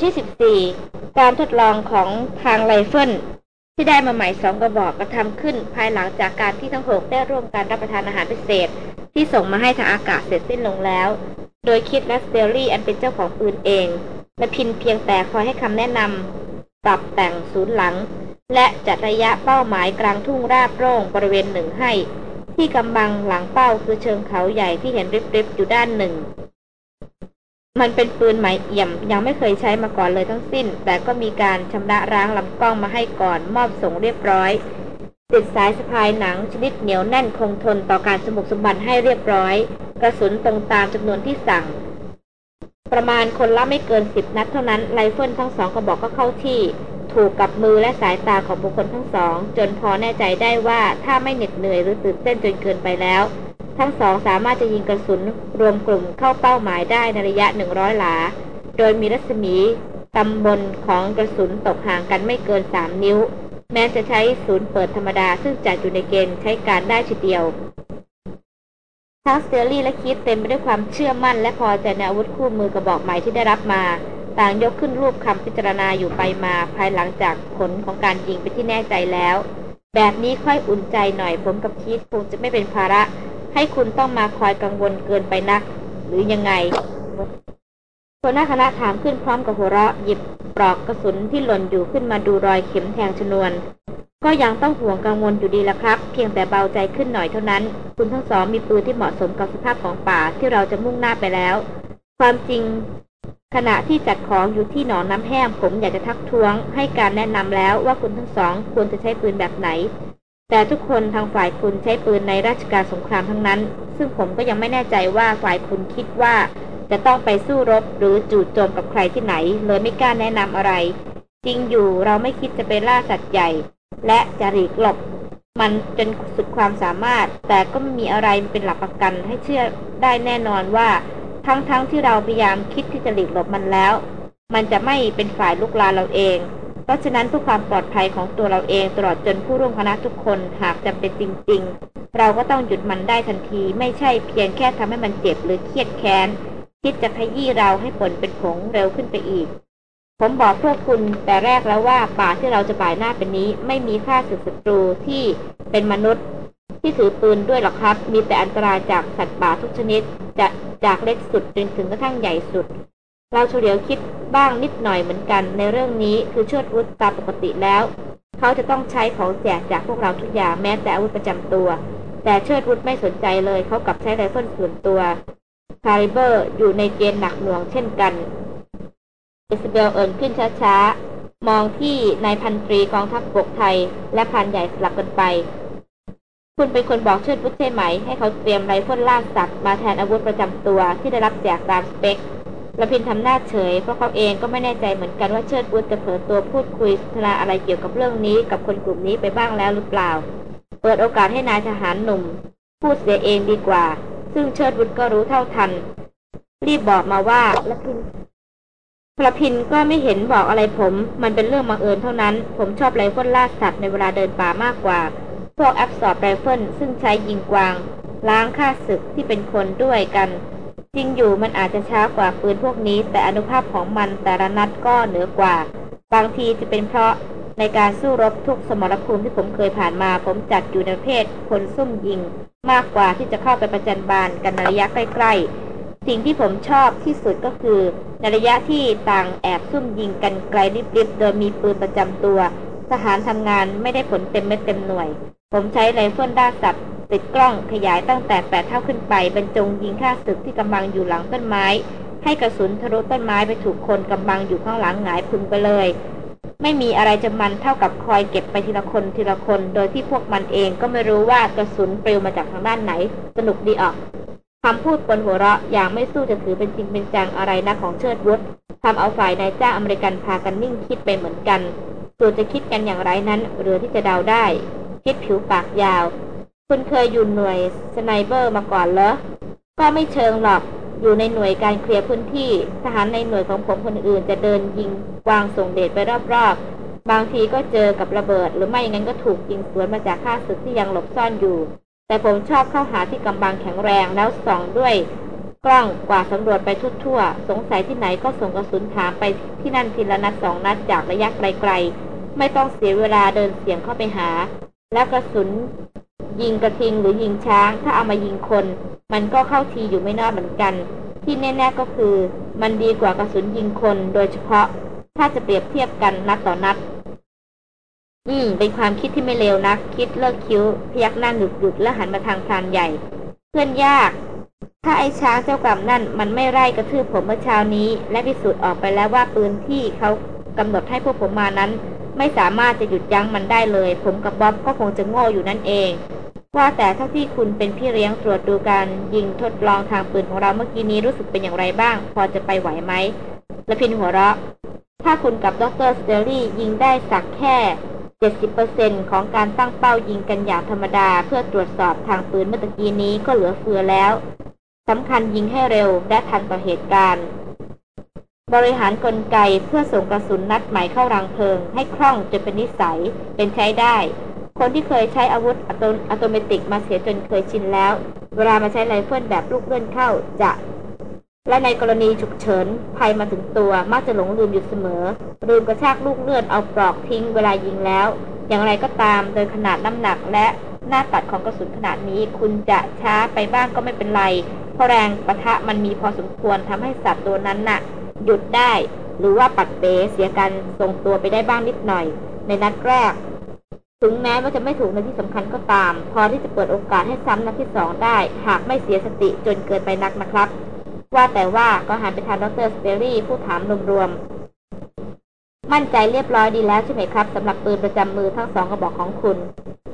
ที่ 14 การทดลองของทางไรเฟิลที่ได้มาใหม่สองกระบอกกระทำขึ้น ภายหลังจากการที่ทั้งหกได้ร่วมกันรับประทานอาหารพิเศษ ที่ส่งมาให้ทางอากาศเสร็จสิ้นลงแล้ว โดยคิดและสเตอรี่อันเป็นเจ้าของปืนเอง และรพินทร์เพียงแต่คอยให้คำแนะนำปรับแต่งศูนย์หลัง และจัดระยะเป้าหมายกลางทุ่งราบโร่งบริเวณหนึ่งให้ ที่กำบังหลังเป้าคือเชิงเขาใหญ่ที่เห็นริบๆอยู่ด้านหนึ่ง มันเป็นปืนไหมเอี่ยม ยังไม่เคยใช้มาก่อนเลยทั้งสิ้น แต่ก็มีการชำระร้างลำกล้องมาให้ก่อน มอบส่งเรียบร้อย ติดสายสะพายหนังชนิดเหนียวแน่นคงทนต่อการสมบุกสมบันให้เรียบร้อย กระสุนตรงตามจำนวนที่สั่ง ประมาณคนละไม่เกินสิบนัดเท่านั้นไรเฟิลทั้งสองกระบอกก็เข้าที่ ถูกกับมือและสายตาของบุคคลทั้งสอง จนพอแน่ใจได้ว่าถ้าไม่เหน็ดเหนื่อยหรือตื่นเต้นจนเกินไปแล้ว ทั้งสองสามารถจะยิงกระสุนรวมกลุ่มเข้าเป้าหมายได้ในระยะ100หลา โดยมีรัศมีตำบลของกระสุนตกห่างกันไม่เกิน3นิ้ว แม้จะใช้ศูนย์เปิดธรรมดาซึ่งจัดอยู่ในเกณฑ์ใช้การได้ทีเดียวทั้งสเตอรี่และคิดเต็มไปด้วยความเชื่อมั่นและพอใจในอาวุธคู่มือกระบอกใหม่ที่ได้รับมา ต่างยกขึ้นรูปคำพิจารณาอยู่ไปมาภายหลังจากผลของการยิงไปที่แน่ใจแล้ว แบบนี้ค่อยอุ่นใจหน่อยผมกับคิดคงจะไม่เป็นภาระ ให้คุณต้องมาคอยกังวลเกินไปนัก หรือยังไงหัวหน้าคณะถามขึ้นพร้อมกับหัวเราะหยิบปลอกกระสุนที่หล่นอยู่ขึ้นมาดูรอยเข็มแทงชนวน ก็ยังต้องห่วงกังวลอยู่ดีละครับ เพียงแต่เบาใจขึ้นหน่อยเท่านั้น คุณทั้งสองมีปืนที่เหมาะสมกับสภาพของป่าที่เราจะมุ่งหน้าไปแล้ว ความจริง ขณะที่จัดของอยู่ที่หนองน้ำแห้งผมอยากจะทักท้วง ให้การแนะนำแล้วว่าคุณทั้งสองควรจะใช้ปืนแบบไหน แต่ทุกคนทางฝ่ายคุณใช้ปืนในราชการสงครามทั้งนั้น ซึ่งผมก็ยังไม่แน่ใจว่าฝ่ายคุณคิดว่า จะต้องไปสู้รบหรือจู่โจมกับใครที่ไหน เลยไม่กล้าแนะนำอะไร จริงอยู่เราไม่คิดจะไปล่าสัตว์ใหญ่ และจะหลีกหลบ มันจนสุดความสามารถ แต่ก็ไม่มีอะไรเป็นหลักประกันให้เชื่อได้แน่นอนว่า ทั้งๆทที่เราพยายามคิดที่จะหลีกหลบมันแล้ว มันจะไม่เป็นฝ่ายลุกลาเราเอง เพราะฉะนั้นเพื่อความปลอดภัยของตัวเราเองตลอดจนผู้ร่วมคณะทุกคนหากจำเป็นจริง ๆ เราก็ต้องหยุดมันได้ทันที ไม่ใช่เพียงแค่ทำให้มันเจ็บหรือเครียดแค้นคิดจะขยี้เราให้ผลเป็นผงเร็วขึ้นไปอีก ผมบอกพวกคุณแต่แรกแล้วว่าป่าที่เราจะบ่ายหน้าเป็นนี้ ไม่มีค่าศึกศัตรูที่เป็นมนุษย์ ที่ถือปืนด้วยหรอกครับ มีแต่อันตรายจากสัตว์ป่าทุกชนิด จะจากเล็กสุดจนถึงกระทั่งใหญ่สุด เราเฉลียวคิดบ้างนิดหน่อยเหมือนกัน ในเรื่องนี้คือเชิดวุฒตามปกติแล้ว เขาจะต้องใช้ของแจกจากพวกเราทุกอย่างแม้แต่อาวุธประจำตัว แต่เชิดวุฒไม่สนใจเลยเขากลับใช้ไรเฟิลส่วนตัว caliber อยู่ในเกณฑ์หนักหน่วงเช่นกันอิสซาเบลเอ่ยขึ้นช้าๆมองที่นายพันตรีกองทัพบกไทย และพรานใหญ่สลับกันไป คุณเป็นคนบอกเชิดวุฒใช่ไหม ให้เขาเตรียมไรเฟิลล่าสัตว์มาแทนอาวุธประจำตัวที่ได้รับแจกตามสเปครพินทร์ทำหน้าเฉย เพราะเขาเองก็ไม่แน่ใจเหมือนกันว่าเชิดวุฒจะเผลอตัวพูดคุยทลาอะไรเกี่ยวกับเรื่องนี้กับคนกลุ่มนี้ไปบ้างแล้วหรือเปล่า เปิดโอกาสให้นายทหารหนุ่ม พูดเสียเองดีกว่า ซึ่งเชิดวุฒก็รู้เท่าทัน รีบบอกมาว่ารพินทร์ รพินทร์ก็ไม่เห็นบอกอะไรผม มันเป็นเรื่องบังเอิญเท่านั้น ผมชอบไรเฟิลล่าสัตว์ในเวลาเดินป่ามากกว่า พวก assault rifle ซึ่งใช้ยิงกวาง ล้างฆ่าศึกที่เป็นคนด้วยกัน จริงอยู่มันอาจจะช้ากว่าปืนพวกนี้ แต่อนุภาพของมันแต่ละนัดก็เหนือกว่า บางทีจะเป็นเพราะในการสู้รบทุกสมรภูมิที่ผมเคยผ่านมา ผมจัดอยู่ในเพศคนซุ่มยิง มากกว่าที่จะเข้าไปประจันบานกันในระยะใกล้ๆ สิ่งที่ผมชอบที่สุดก็คือ ในระยะที่ต่างแอบซุ่มยิงกันไกลริบๆ โดยมีปืนประจำตัว ทหารทำงานไม่ได้ผลเต็มเม็ดเต็มหน่วย ผมใช้ไรเฟิลล่าสัตว์ติดกล้องขยายตั้งแต่แปดเท่าขึ้นไปบรรจงยิงฆ่าศึกที่กำลังอยู่หลังต้นไม้ ให้กระสุนทะลุต้นไม้ไปถูกคนกำลังอยู่ข้างหลังหงายผึ่งไปเลย ไม่มีอะไรจะมันเท่ากับคอยเก็บไปทีละคนทีละคน โดยที่พวกมันเองก็ไม่รู้ว่ากระสุนปลิวมาจากทางด้านไหน สนุกดีออกคำพูดปนหัวเราะอย่างไม่สู้จะถือเป็นจริงเป็นจังอะไรนะของเชิดวุฒทำเอาฝ่ายนายจ้างอเมริกันพากันนิ่งคิดไปเหมือนกันส่วนจะคิดกันอย่างไรนั้นเหลือที่จะเดาได้ คิดผิวปากยาว คุณเคยอยู่หน่วยสไนเปอร์มาก่อนเหรอ ก็ไม่เชิงหรอก อยู่ในหน่วยการเคลียร์พื้นที่ ทหารในหน่วยของผมคนอื่นจะเดินยิงวางส่งเดชไปรอบๆ บางทีก็เจอกับระเบิด หรือไม่อย่างนั้นก็ถูกยิงสวนมาจากข้าศึกที่ยังหลบซ่อนอยู่ แต่ผมชอบเข้าหาที่กำบังแข็งแรงแล้วส่องด้วยกล้องกวาดสำรวจไปทั่วๆ สงสัยที่ไหนก็ส่งกระสุนถามไปที่นั่นทีละนัดสองนัดจากระยะไกลๆ ไม่ต้องเสียเวลาเดินเสียงเข้าไปหา แล้วกระสุน ยิงกระทิงหรือยิงช้าง ถ้าเอามายิงคน มันก็เข้าทีอยู่ไม่นอดเหมือนกัน ที่แน่ๆก็คือ มันดีกว่ากระสุนยิงคน โดยเฉพาะ ถ้าจะเปรียบเทียบกันนัดต่อนัด อืม เป็นความคิดที่ไม่เลวนัก คิดเลิกคิ้ว พยักหน้าหยุดหยุดแล้วหันมาทางพรานใหญ่ เพื่อนยาก ถ้าไอ้ช้างเจ้ากรรมนั่น มันไม่ไล่กระทืบผมเมื่อเช้านี้ และพิสูจน์ออกไปแล้วว่าปืนที่เขากำหนดให้พวกผมมานั้น ไม่สามารถจะหยุดยั้งมันได้เลย ผมกับบ๊อบก็คงจะโง่อยู่นั่นเอง ว่าแต่ถ้าที่คุณเป็นพี่เลี้ยงตรวจดูการยิงทดลองทางปืนของเราเมื่อกี้นี้รู้สึกเป็นอย่างไรบ้าง พอจะไปไหวไหมละพินหัวเราะ ถ้าคุณกับดรสเตอรี่ยิงได้สักแค่ 70%ของการตั้งเป้ายิงกันอย่างธรรมดา เพื่อตรวจสอบทางปืนเมื่อกี้นี้ก็เหลือเฟือแล้วสำคัญยิงให้เร็วและทันต่อเหตุการณ์ บริหารกลไกเพื่อส่งกระสุนนัดใหม่เข้ารังเพลิง ให้คล่องจนเป็นนิสัยเป็นใช้ได้ คนที่เคยใช้อาวุธอัตโนมัติมาเสียจนเคยชินแล้ว เวลามาใช้ไรเฟิลแบบลูกเลื่อนเข้าจะ และในกรณีฉุกเฉินภัยมาถึงตัวมักจะหลงลืมอยู่เสมอ ลืมกระชากลูกเลื่อนเอาปลอกทิ้งเวลายิงแล้ว อย่างไรก็ตามโดยขนาดน้ำหนักและหน้าตัดของกระสุนขนาดนี้คุณจะช้าไปบ้างก็ไม่เป็นไรเพราะแรงประทะมันมีพอสมควรทำให้สัตว์ตัวนั้นน่ะ หยุดได้ หรือว่าปัดเป๋เสียการทรงตัวไปได้บ้างนิดหน่อย ในนัดแรก ถึงแม้ว่าจะไม่ถูกในที่สำคัญก็ตาม พอที่จะเปิดโอกาสให้ซ้ำนัดที่สองได้ หากไม่เสียสติจนเกินไปนักนะครับ ว่าแต่ว่าก็หันไปทางดรสเตอรี่ผู้ถามรวมๆมั่นใจเรียบร้อยดีแล้วใช่ไหมครับสำหรับปืนประจำมือทั้งสองกระบอกของคุณ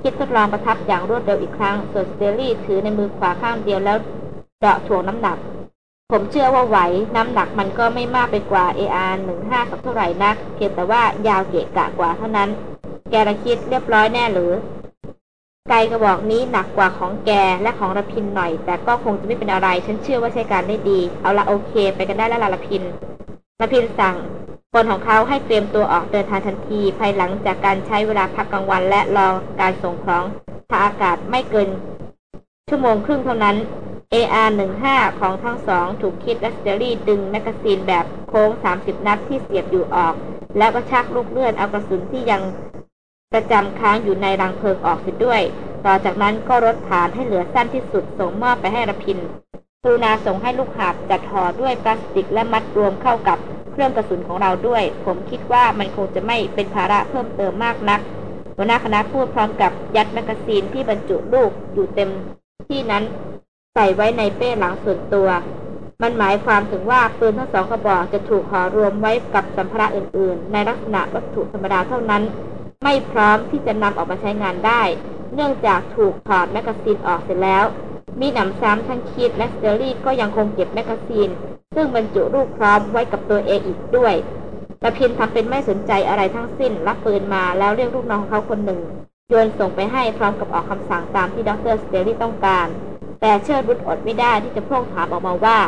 คิดทดลองประทับอย่างรวดเร็วอีกครั้งส่วนสเตอรี่ถือในมือขวาข้างเดียวแล้วเดาะถ่วงน้ำหนัก ผมเชื่อว่าไหว น้ำหนักมันก็ไม่มากไปกว่า AR 15สักเท่าไหร่นัก เพียงแต่ว่ายาวเกะกะกว่าเท่านั้น แกระคิดเรียบร้อยแน่หรือ ไกกระบอกนี้หนักกว่าของแกและของระพินหน่อย แต่ก็คงจะไม่เป็นอะไร ฉันเชื่อว่าใช้การได้ดี เอาละโอเค ไปกันได้แล้วละระพินระพินสั่งคนของเขาให้เตรียมตัวออกเดินทางทันที ภายหลังจากการใช้เวลาพักกลางวันและรอการส่งของทางอากาศไม่เกิน ชั่วโมงครึ่งเท่านั้น AR-15 ของทั้งสองถูกคิดและสเตอรี่ดึงแมกกาซีนแบบโค้ง 30 นัดที่เสียบอยู่ออก แล้วก็ชักลูกเลื่อนเอากระสุนที่ยังประจำค้างอยู่ในรังเพลิงออกเสียด้วย ต่อจากนั้นก็ลดพานให้เหลือสั้นที่สุดส่งมอบไปให้รพินทร์กรุณาส่งให้ลูกหาบจัดห่อด้วยพลาสติกและมัดรวมเข้ากับเครื่องกระสุนของเราด้วย ผมคิดว่ามันคงจะไม่เป็นภาระเพิ่มเติมมากนักหัวหน้าคณะพูดพร้อมกับยัดแมกกาซีนที่บรรจุลูกอยู่เต็ม ที่นั้นใส่ไว้ในเป้หลังส่วนตัว มันหมายความถึงว่าปืนทั้งสองกระบอกจะถูกห่อรวมไว้กับสัมภาระอื่น ๆ ในลักษณะวัตถุธรรมดาเท่านั้น ไม่พร้อมที่จะนำออกมาใช้งานได้ เนื่องจากถูกถอดแมกกาซีนออกเสร็จแล้ว มิหนำซ้ำทั้งคิดและสเตอรี่ก็ยังคงเก็บแมกกาซีน ซึ่งบรรจุลูกพร้อมไว้กับตัวเองอีกด้วยรพินทร์ทำเป็นไม่สนใจอะไรทั้งสิ้นรับปืนมาแล้วเรียกลูกน้องของเขาคนหนึ่ง โยนส่งไปให้พร้อมกับออกคำสั่งตามที่ดรสเตอรี่ต้องการ แต่เชิดวุฒอดไม่ได้ที่จะพุ่งถามออกมาว่า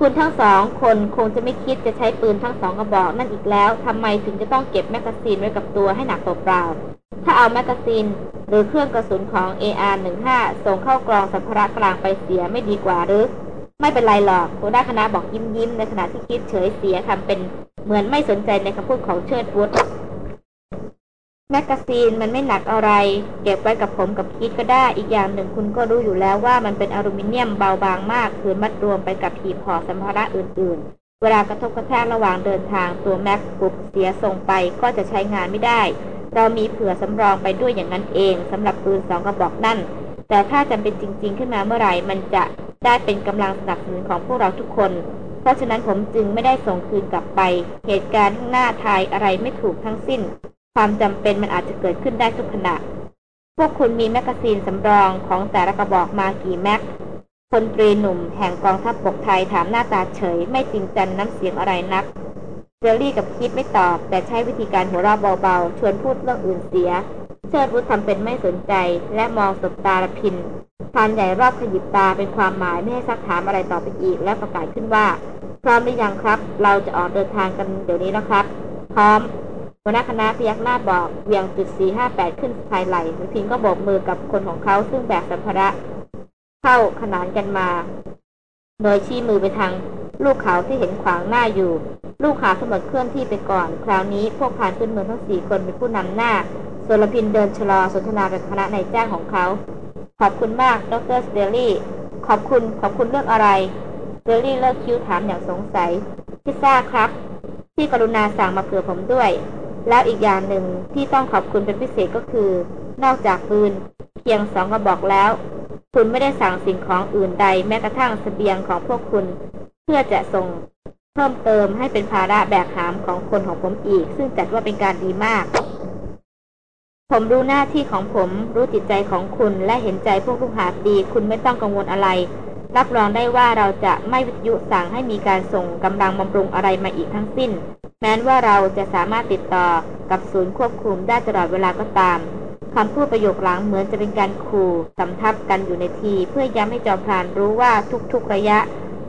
คุณทั้งสองคนคงจะไม่คิดจะใช้ปืนทั้งสองกระบอกนั่นอีกแล้วทำไมถึงจะต้องเก็บแมกกาซีนไว้กับตัวให้หนักตัวเปล่า ถ้าเอาแมกกาซีนหรือเครื่องกระสุนของ AR-15 ส่งเข้ากองสัมภาระกลางไปเสียไม่ดีกว่าหรือ ไม่เป็นไรหรอกหัวหน้าคณะบอกยิ้มยิ้มในขณะที่คิดเฉยเสียทำเป็นเหมือนไม่สนใจในคำพูดของเชิดวุฒ แมกกาซีนมันไม่หนักอะไร เก็บไว้กับผมกับคิดก็ได้ อีกอย่างหนึ่งคุณก็รู้อยู่แล้วว่ามันเป็นอลูมิเนียมเบาบางมากขืนมัดรวมไปกับหีบห่อสัมภาระอื่นๆ เวลากระทบกระแทกระหว่างเดินทางตัวแม็กบุบเสียส่งไปก็จะใช้งานไม่ได้ เรามีเผื่อสำรองไปด้วยอย่างนั้นเองสำหรับปืนสองกระบอกนั่น แต่ถ้าจำเป็นจริง ๆ ขึ้นมาเมื่อไหร่มันจะได้เป็นกำลังสนับสนุนของพวกเราทุกคน เพราะฉะนั้นผมจึงไม่ได้ส่งคืนกลับไป เหตุการณ์ข้างหน้าทายอะไรไม่ถูกทั้งสิ้น ความจำเป็นมันอาจจะเกิดขึ้นได้ทุกขณะ พวกคุณมีแมกกาซีนสำรองของแต่ละกระบอกมากี่แม็กพันตรีหนุ่มแห่งกองทัพบกไทยถามหน้าตาเฉย ไม่จริงจังน้ำเสียงอะไรนักเจอรี่กับคิดไม่ตอบ แต่ใช้วิธีการหัวเราะเบาๆ ชวนพูดเรื่องอื่นเสีย เชิดวุฒทำเป็นไม่สนใจ และมองสบตาละพินทานใหญ่รอบขยิบตาเป็นความหมายไม่ให้ซักถามอะไรต่อไปอีก และประกาศขึ้นว่า พร้อมหรือยังครับ เราจะออกเดินทางกันเดี๋ยวนี้นะครับ พร้อม หัวหน้าคณะพยักหน้าบอกเวียงจุดสี่ห้าแปดขึ้นภายไหลหรือพิงก็โบกมือกับคนของเขาซึ่งแบกสัมภาระ เข้าขนานกันมา โดยชี้มือไปทางลูกเขาที่เห็นขวางหน้าอยู่ ลูกขาขมดเคลื่อนที่ไปก่อน คราวนี้พวกผ่านขึ้นเมืองทั้งสี่คนเป็นผู้นำหน้าส่วนรพินทร์เดินชะลอสนทนากับคณะนายจ้างของเขา ขอบคุณมาก ดรสเตอรี่ขอบคุณ ขอบคุณเรื่องอะไรสเตอรี่เลิกคิ้วถามอย่างสงสัยพิซซ่าครับ ที่กรุณาสั่งมาเผื่อผมด้วย แล้วอีกอย่างหนึ่งที่ต้องขอบคุณเป็นพิเศษก็คือ นอกจากปืน เพียงสองกระบอกแล้ว คุณไม่ได้สั่งสิ่งของอื่นใดแม้กระทั่งเสบียงของพวกคุณ เพื่อจะส่งเพิ่มเติมให้เป็นภาระแบกหามของคนของผมอีก ซึ่งจัดว่าเป็นการดีมาก ผมรู้หน้าที่ของผมรู้จิตใจของคุณและเห็นใจพวกลูกหาดี คุณไม่ต้องกังวลอะไร รับรองได้ว่าเราจะไม่วิทยุสั่งให้มีการส่งกำลังบำรุงอะไรมาอีกทั้งสิ้น แม้ว่าเราจะสามารถติดต่อกับศูนย์ควบคุมได้ตลอดเวลาก็ตามคำพูดประโยคหลังเหมือนจะเป็นการขู่สำทับกันอยู่ในที เพื่อย้ำให้จอมพลานรู้ว่าทุกๆระยะ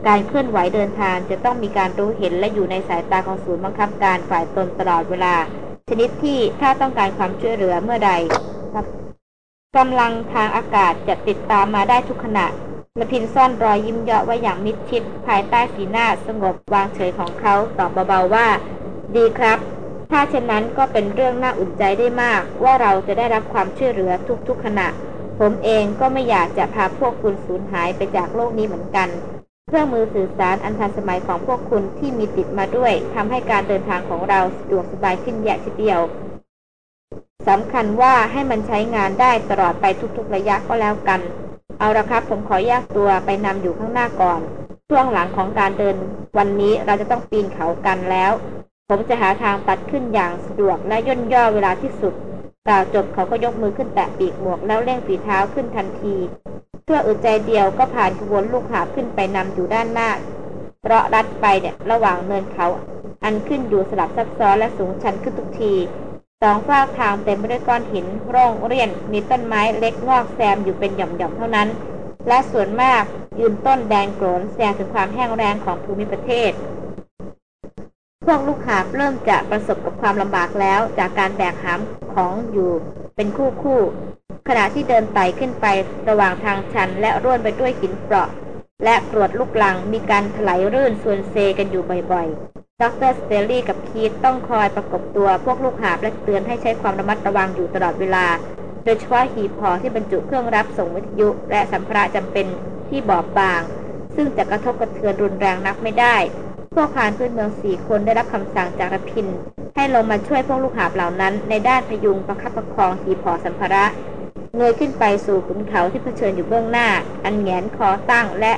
การเคลื่อนไหวเดินทางจะต้องมีการรู้เห็นและอยู่ในสายตาของศูนย์บังคับการฝ่ายตนตลอดเวลา ชนิดที่ถ้าต้องการความช่วยเหลือเมื่อใดกำลังทางอากาศจะติดตามมาได้ทุกขณะละพินซ่อนรอยยิ้มเยาะไว้อย่างมิดชิด ภายใต้สีหน้าสงบวางเฉยของเขาตอบเบาๆว่า ดีครับ ถ้าเช่นนั้นก็เป็นเรื่องน่าอุ่นใจได้มาก ว่าเราจะได้รับความช่วยเหลือทุกๆขณะ ผมเองก็ไม่อยากจะพาพวกคุณสูญหายไปจากโลกนี้เหมือนกัน เครื่องมือสื่อสารอันทันสมัยของพวกคุณที่มีติดมาด้วยทำให้การเดินทางของเราสะดวกสบายขึ้นแยะทีเดียวสำคัญว่าให้มันใช้งานได้ตลอดไปทุกๆระยะก็แล้วกัน เอาละครับผมขอแยกตัวไปนำอยู่ข้างหน้าก่อน ช่วงหลังของการเดินวันนี้เราจะต้องปีนเขากันแล้ว ผมจะหาทางตัดขึ้นอย่างสะดวกและย่นย่อเวลาที่สุดกล่าวจบเขาก็ยกมือขึ้นแตะปีกหมวกแล้วเร่งฝีเท้าขึ้นทันทีเพื่ออึดใจเดียวก็ผ่านขบวนลูกหาขึ้นไปนำอยู่ด้านหน้าเพราะรัดไปเนี่ยระหว่างเนินเขา อันขึ้นอยู่สลับซับซ้อนและสูงชันขึ้นทุกทีสองฝากทางเต็มไปด้วยก้อนหินร่องเรียนมีต้นไม้เล็กงอกแซมอยู่เป็นหย่อมๆเท่านั้น และส่วนมากยืนต้นแดงโกรนแสดงถึงความแห้งแรงของภูมิประเทศ พวกลูกหาบเริ่มจะประสบกับความลำบากแล้ว จากการแบกหามของอยู่เป็นคู่คู่ ขณะที่เดินไต่ขึ้นไประหว่างทางชัน และร่วนไปด้วยหินเปราะ และกรวดลูกลังมีการถลายรื่นส่วนเซกันอยู่บ่อยๆ ดรสเตลลี่กับคีตต้องคอยประกบตัวพวกลูกหาบและเตือนให้ใช้ความระมัดระวังอยู่ตลอดเวลา โดยเฉพาะหีบห่อที่บรรจุเครื่องรับส่งวิทยุ และสัมภาระจำเป็นที่บอบบาง ซึ่งจะกระทบกระเทือนรุนแรงนักไม่ได้ พวกพานพื้นเมืองสี่คนได้รับคำสั่งจากรพิน ให้ลงมาช่วยพวกลูกหาบเหล่านั้น ในด้านพยุงประคับประคองหีบห่อสัมภาระเงยขึ้นไปสู่ขุนเขาที่เผชิญอยู่เบื้องหน้า อันแงนคอตั้งและ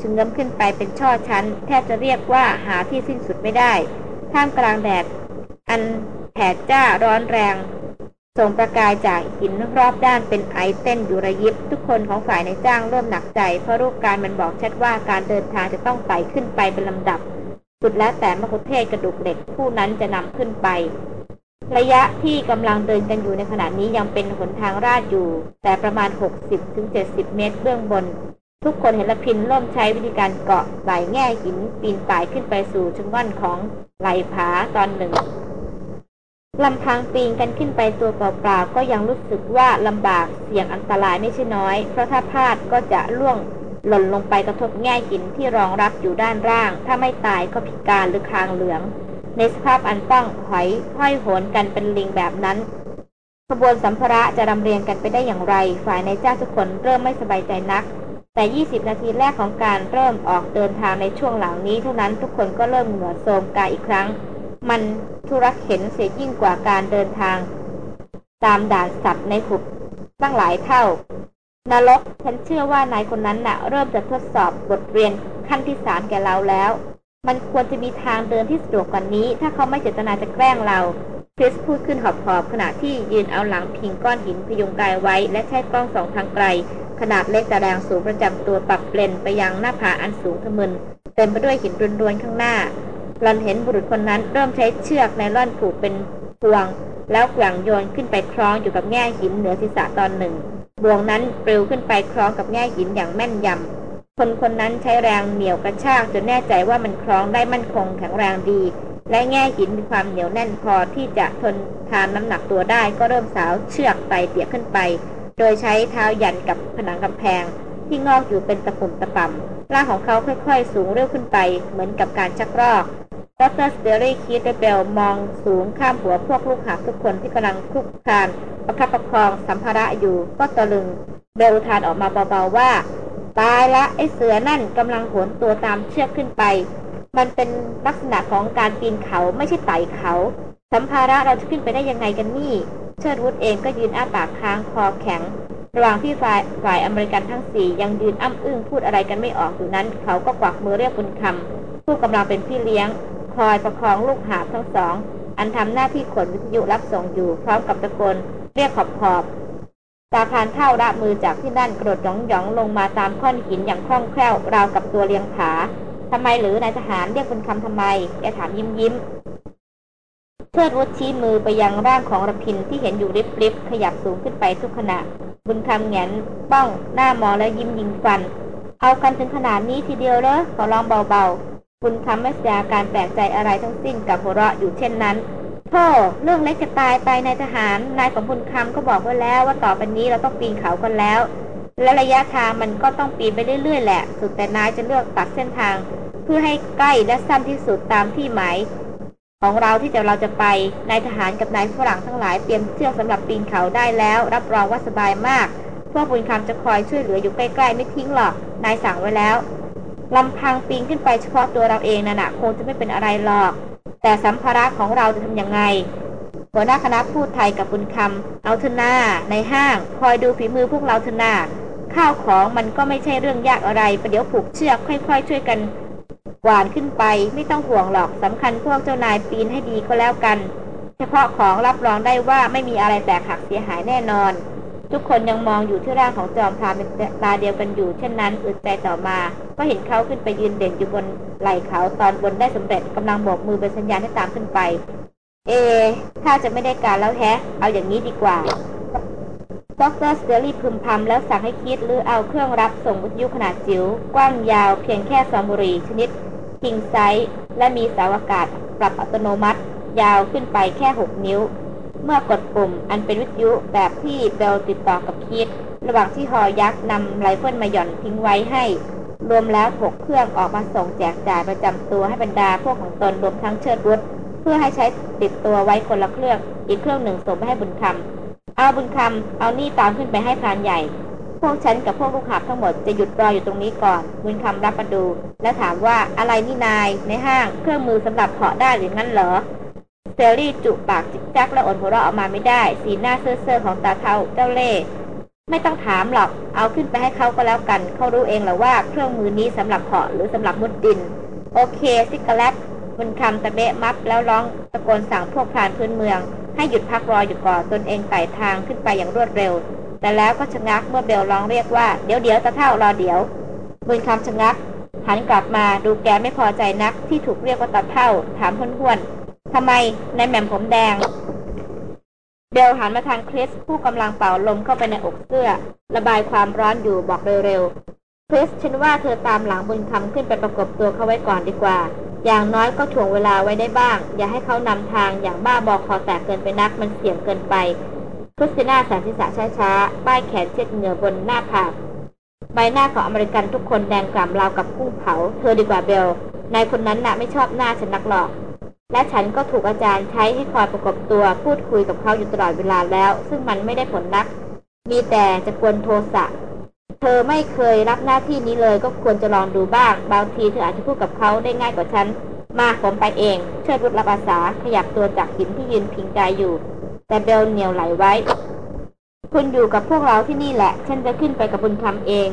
ชึงเงมขึ้นไปเป็นช่อชั้น แทบจะเรียกว่าหาที่สิ้นสุดไม่ได้ ท่ามกลางแดด อันแผดจ้าร้อนแรงส่งประกายจากหินรอบด้านเป็นไอเต้นอยู่ระยิบ ทุกคนของฝ่ายในจ้างเริ่มหนักใจ เพราะรูปการมันบอกชัดว่าการเดินทางจะต้องไต่ขึ้นไปเป็นลำดับ สุดแล้วแต่มกุเทศกระดูกเหล็กผู้นั้นจะนำขึ้นไป ระยะที่กำลังเดินกันอยู่ในขณะนี้ยังเป็นหนทางราดอยู่ แต่ประมาณ 60-70 เมตรเบื้องบน ทุกคนเห็นละพินเริ่มใช้วิธีการเกาะไหลแง่หินปีนป่ายขึ้นไปสู่ชงง่อนของไหลผาตอนหนึ่งลำพังปีนกันขึ้นไปตัวเปล่าๆก็ยังรู้สึกว่าลำบากเสี่ยงอันตรายไม่ใช่น้อย เพราะถ้าพลาดก็จะล่วง หล่นลงไปกระทบแง่หินที่รองรับอยู่ด้านล่าง ถ้าไม่ตายก็พิการหรือคางเหลือง ในสภาพอันต้องหอยห้อยโหนกันเป็นลิงแบบนั้นขบวนสัมภาระจะรำเรียงกันไปได้อย่างไร ฝ่ายในเจ้าทุกคนเริ่มไม่สบายใจนัก แต่ 20 นาทีแรกของการเริ่มออกเดินทางในช่วงหลังนี้ เท่านั้นทุกคนก็เริ่มเหงื่อโทมกายอีกครั้ง มันทุรักเข็นเสียยิ่งกว่าการเดินทาง ตามด่านสัตว์ในหุบตั้งหลายเท่า นรกฉันเชื่อว่านายคนนั้นนะ่ะ เริ่มจะทดสอบบทเรียนขั้นที่สามแก่เราแล้ว มันควรจะมีทางเดินที่สะดวกกว่านี้ ถ้าเขาไม่เจตนาจะแกล้งเราคริสพูดขึ้นหอบๆขณะที่ยืนเอาหลังพิงก้อนหินพยุงกายไว้ และใช้กล้องสองทางไกล ขนาดเล็กแต่แรงสูงประจำตัวปรับเลนไปยังหน้าผาอันสูงทะมึนเต็มไปด้วยหินรวนๆข้างหน้าหลอนเห็นบุรุษคนนั้นเริ่มใช้เชือกในล่อนผูกเป็นพวง แล้วแกว่งโยนขึ้นไปคล้องอยู่กับแง่หินเหนือศีรษะตอนหนึ่ง บ่วงนั้นปลิวขึ้นไปคล้องกับแง่หินอย่างแม่นยำ คนคนนั้นใช้แรงเหนี่ยวกระชากจนแน่ใจว่ามันคล้องได้มั่นคงแข็งแรงดี และแง่หินมีความเหนียวแน่นพอที่จะทนทานน้ำหนักตัวได้ก็เริ่มสาวเชือกไต่เตียขึ้นไป โดยใช้เท้ายันกับผนังกำแพง ที่งอกอยู่เป็นตะปุ่มตะป่ำร่างของเขาค่อยๆ สูงเร็วขึ้นไป เหมือนกับการชักรอก ดรสเตอรี่คิดและเบลมองสูงข้ามหัวพวกลูกหาทุกคนที่กำลังคุกคานประคับประคองสัมภาระอยู่ ก็ตะลึงเบลทานออกมาเบาๆว่า ตายละไอเสือนั่นกำลังโหนตัวตามเชือกขึ้นไป มันเป็นลักษณะของการปีนเขาไม่ใช่ไต่เขา สัมภาระเราจะขึ้นไปได้ยังไงกันนี่ เชิดวุฒเองก็ยืนอ้าปากค้างคอแข็ง ระหว่างที่ฝ่ายฝ่ายอเมริกันทั้งสี่ยังยืนอ้ำอึ้งพูดอะไรกันไม่ออกอยู่นั้น เขาก็กวักมือเรียกบุญคำผู้กำลังเป็นพี่เลี้ยง คอยประคองลูกหาบทั้งสอง อันทำหน้าที่ขนวิทยุรับส่งอยู่ พร้อมกับตะโกนเรียกขอบขอบตาพานเท่าละมือจากที่นั่นกระโดดหยองหยองลงมาตามข้อนหินอย่างคล่องแคล่วราวกับตัวเลียงผาทำไมหรือนายทหารเรียกบุญคำทำไมแกถามยิ้มยิ้มเชิดวุฒชี้มือไปยังร่างของระพินที่เห็นอยู่ริบริบขยับสูงขึ้นไปทุกขณะ บุญคำแงนป้องหน้ามองแล้วยิ้มยิงฟัน เอากันถึงขนาดนี้ทีเดียวเลยขอลองเบาๆ บุญคำไม่แสดงอาการแปลกใจอะไรทั้งสิ้นกับหัวเราะอยู่เช่นนั้นพ่อเรื่องเล็กจะตายไปนายทหาร นายของบุญคำก็บอกไว้แล้วว่าต่อไปนี้เราต้องปีนเขากันแล้ว และระยะทางมันก็ต้องปีนไปเรื่อยๆแหละสุดแต่นายจะเลือกตัดเส้นทาง เพื่อให้ใกล้และสั้นที่สุดตามที่หมายของเราที่จะเราจะไปนายทหารกับนายฝรั่งทั้งหลายเตรียมเชือกสำหรับปีนเขาได้แล้ว รับรองว่าสบายมากพวกบุญคำจะคอยช่วยเหลืออยู่ใกล้ๆไม่ทิ้งหรอกนายสั่งไว้แล้ว ลำพังปีนขึ้นไปเฉพาะตัวเราเองน่ะนะคงจะไม่เป็นอะไรหรอก แต่สัมภาระของเราจะทำยังไง หัวหน้าคณะพูดไทยกับบุญคำเอาเถอะหน้า ในห้าง คอยดูฝีมือพวกเราเถอะหน้า ข้าวของมันก็ไม่ใช่เรื่องยากอะไรประเดี๋ยวผูกเชือกค่อย ๆ ช่วยกันกวานขึ้นไปไม่ต้องห่วงหรอกสำคัญพวกเจ้านายปีนให้ดีก็แล้วกัน เฉพาะของรับรองได้ว่าไม่มีอะไรแตกหักเสียหายแน่นอน ทุกคนยังมองอยู่ที่ร่างของจอมพรานเป็นตาเดียวกันอยู่ เช่นนั้นอึดใจต่อมา ก็เห็นเขาขึ้นไปยืนเด่นอยู่บนไหล่เขาตอนบนได้สำเร็จกำลังโบกมือเป็นสัญญาณให้ตามขึ้นไป เอถ้าจะไม่ได้การแล้วแฮะ เอาอย่างนี้ดีกว่าดรสเตอรี่พึมพำแล้วสั่งให้คิดหรือเอาเครื่องรับส่งวิทยุขนาดจิ๋วกว้างยาวเพียงแค่ซองบุหรี่ชนิด king size และมีเสาอากาศปรับอัตโนมัติ ยาวขึ้นไปแค่ 6 นิ้ว เมื่อกดปุ่มอันเป็นวิทยุแบบที่เบลติดต่อกับคิด ระหว่างที่ฮอยักษ์นำไรเฟิลมาหย่อนทิ้งไว้ให้ รวมแล้วหกเครื่องออกมาส่งแจกจ่ายประจำตัวให้บรรดาพวกของตนรวมทั้งเชิดวุฒเพื่อให้ใช้ติดตัวไว้คนละเครื่อง อีกเครื่องหนึ่งส่งไปให้บุญคำเอาบุญคำเอานี่ตามขึ้นไปให้พรานใหญ่ พวกฉันกับพวกลูกหาบทั้งหมดจะหยุดรออยู่ตรงนี้ก่อน บุญคำรับมาดู และถามว่าอะไรนี่นายในห้างเครื่องมือสำหรับเพาะได้หรืองั้นเหรอ เซลลี่จุปากจิกจักและอดหัวเราะออกมาไม่ได้ สีหน้าเซ่อๆของตาเทาเจ้าเล่ไม่ต้องถามหรอก เอาขึ้นไปให้เขาก็แล้วกัน เขารู้เองแหละว่าเครื่องมือนี้สำหรับเพาะหรือสำหรับมุดดิน โอเค ซิกาแลตบุญคำตะเบะมับแล้วร้องตะโกนสั่งพวกพรานพื้นเมือง ให้หยุดพักรออยู่ก่อนตนเองไต่ทางขึ้นไปอย่างรวดเร็ว แต่แล้วก็ชะงักเมื่อเบลร้องเรียกว่าเดี๋ยวเดี๋ยวตะเท่ารอเดี๋ยวบุญคำชะงักหันกลับมาดูแกไม่พอใจนักที่ถูกเรียกว่าตะเท่าถามห้วนๆ ทำไมในแหม่มผมแดง เบลหันมาทางคริสผู้กำลังเป่าลมเข้าไปในอกเสื้อ ระบายความร้อนอยู่บอกเร็วๆคริสฉันว่าเธอตามหลังบุญคำขึ้นไปประกบตัวเขาไว้ก่อนดีกว่า อย่างน้อยก็ถ่วงเวลาไว้ได้บ้าง อย่าให้เขานำทางอย่างบ้าบอคอแตกเกินไปนักมันเสี่ยงเกินไปคริสติน่าสานทิษะช้าๆป้ายแขนเช็ดเหงื่อบนหน้าผากใบหน้าของอเมริกันทุกคนแดงกล่ำราวกับกุ้งเผา เธอดีกว่าเบลนายคนนั้นน่ะไม่ชอบหน้าฉันนักหรอก และฉันก็ถูกอาจารย์ใช้ให้คอยประกบตัวพูดคุยกับเขาอยู่ตลอดเวลาแล้ว ซึ่งมันไม่ได้ผลนัก มีแต่จะกวนโทสะ เธอไม่เคยรับหน้าที่นี้เลยก็ควรจะลองดูบ้าง บางทีเธออาจจะพูดกับเขาได้ง่ายกว่าฉัน มาผมไปเองเชิดรุดรับอาสาขยับตัวจากหินที่ยืนพิงกายอยู่ แต่เบลเหนียวไหลไว้ คุณอยู่กับพวกเราที่นี่แหละ ฉันจะขึ้นไปกับบุญคำเอง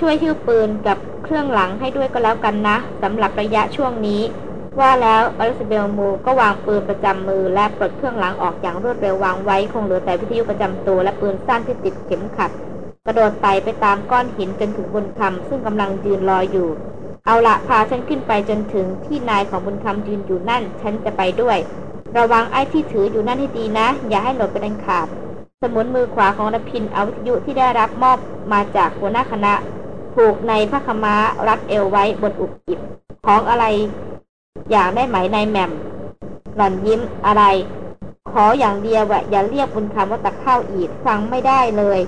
ช่วยหิ้วปืนกับเครื่องหลังให้ด้วยก็แล้วกันนะสำหรับระยะช่วงนี้ ว่าแล้วอลิซาเบลมูก็วางปืนประจำมือและปลดเครื่องหลังออกอย่างรวดเร็ววางไว้คงเหลือแต่วิทยุประจำตัวและปืนสั้นที่ติดเข็มขัด กระโดดไต่ไปตามก้อนหินจนถึงบุญคำซึ่งกำลังยืนรออยู่ เอาละพาฉันขึ้นไปจนถึงที่นายของบุญคำยืนอยู่นั่น ฉันจะไปด้วย ระวังไอ้ที่ถืออยู่นั่นให้ดีนะ อย่าให้หล่นไปดันขาด สมุนมือขวาของนพินเอาวิทยุที่ได้รับมอบมาจากหัวหน้าคณะผูกในผ้าขม้ารัดเอวไว้บนอุกอิบของอะไร อย่างได้ไหมนายแหม่มหล่อนยิ้มอะไร ขออย่างเดียวอะอย่าเรียกบุญคำว่าตะเข้าอีกฟังไม่ได้เลย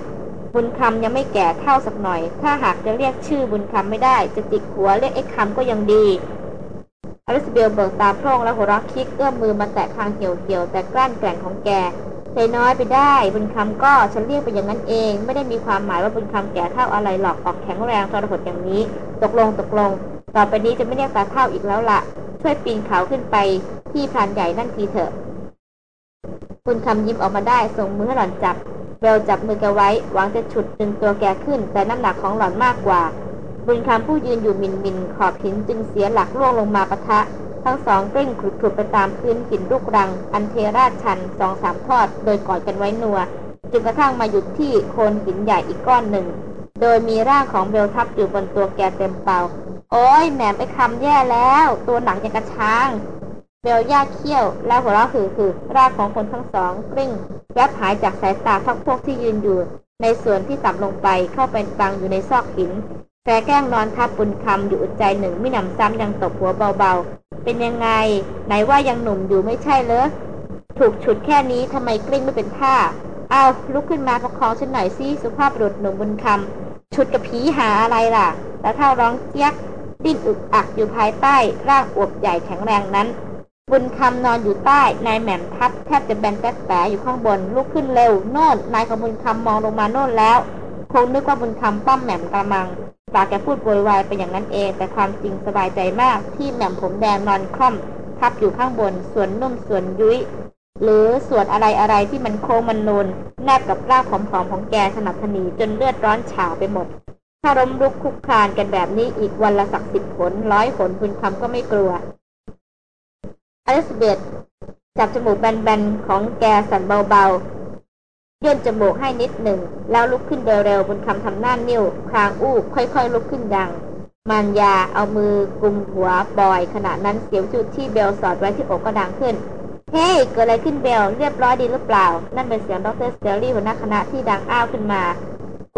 บุญคำยังไม่แก่เท่าสักหน่อย ถ้าหากจะเรียกชื่อบุญคำไม่ได้ จะจิกหัวเรียกไอ้คำก็ยังดีอิสซาเบลเบิกตาโพร่งแล้วหัวเราะคิกเอื้อมมือมาแตะคางเหี่ยวๆแต่กลั้นแกร่งของแกใจน้อยไปได้ บุญคำก็ฉันเรียกไปอย่างนั้นเอง ไม่ได้มีความหมายว่าบุญคำแก่เฒ่าอะไรหรอกออกแข็งแรงทรหดอย่างนี้ ตกลงตกลง ต่อไปนี้จะไม่เรียกตาเฒ่าอีกแล้วละช่วยปีนเขาขึ้นไปที่พรานใหญ่นั่นทีเถอะบุญคำยิ้มออกมาได้ส่งมือให้หล่อนจับเบลจับมือแกไว้ หวังจะฉุดดึงตัวแกขึ้น แต่น้ำหนักของหล่อนมากกว่า บุญคำผู้ยืนอยู่หมิ่นๆขอบหินจึงเสียหลักร่วงลงมาปะทะ ทั้งสองกลิ้งคลุกๆไปตามพื้นหินลูกรัง อันเทราชันสองสามทอด โดยกอดกันไว้นัวจนกระทั่งมาหยุดที่โคนหินใหญ่อีกก้อนหนึ่ง โดยมีร่างของเบลทับอยู่บนตัวแกเต็มเปล่า โอ้ยแหมไอ้คำแย่แล้ว ตัวหนักยังกะช้างเบลแยกเขี้ยว แล้วหัวเราะคิกคิกร่างของคนทั้งสองกลิ้งแวบหายจากสายตาพรรคพวกที่ยืนอยู่ ในส่วนที่ต่ำลงไปเข้าไปบังอยู่ในซอกหินแกแก้งนอนทับบุญคำอยู่อุดใจหนึ่งไม่หนำซ้ำยังตบหัวเบาๆ เป็นยังไง ไหนว่ายังหนุ่มอยู่ไม่ใช่เหรอถูกฉุดแค่นี้ทำไมกลิ้งไม่เป็นท่าเอาลุกขึ้นมาประคองฉันหน่อยสิสุภาพบุรุษหนุ่มบุญคำฉุดกับผีหาอะไรล่ะแต่เท่าร้องเจี๊ยก ดิ้นอึกอักอยู่ภายใต้ร่างอวบใหญ่แข็งแรงนั้น บุญคำนอนอยู่ใต้ นายแหม่มทับแทบจะแบนแต๊แตอยู่ข้างบน ลุกขึ้นเร็ว โน่น นายของบุญคำมองลงมาโน่นแล้ว คงนึกว่าบุญคำป้อมแหม่มกระมัง ปากแกพูดโวยวายไปอย่างนั้นเอง แต่ความจริงสบายใจมากที่แหม่มผมแดงนอนคล่อม ทับอยู่ข้างบน ส่วนนุ่มส่วนยุ้ยหรือส่วนอะไรอะไรที่มันโค้งมันนูนแนบกับร่างผอมๆของแกสนับสนีจนเลือดร้อนฉาไปหมด ถ้าล้มลุกคุกคานกันแบบนี้อีกวันละสักสิบผลร้อยผลคุณคำก็ไม่กลัวอลิซาเบธจับจมูกแบนๆของแกสั่นเบาๆยื่นจมูกให้นิดหนึ่ง แล้วลุกขึ้นเร็วๆบุญคำทำหน้านิ้วคางอู้ค่อยๆลุกขึ้นดัง มารยาเอามือกุมหัวบอย ขณะนั้นเสียงจุดที่เบลสอดไว้ที่อกก็ดังขึ้น hey, เกิดอะไรขึ้นเบลเรียบร้อยดีหรือเปล่า นั่นเป็นเสียงดร.สแตนลีย์หัวหน้าคณะที่ดังอ้าวขึ้นมา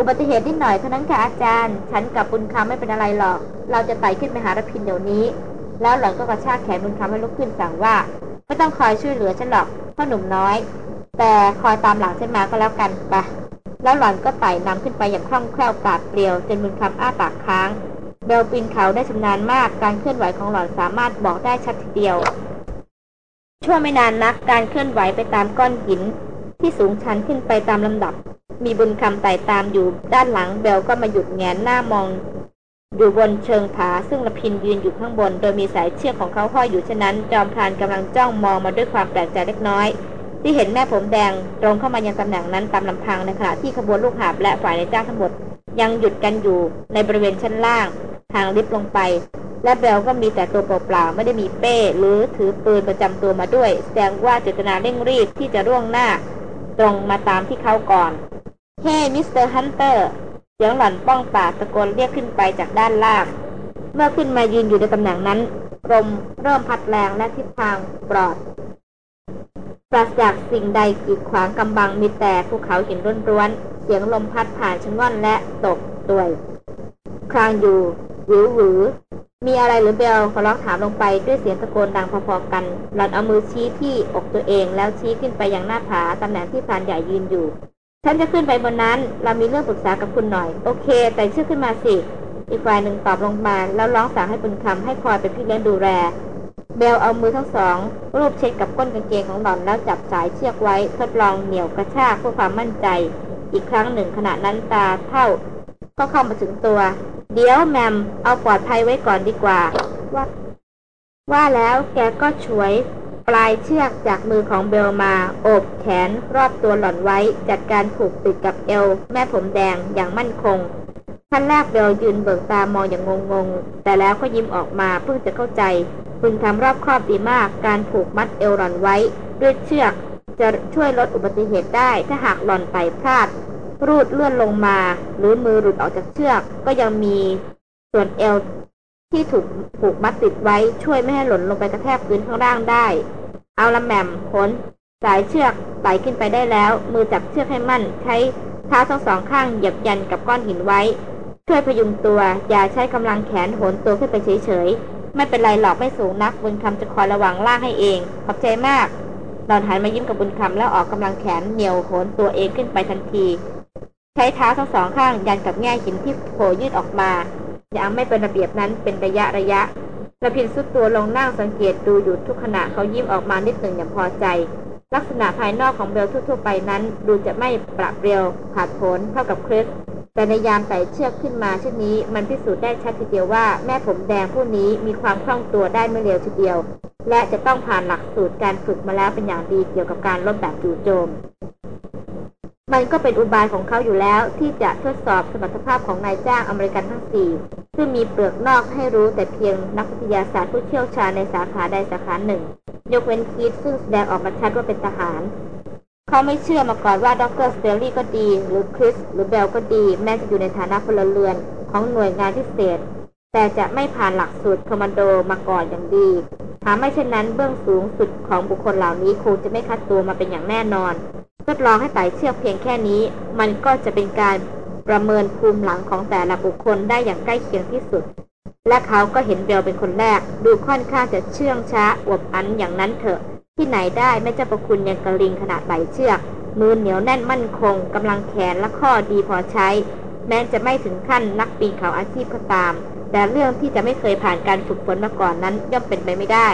อุบัติเหตุนิดหน่อยเท่านั้นค่ะอาจารย์ ฉันกับบุญคำไม่เป็นอะไรหรอก เราจะไต่ขึ้นไปหารพินทร์เดี๋ยวนี้ แล้วหล่อนก็กระชากแขนบุญคำให้ลุกขึ้นสั่งว่า ไม่ต้องคอยช่วยเหลือฉันหรอกพ่อหนุ่มน้อย แต่คอยตามหลังฉันมาก็แล้วกันไปแล้วหล่อนก็ไต่นำขึ้นไปอย่างคล่องแคล่วปราดเปรียวจนบุญคำอ้าปากค้างเบลปีนเขาได้ชำนาญมากการเคลื่อนไหวของหล่อนสามารถบอกได้ชัดทีเดียว ชั่วไม่นานนักการเคลื่อนไหวไปตามก้อนหินที่สูงชันขึ้นไปตามลำดับ มีบุญคำไต่ตามอยู่ด้านหลังเบลก็มาหยุดแงนหน้ามอง อยู่บนเชิงผาซึ่งละพินยืนอยู่ข้างบน โดยมีสายเชือกของเขาห้อยอยู่ฉะนั้น จอมพรานกำลังจ้องมองมาด้วยความแปลกใจเล็กน้อย ที่เห็นแม่ผมแดงตรงเข้ามายังตำแหน่งนั้นตามลำพังในขณะที่ขบวนลูกหาบและฝ่ายนายจ้างทั้งหมด ยังหยุดกันอยู่ในบริเวณชั้นล่าง ห่างลิบลงไป และเบลก็มีแต่ตัวเปล่าๆไม่ได้มีเป้ หรือถือปืนประจำตัวมาด้วย แสดงว่าเจตนาเร่งรีบที่จะร่วงหน้า ตรงมาตามที่เขาก่อน hey Mister Hunter เสียงหล่อนป้องปากตะโกนเรียกขึ้นไปจากด้านล่าง เมื่อขึ้นมายืนอยู่ในตำแหน่งนั้นลมเริ่มพัดแรงและทิศทางปลอด ปราศจากสิ่งใดกีดขวางกำบังมีแต่ภูเขาหินร้วนๆ เสียงลมพัดผ่านชนวนและตกตัวย คลางอยู่หวือหวือ มีอะไรหรือเบลขอร้องถามลงไปด้วยเสียงตะโกนดังพอๆกัน หล่อนเอามือชี้ที่อกตัวเองแล้วชี้ขึ้นไปยังหน้าผาตำแหน่งที่พรานใหญ่ยืนอยู่ ฉันจะขึ้นไปบนนั้น เรามีเรื่องปรึกษากับคุณหน่อย โอเค แต่ชื่อขึ้นมาสิ อีกฝ่ายหนึ่งตอบลงมา แล้วร้องสั่งให้บุญคำให้คอยเป็นพี่เลี้ยงดูแล เบลเอามือทั้งสอง รูปเช็ดกับก้นกางเกงของหล่อนแล้วจับสายเชือกไว้ทดลองเหนี่ยวกระชากเพื่อความมั่นใจ อีกครั้งหนึ่งขณะนั้นตาเท่า ก็เข้ามาถึงตัว เดี๋ยวแมม เอาปลอดภัยไว้ก่อนดีกว่า ว่าว่าแล้วแกก็ช่วย ปลายเชือกจากมือของเบลมาโอบแขนรอบตัวหล่อนไว้ จัดการผูกติดกับเอว แม่ผมแดงอย่างมั่นคงขั้นแรกเบลยืนเบิกตามองอย่างงงๆ แต่แล้วก็ยิ้มออกมาเพิ่งจะเข้าใจพึงทำรอบครอบดีมาก การผูกมัดเอวหล่อนไว้ ด้วยเชือก จะช่วยลดอุบัติเหตุได้ถ้าหากหล่อนไปพลาด รูดเลื่อนลงมา หรือมือหลุดออกจากเชือกก็ยังมีส่วนเอว ที่ถูกผูกมัดติดไว้ช่วยไม่ให้หล่นลงไปกระแทกพื้นข้างล่างได้ เอาละแหม่มขนสายเชือกไต่ขึ้นไปได้แล้ว มือจับเชือกให้มั่น ใช้เท้าทั้งสองข้างเหยียบยันกับก้อนหินไว้ ช่วยพยุงตัว อย่าใช้กำลังแขนโหนตัวขึ้นไปเฉยๆ ไม่เป็นไรหรอกไม่สูงนัก บุญคำจะคอยระวังล่างให้เอง ขอบใจมากหลอนหันมายิ้มกับบุญคำแล้วออกกำลังแขนเหนียวโหนตัวเองขึ้นไปทันทีแทช้เท้าทั้งสองข้างยันกับแง่หินที่โผล่ยืดออกมา อย่างไม่เป็นระเบียบนั้นเป็นระยะระยะระพินสุดตัวลงนั่งสังเกตดูอยู่ทุกขณะเขายิ้มออกมานิดหนึ่งอย่างพอใจ ลักษณะภายนอกของเบลทั่วๆไปนั้น ดูจะไม่ปรับเร็วผาดผลเท่ากับคริสแต่ในยามไต่เชือกขึ้นมาเช่นนี้ มันพิสูจน์ได้ชัดทีเดียวว่าแม่ผมแดงผู้นี้มีความคล่องตัวได้ไม่เร็วทีเดียว และจะต้องผ่านหลักสูตรการฝึกมาแล้วเป็นอย่างดีเกี่ยวกับการลบแบบจู่โจม มันก็เป็นอุบายของเขาอยู่แล้ว ที่จะทดสอบสมรรถภาพของนายจ้างอเมริกันทั้งสี่ซึ่งมีเปลือกนอกให้รู้แต่เพียงนักวิทยาศาสตร์ผู้เชี่ยวชาญในสาขาใดสาขาหนึ่ง ยกเว้นคีดซึ่งแสดงออกมาชัดว่าเป็นทหาร เขาไม่เชื่อมาก่อนว่าดรสเตอรี่ก็ดี หรือคริสหรือเบลก็ดี แม้จะอยู่ในฐานะพลเรือนของหน่วยงานพิเศษ แต่จะไม่ผ่านหลักสูตรคอมมานโดมาก่อนอย่างดีหาไม่เช่นนั้นเบื้องสูงสุดของบุคคลเหล่านี้คงจะไม่คัดตัวมาเป็นอย่างแน่นอน ทดลองให้ไต่เชือกเพียงแค่นี้ มันก็จะเป็นการประเมินภูมิหลังของแต่ละบุคคลได้อย่างใกล้เคียงที่สุด และเขาก็เห็นเบลเป็นคนแรก ดูค่อนข้างจะเชื่องช้าอวบอันอย่างนั้นเถอะ ที่ไหนได้แม่เจ้าประคุณยังกระลิงขนาดไหลเชือก มือเหนียวแน่นมั่นคงกำลังแขนและข้อดีพอใช้ แม้จะไม่ถึงขั้นนักปีนเขาอาชีพก็ตาม แต่เรื่องที่จะไม่เคยผ่านการฝึกฝนมาก่อนนั้น ย่อมเป็นไปไม่ได้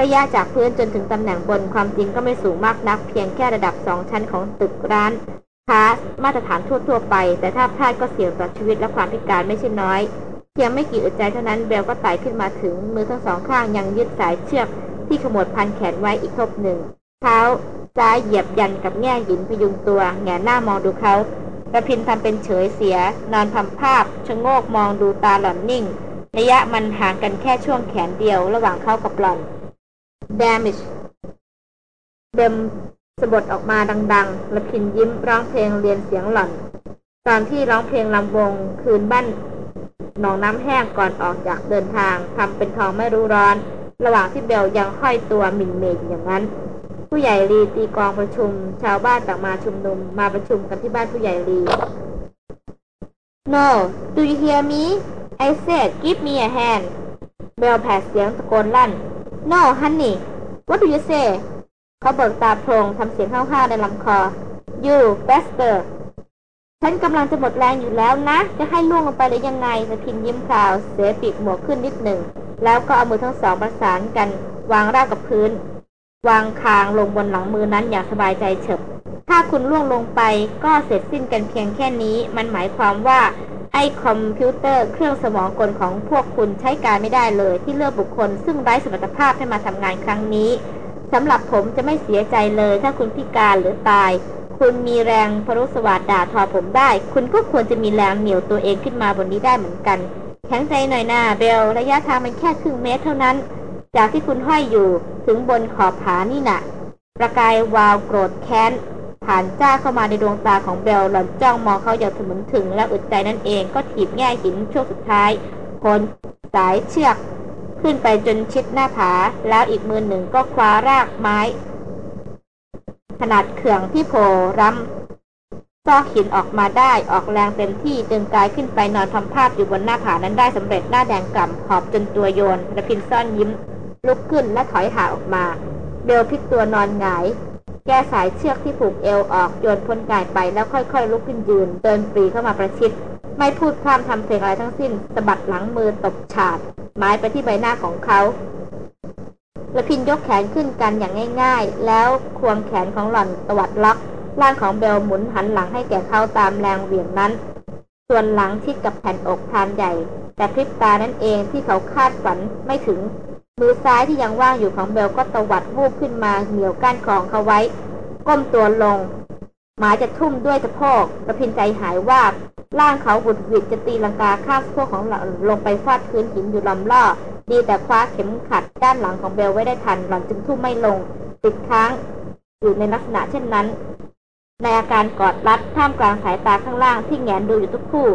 ระยะจากพื้นจนถึงตำแหน่งบนความจริงก็ไม่สูงมากนัก เพียงแค่ระดับสองชั้นของตึกร้านค้ามาตรฐานทั่วๆไป แต่ถ้าพลาดก็เสี่ยงต่อชีวิตและความพิการไม่ใช่น้อยเพียงไม่กี่อึดใจเท่านั้นเบลก็ไต่ขึ้นมาถึงมือทั้งสองข้างยังยึดสายเชือกที่ขมวดพันแขนไว้อีกทบหนึ่งเท้าซ้ายเหยียบยันกับแง่หินพยุงตัวแงหน้ามองดูเขา ระพินทำเป็นเฉยเสีย นอนทำภาพชะโงกมองดูตาหล่อนนิ่ง ระยะมันห่างกันแค่ช่วงแขนเดียวระหว่างเข้ากับหล่อน damage เดมสะบดออกมาดังๆระพินยิ้มร้องเพลงเรียนเสียงหล่อน ตอนที่ร้องเพลงลำวงคืนบ้านหนองน้ำแห้งก่อนออกจากเดินทางทำเป็นทองไม่รู้ร้อน ระหว่างที่เบลยังห้อยตัวหมิ่นเมย์อย่างนั้น ผู้ใหญ่ลีตีกองประชุม ชาวบ้านต่างมาชุมนุม มาประชุมกันที่บ้านผู้ใหญ่ลี No do you hear me I said give me a hand เบลแผดเสียงตะโกนลั่น No honey what do you say เขาเบิกตาโพรงทำเสียงห้าวๆในลำคอ You bastard ฉันกำลังจะหมดแรงอยู่แล้วนะ จะให้ล่วงลงไปหรือยังไงสพินยิ้มข่าว เสียปีกหมวกขึ้นนิดหนึ่ง แล้วก็เอามือทั้งสองประสานกัน วางราบกับพื้น วางคางลงบนหลังมือนั้นอย่างสบายใจเฉบถ้าคุณล่วงลงไปก็เสร็จสิ้นกันเพียงแค่นี้ มันหมายความว่า ไอ้คอมพิวเตอร์เครื่องสมองกลของพวกคุณใช้การไม่ได้เลย ที่เลือกบุคคล ซึ่งไร้สมรรถภาพให้มาทำงานครั้งนี้สำหรับผมจะไม่เสียใจเลย ถ้าคุณพิการหรือตาย คุณมีแรงผรุสวาทด่าทอผมได้ คุณก็ควรจะมีแรงเหนี่ยวตัวเองขึ้นมาบนนี้ได้เหมือนกัน แข็งใจหน่อยน่าเบลระยะทางมันแค่ครึ่งเมตรเท่านั้น จากที่คุณห้อยอยู่ถึงบนขอบผานี่น่ะ ประกายวาวโกรธแค้น ผ่านจ้าเข้ามาในดวงตาของเบลหล่อนจ้องมองเขาอย่างถึงถึงและอึดใจนั่นเองก็ถีบแง่หินช่วงสุดท้ายคนสายเชือก ขึ้นไปจนชิดหน้าผา แล้วอีกมือหนึ่งก็คว้ารากไม้ ขนาดเขื่องที่โผล่รำซอกหินออกมาได้ออกแรงเต็มที่จึงกายขึ้นไปนอนทำภาพอยู่บนหน้าผานั้นได้สำเร็จหน้าแดงกล่ำหอบจนตัวโยนระพินซ่อนยิ้ม ลุกขึ้นและถอยห่างออกมา เบลพลิกตัวนอนหงาย แก้สายเชือกที่ผูกเอวออกโยนพ้นกายไปแล้วค่อยๆ ลุกขึ้นยืน เดินปรีเข้ามาประชิด ไม่พูดความทำเพลงอะไรทั้งสิ้นสะบัดหลังมือตบฉาดไม้ไปที่ใบหน้าของเขาละพินยกแขนขึ้นกันอย่างง่าย ๆ แล้วควงแขนของหล่อนตวัดล็อกร่างของเบลหมุนหันหลังให้แก่เขาตามแรงเหวี่ยงนั้น ส่วนหลังชิดกับแผ่นอกทานใหญ่ แต่พริบตานั่นเองที่เขาคาดฝันไม่ถึง มือซ้ายที่ยังว่างอยู่ของเบลก็ตวัดวูบขึ้นมาเหนี่ยวก้านคองเขาไว้ ก้มตัวลง หมายจะทุ่มด้วยสะโพกระพินใจหายว่าร่างเขาบุดวิดจะตีลังกาข้ามสะโพกของลงไปฟาดพื้นหินอยู่ลำล่อ ดีแต่คว้าเข็มขัดด้านหลังของเบลไว้ได้ทันหล่อนจึงทุ่มไม่ลง ติดค้างอยู่ในลักษณะเช่นนั้น ในอาการกอดรัดท่ามกลางสายตาข้างล่างที่แงนดูอยู่ทุกคู่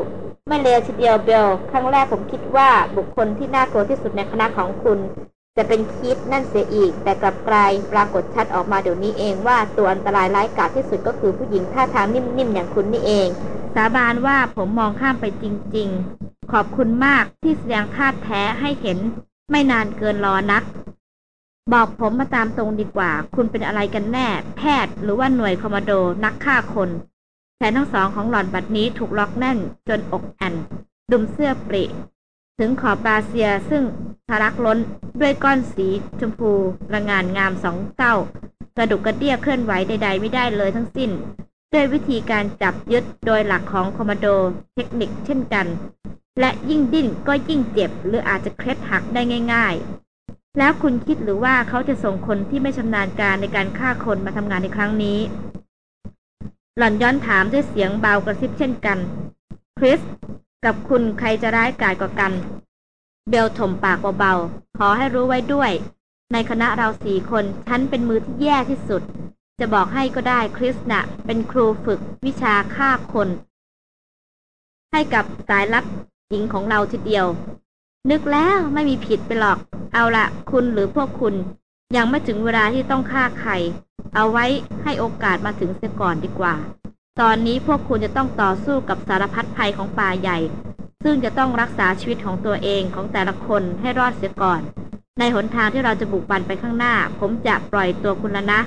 ไม่เลวทีเดียวเบลครั้งแรกผมคิดว่าบุคคลที่น่ากลัวที่สุดในคณะของคุณ จะเป็นคิดนั่นเสียอีก แต่กลับกลายปรากฏชัดออกมาเดี๋ยวนี้เองว่าตัวอันตรายร้ายกาจที่สุดก็คือผู้หญิงท่าทางนิ่มๆอย่างคุณนี่เอง สาบานว่าผมมองข้ามไปจริง ๆ ขอบคุณมากที่แสดงท่าแท้ให้เห็น ไม่นานเกินรอนัก บอกผมมาตามตรงดีกว่า คุณเป็นอะไรกันแน่ แพทย์หรือว่าหน่วยคอมมานโดนักฆ่าคน แขนทั้งสองของหล่อนบัดนี้ถูกล็อกแน่นจนอกแอนดุมเสื้อปริถึงขอบบาเซียซึ่งทะลักล้นด้วยก้อนสีชมพูระงานงามสองเต้ากระดุกกระเดียเคลื่อนไหวใด ๆ ไม่ได้เลยทั้งสิ้น ด้วยวิธีการจับยึดโดยหลักของคอมมานโดเทคนิคเช่นกัน และยิ่งดิ้นก็ยิ่งเจ็บ หรืออาจจะเคล็ดหักได้ง่าย ๆ แล้วคุณคิดหรือว่าเขาจะส่งคนที่ไม่ชำนาญการในการฆ่าคนมาทำงานในครั้งนี้ หล่อนย้อนถามด้วยเสียงเบากระซิบเช่นกัน คริส กับคุณใครจะร้ายกาจกว่ากัน เบลถมปากเบาๆ ขอให้รู้ไว้ด้วย ในคณะเราสี่คนฉันเป็นมือที่แย่ที่สุด จะบอกให้ก็ได้คริสนะ่ะ เป็นครูฝึกวิชาฆ่าคน ให้กับสายลับหญิงของเราทีเดียว นึกแล้วไม่มีผิดไปหรอก เอาละคุณหรือพวกคุณ ยังไม่ถึงเวลาที่ต้องฆ่าใคร เอาไว้ให้โอกาสมาถึงเสียก่อนดีกว่า ตอนนี้พวกคุณจะต้องต่อสู้กับสารพัดภัยของป่าใหญ่ ซึ่งจะต้องรักษาชีวิตของตัวเองของแต่ละคนให้รอดเสียก่อน ในหนทางที่เราจะบุกบันไปข้างหน้า ผมจะปล่อยตัวคุณแล้วนะ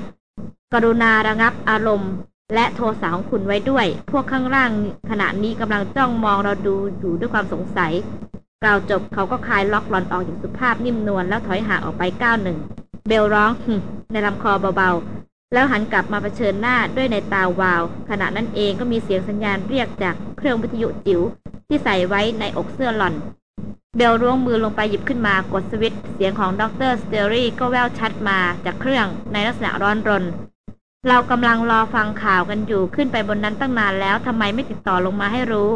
กรุณาระงับอารมณ์ และโทสะของคุณไว้ด้วย พวกข้างล่างขณะนี้กำลังจ้องมองเราดูอยู่ด้วยความสงสัย กล่าวจบเขาก็คลายล็อกหลอนออกอย่างสุภาพนิ่มนวลแล้วถอยห่างออกไปก้าวหนึ่ง เบลร้องในลำคอเบาๆ แล้วหันกลับมาเผชิญหน้าด้วยในตาวาว ขณะนั้นเองก็มีเสียงสัญญาณเรียกจากเครื่องวิทยุจิ๋วที่ใส่ไว้ในอกเสื้อหล่อน เบลร่วงมือลงไปหยิบขึ้นมากดสวิตช์เสียงของดรสเตอรี่ก็แววชัดมาจากเครื่องในลักษณะร้อนรน เรากำลังรอฟังข่าวกันอยู่ขึ้นไปบนนั้นตั้งนานแล้วทำไมไม่ติดต่อลงมาให้รู้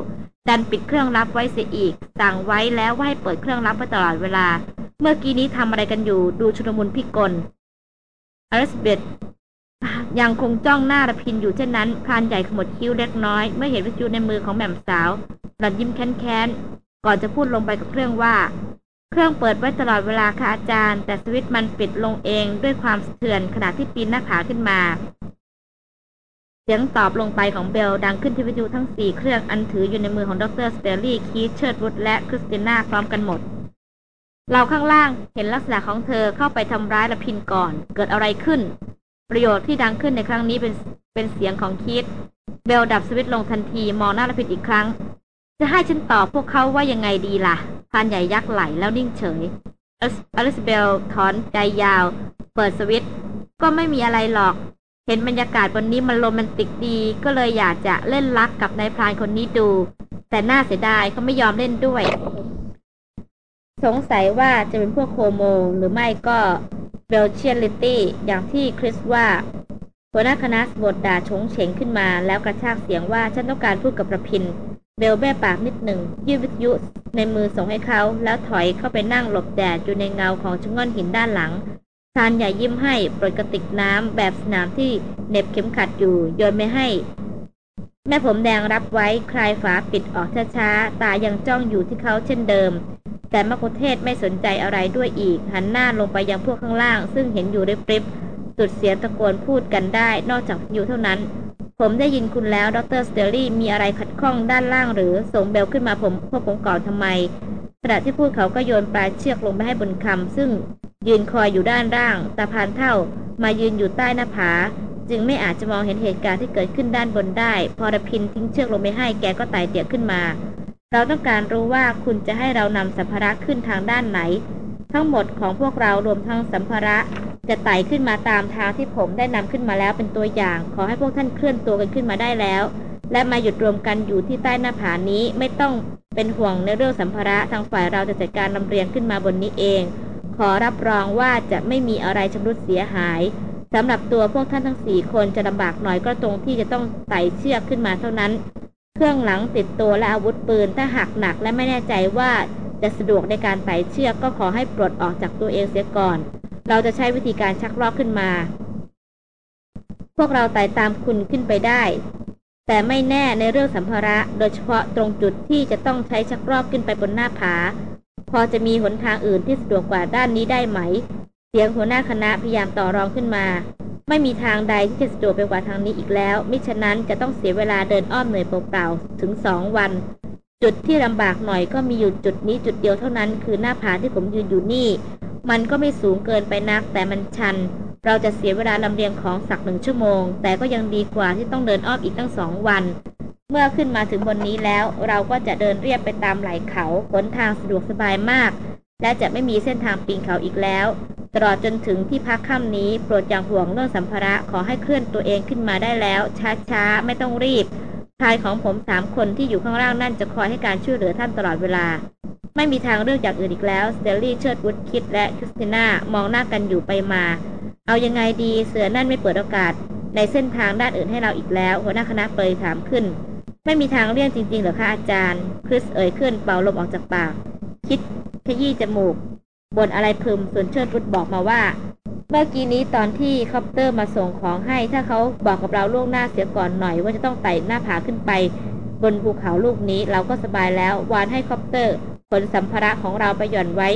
ดันปิดเครื่องรับไว้เสียอีก สั่งไว้แล้วว่าให้เปิดเครื่องรับไว้ตลอดเวลา เมื่อกี้นี้ทำอะไรกันอยู่ ดูชุลมุนพิกลอลิสเบตยังคงจ้องหน้าระพินอยู่เช่นนั้นพรานใหญ่ขมวดคิ้วเล็กน้อย เมื่อเห็นวิทยุในมือของแม่มสาว หลันยิ้มแค้นก่อนจะพูดลงไปกับเครื่องว่า เครื่องเปิดไว้ตลอดเวลาค่ะอาจารย์ แต่สวิตช์มันปิดลงเองด้วยความเถื่อนขณะที่ปีนหน้าผาขึ้นมา เสียงตอบลงไปของเบลดังขึ้นที่วิทยุทั้งสี่เครื่องอันถืออยู่ในมือของดรสเตอร์ลี่คีเชิร์ดวุฒและคริสติน่าพร้อมกันหมด เราข้างล่างเห็นลักษณะของเธอเข้าไปทำร้ายรพินทร์ก่อน เกิดอะไรขึ้น ประโยชน์ที่ดังขึ้นในครั้งนี้เป็นเป็นเสียงของคีธ เบลดับสวิตช์ลงทันทีมองหน้ารพินทร์อีกครั้ง จะให้ฉันตอบพวกเขาว่ายังไงดีล่ะพรานใหญ่ยักไหล่แล้วนิ่งเฉยอิสซาเบลถอนใจยาว เปิดสวิตช์ก็ไม่มีอะไรหรอก เห็นบรรยากาศบนนี้มันโรแมนติกดี ก็เลยอยากจะเล่นรักกับนายพรานคนนี้ดู แต่น่าเสียดายเขาไม่ยอมเล่นด้วย สงสัยว่าจะเป็นพวก homo หรือไม่ก็ bestiality อย่างที่คริสว่าหัวหน้าคณะสบถด่าโฉงเฉงขึ้นมาแล้วกระชากเสียงว่าฉันต้องการพูดกับรพินทร์ เบลเบ้ปากนิดหนึ่งยื่นวิทยุในมือส่งให้เขา แล้วถอยเข้าไปนั่งหลบแดดอยู่ในเงาของชะง่อนหินด้านหลังทานใหญ่ยิ้มให้ปลดกระติกน้ำแบบสนามที่เน็บเข็มขัดอยู่โยนไม่ให้ แม่ผมแดงรับไว้คลายฝาปิดออกช้าๆ ตายังจ้องอยู่ที่เขาเช่นเดิม แต่มกุเทศไม่สนใจอะไรด้วยอีก หันหน้าลงไปยังพวกข้างล่าง ซึ่งเห็นอยู่ได้ปริบสุดเสียงตะโกนพูดกันได้ นอกจากอยู่เท่านั้น ผมได้ยินคุณแล้วดรสเตอรี่มีอะไรขัดข้องด้านล่างหรือส่งเบลขึ้นมาผมพวกผมก่อนทำไมขณะที่พูดเขาก็โยนปลายเชือกลงไปให้บนคำซึ่งยืนคอยอยู่ด้านล่างตาพานเท่ามายืนอยู่ใต้หน้าผา จึงไม่อาจจะมองเห็นเหตุการณ์ที่เกิดขึ้นด้านบนได้ พอระพินทิ้งเชือกลงไปให้แกก็ไต่เตี่ยขึ้นมา เราต้องการรู้ว่าคุณจะให้เรานำสัมภาระขึ้นทางด้านไหน ทั้งหมดของพวกเรารวมทั้งสัมภาระ จะไต่ขึ้นมาตามทางที่ผมได้นำขึ้นมาแล้วเป็นตัวอย่าง ขอให้พวกท่านเคลื่อนตัวกันขึ้นมาได้แล้ว และมาหยุดรวมกันอยู่ที่ใต้หน้าผานี้ไม่ต้องเป็นห่วงในเรื่องสัมภาระทางฝ่ายเราจะจัดการลำเรียงขึ้นมาบนนี้เอง ขอรับรองว่าจะไม่มีอะไรชำรุดเสียหาย สำหรับตัวพวกท่านทั้งสี่คนจะลำบากหน่อยก็ตรงที่จะต้องไต่เชือกขึ้นมาเท่านั้น เครื่องหลังติดตัวและอาวุธปืนถ้าหักหนักและไม่แน่ใจว่าจะสะดวกในการไต่เชือกก็ขอให้ปลดออกจากตัวเองเสียก่อน เราจะใช้วิธีการชักลอกขึ้นมา พวกเราไต่ตามคุณขึ้นไปได้ แต่ไม่แน่ในเรื่องสัมภาระ โดยเฉพาะตรงจุดที่จะต้องใช้ชักลอกขึ้นไปบนหน้าผา พอจะมีหนทางอื่นที่สะดวกกว่าด้านนี้ได้ไหม เสียงหัวหน้าคณะพยายามต่อรองขึ้นมา ไม่มีทางใดที่จะสะดวกไปกว่าทางนี้อีกแล้ว มิฉะนั้นจะต้องเสียเวลาเดินอ้อมเหนื่อยเปล่าๆถึงสองวัน จุดที่ลำบากหน่อยก็มีอยู่จุดนี้จุดเดียวเท่านั้น คือหน้าผาที่ผมยืนอยู่นี่ มันก็ไม่สูงเกินไปนักแต่มันชัน เราจะเสียเวลาลำเลียงของสักหนึ่งชั่วโมง แต่ก็ยังดีกว่าที่ต้องเดินอ้อมอีกตั้งสองวัน เมื่อขึ้นมาถึงบนนี้แล้ว เราก็จะเดินเรียบไปตามไหล่เขาขนทางสะดวกสบายมาก และจะไม่มีเส้นทางปีนเขาอีกแล้ว ตลอดจนถึงที่พักค่ำนี้ โปรดอย่างห่วงเรื่องสัมภาระขอให้เคลื่อนตัวเองขึ้นมาได้แล้ว ช้าๆ ไม่ต้องรีบชายของผมสามคนที่อยู่ข้างล่างนั่นจะคอยให้การช่วยเหลือท่านตลอดเวลา ไม่มีทางเลือกอย่างอื่นอีกแล้วสแตนลีย์ เชิดวุธ คีธและคริสติน่ามองหน้ากันอยู่ไปมา เอายังไงดีเสือนั่นไม่เปิดโอกาส ในเส้นทางด้านอื่นให้เราอีกแล้ว หัวหน้าคณะเปรยถามขึ้น ไม่มีทางเลี่ยงจริงๆเหรอคะอาจารย์ คริสเอ่ยขึ้นเป่าลมออกจากปาก คีธขยี้จมูกบ่นอะไรพึมส่วนเชิดวุธบอกมาว่า เมื่อกี้นี้ตอนที่คอปเตอร์มาส่งของให้ ถ้าเขาบอกกับเราล่วงหน้าเสียก่อนหน่อย ว่าจะต้องไต่หน้าผาขึ้นไป บนภูเขาลูกนี้เราก็สบายแล้ว วานให้คอปเตอร์ขนสัมภาระของเราไปหย่อนไว้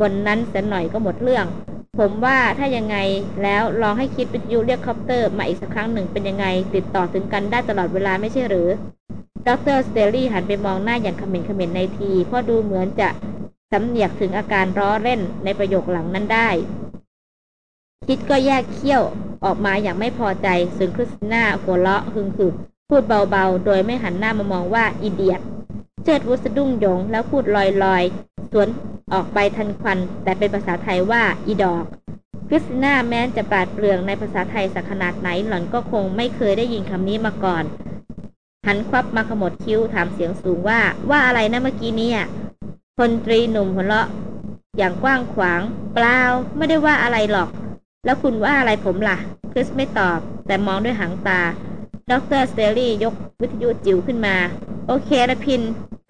บนนั้นเสียหน่อยก็หมดเรื่อง ผมว่าถ้ายังไงแล้วลองให้คีธวิทยุเรียกคอปเตอร์มาอีกสักครั้งหนึ่งเป็นยังไง ติดต่อถึงกันได้ตลอดเวลาไม่ใช่หรือ ดร.สแตนลีย์หันไปมองหน้าอย่างเขม็นเขม็นในที เพราะดูเหมือนจะสำเนียกถึงอาการล้อเล่นในประโยคหลังนั้นได้ คีธก็แยกเขี้ยวออกมาอย่างไม่พอใจซึ่งคริสติน่าหัวเราะหึงหึพูดเบาๆ โดยไม่หันหน้ามามองว่าอีเดียตเจิดวุฒสะดุ้งยงแล้วพูดลอยๆ สวนออกไปทันควัน แต่เป็นภาษาไทยว่าอีดอกคริสติน่าแม้นจะปราดเปรื่องในภาษาไทยสักขนาดไหนหล่อนก็คงไม่เคยได้ยินคำนี้มาก่อน หันควับมาขมวดคิ้วถามเสียงสูงว่า ว่าอะไรนะเมื่อกี้นี้พลตรีหนุ่มหัวเราะ อย่างกว้างขวาง เปล่าไม่ได้ว่าอะไรหรอก แล้วคุณว่าอะไรผมล่ะ คริสไม่ตอบ แต่มองด้วยหางตาดรสเตลลี่ยกวิทยุจิ๋วขึ้นมา โอเคละพิน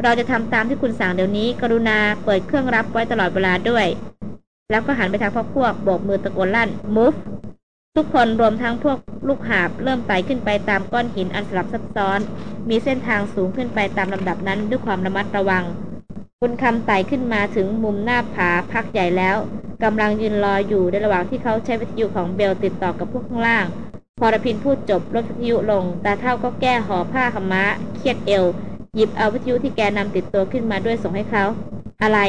เราจะทำตามที่คุณสั่งเดี๋ยวนี้ กรุณาเปิดเครื่องรับไว้ตลอดเวลาด้วย แล้วก็หันไปทางพวกพวกโบกมือตะโกนลั่น move ทุกคนรวมทั้งพวกลูกหาบเริ่มไต่ขึ้นไปตามก้อนหินอันสลับซับซ้อน มีเส้นทางสูงขึ้นไปตามลำดับนั้นด้วยความระมัดระวัง คุณคำไต่ขึ้นมาถึงมุมหน้าผาพักใหญ่แล้วกำลังยืนรออยู่ในระหว่างที่เขาใช้วิทยุของเบลติดต่อกับพวกข้างล่าง พอรพินพูดจบลดวิทยุลง ตาเท่าก็แก้ห่อผ้าขม้าเครียดเอว หยิบเอาวิทยุที่แกนำติดตัวขึ้นมาด้วยส่งให้เขา อะไร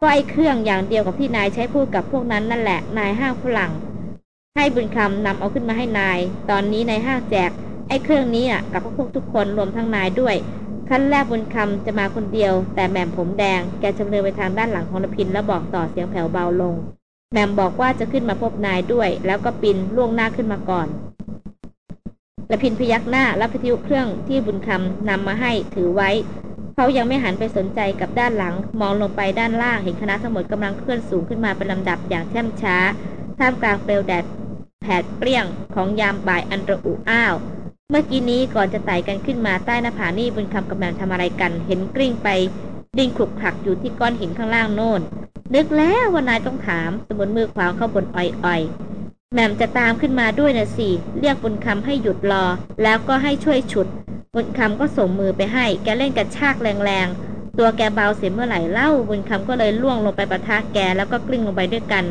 ก็ไอเครื่องอย่างเดียวกับที่นายใช้พูดกับพวกนั้นนั่นแหละ นายห้างฝรั่ง ให้บุญคำนำเอาขึ้นมาให้นาย ตอนนี้นายห้างแจก ไอ้เครื่องนี้อะกับพวกทุกคนรวมทั้งนายด้วยขั้นแรกบุญคำจะมาคนเดียว แต่แหม่มผมแดงแกชำเลือไปทางด้านหลังของรพินแล้วบอกต่อเสียงแผ่วเบาลง แหม่มบอกว่าจะขึ้นมาพบนายด้วย แล้วก็ปินล่วงหน้าขึ้นมาก่อนรพินพยักหน้ารับวิทยุเครื่องที่บุญคำนำมาให้ถือไว้ เขายังไม่หันไปสนใจกับด้านหลัง มองลงไปด้านล่างเห็นคณะทั้งหมดกำลังเคลื่อนสูงขึ้นมาเป็นลำดับอย่างแช่มช้า ท่ามกลางเปลวแดดแผดเปรี้ยงของยามบ่ายอันระอุอ้าว เมื่อกี้นี้ก่อนจะไต่กันขึ้นมาใต้หน้าผานี่บุญคำกำลังทำอะไรกัน เห็นกลิ้งไปดิ่งขลุกขลักอยู่ที่ก้อนหินข้างล่างโน่น นึกแล้วว่านายต้องถามสมุนมือขวางเข้าบนอ่อยๆแหม่มจะตามขึ้นมาด้วยนะสิ เรียกบุญคำให้หยุดรอ แล้วก็ให้ช่วยฉุด บุญคำก็ส่งมือไปให้ แกเล่นกระชากแรงๆ ตัวแกเบาเสียเมื่อไหร่เล่า บุญคำก็เลยล่วงลงไปประทะแกแล้วก็กลิ้งลงไปด้วยกัน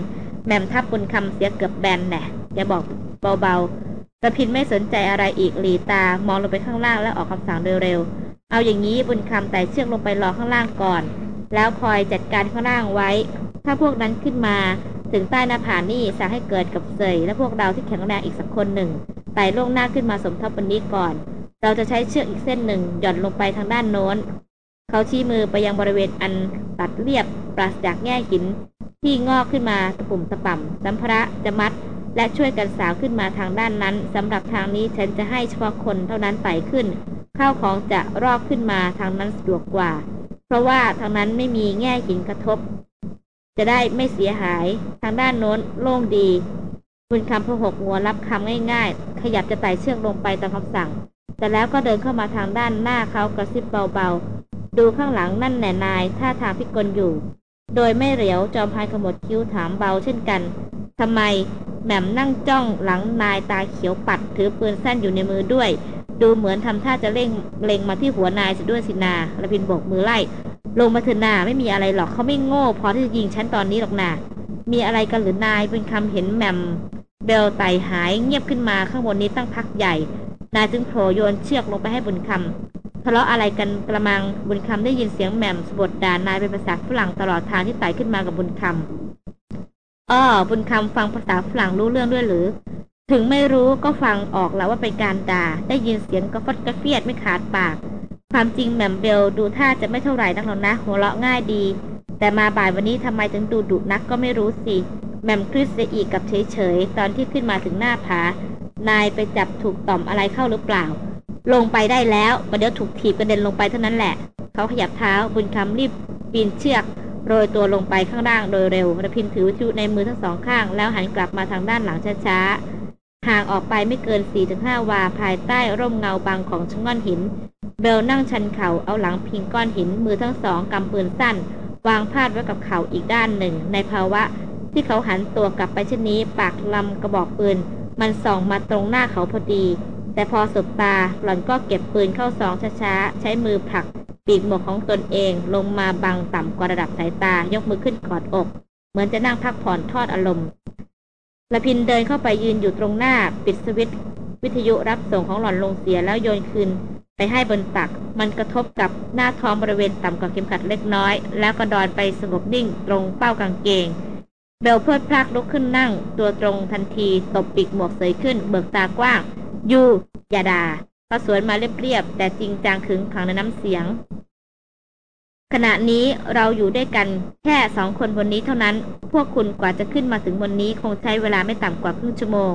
แม่มทับบุญคำเสียเกือบแบนแน่แกบอกเบาๆกระพินไม่สนใจอะไรอีกหลีตามองลงไปข้างล่างแล้วออกคำสั่งเร็วๆ เอาอย่างนี้บุญคำไต่เชือกลงไปรอข้างล่างก่อน แล้วคอยจัดการข้างล่างไว้ ถ้าพวกนั้นขึ้นมาถึงใต้หน้าผานี่สั่งให้เกิดกับเสยและพวกเราที่แข็งแรงอีกสักคนหนึ่งไต่ล่วงหน้าขึ้นมาสมทบบนนี้ก่อน เราจะใช้เชือกอีกเส้นหนึ่งหย่อนลงไปทางด้านโน้น เขาชี้มือไปยังบริเวณอันตัดเรียบปราศจากแง่หิน ที่งอกขึ้นมาตะปุ่มตะป่ำสัมภาระจะมัด และช่วยกันสาวขึ้นมาทางด้านนั้นสำหรับทางนี้ฉันจะให้เฉพาะคนเท่านั้นไต่ขึ้น ข้าวของจะรอบขึ้นมาทางนั้นสะดวกกว่า เพราะว่าทางนั้นไม่มีแง่หินกระทบ จะได้ไม่เสียหายทางด้านโน้นโล่งดีบุญคำพหกหัวรับคำง่ายๆ ขยับจะไต่เชือกลงไปตามคำสั่ง แต่แล้วก็เดินเข้ามาทางด้านหน้าเขากระซิบเบาๆ ดูข้างหลังนั่นแน่นายท่าทางพิกลอยู่ โดยไม่เหลียวจอมพายขมวดคิ้วถามเบาเช่นกันทำไมแหม่มนั่งจ้องหลังนายตาเขียวปัด ถือปืนสั้นอยู่ในมือด้วย ดูเหมือนทำท่าจะเล่งเล็งมาที่หัวนายจะด้วยสินาระพินโบกมือไล่ ลงมาเถอะนาไม่มีอะไรหรอกเขาไม่โง่ พอที่จะยิงฉันตอนนี้หรอกนามีอะไรกันหรือนายเป็นคำเห็นแหม่มเบลไตหายเงียบขึ้นมาข้างบนนี้ตั้งพักใหญ่ นายจึงโผล่โยนเชือกลงไปให้บุญคำทะเลาะอะไรกันกระมังบุญคำได้ยินเสียงแหม่มสบดด่านายเป็นภาษาฝรั่งตลอดทางที่ไต่ขึ้นมากับบุญคำอ้อบุญคำฟังภาษาฝรั่งรู้เรื่องด้วยหรือ ถึงไม่รู้ก็ฟังออกแล้วว่าเป็นการด่า ได้ยินเสียงกระฟดกระเฟียดไม่ขาดปาก ความจริงแหม่มเบลดูท่าจะไม่เท่าไหร่นักหรอกนะ หัวเราะง่ายดี แต่มาบ่ายวันนี้ทำไมถึงดูดุนักก็ไม่รู้สิแหม่มคริสเสียอีกกับเฉยๆตอนที่ขึ้นมาถึงหน้าผา นายไปจับถูกต่อมอะไรเข้าหรือเปล่า ลงไปได้แล้วประเดี๋ยวถูกถีบกระเด็นลงไปเท่านั้นแหละ เขาขยับเท้าบุญคำรีบปีนเชือก โรยตัวลงไปข้างล่างโดยเร็วระพินถือวิทยุในมือทั้งสองข้าง แล้วหันกลับมาทางด้านหลังช้าๆ ห่างออกไปไม่เกิน 4-5 วา ภายใต้ร่มเงาบางของชะง่อนหิน เบลนั่งชันเข่าเอาหลังพิงก้อนหินมือทั้งสองกำปืนสั้น วางพาดไว้กับเข่าอีกด้านหนึ่ง ในภาวะที่เขาหันตัวกลับไปเช่นนี้ ปากลำกระบอกปืน มันส่องมาตรงหน้าเขาพอดี แต่พอสบตาหล่อนก็เก็บปืนเข้าซองช้าๆ ใช้มือผลัก ปีกหมวกของตนเองลงมาบังต่ำกว่าระดับสายตายกมือขึ้นกอดอก เหมือนจะนั่งพักผ่อนทอดอารมณ์ละพินเดินเข้าไปยืนอยู่ตรงหน้า ปิดสวิตช์วิทยุรับส่งของหล่อนลงเสียแล้วโยนคืนไปให้บนตัก มันกระทบกับหน้าท้องบริเวณต่ำกว่าเข็มขัดเล็กน้อย แล้วก็ดอนไปสงบนิ่งตรงเป้ากางเกง เบลเพิดพลากลุกขึ้นนั่ง ตัวตรงทันทีตบปีกหมวกเสยขึ้น เบิกตากว้าง ยู อย่าดาเขาสวนมาเรียบๆแต่จริงจังขึงขังในน้ำเสียง ขณะนี้เราอยู่ด้วยกันแค่สองคนบนนี้เท่านั้น พวกคุณกว่าจะขึ้นมาถึงบนนี้คงใช้เวลาไม่ต่ำกว่าครึ่งชั่วโมง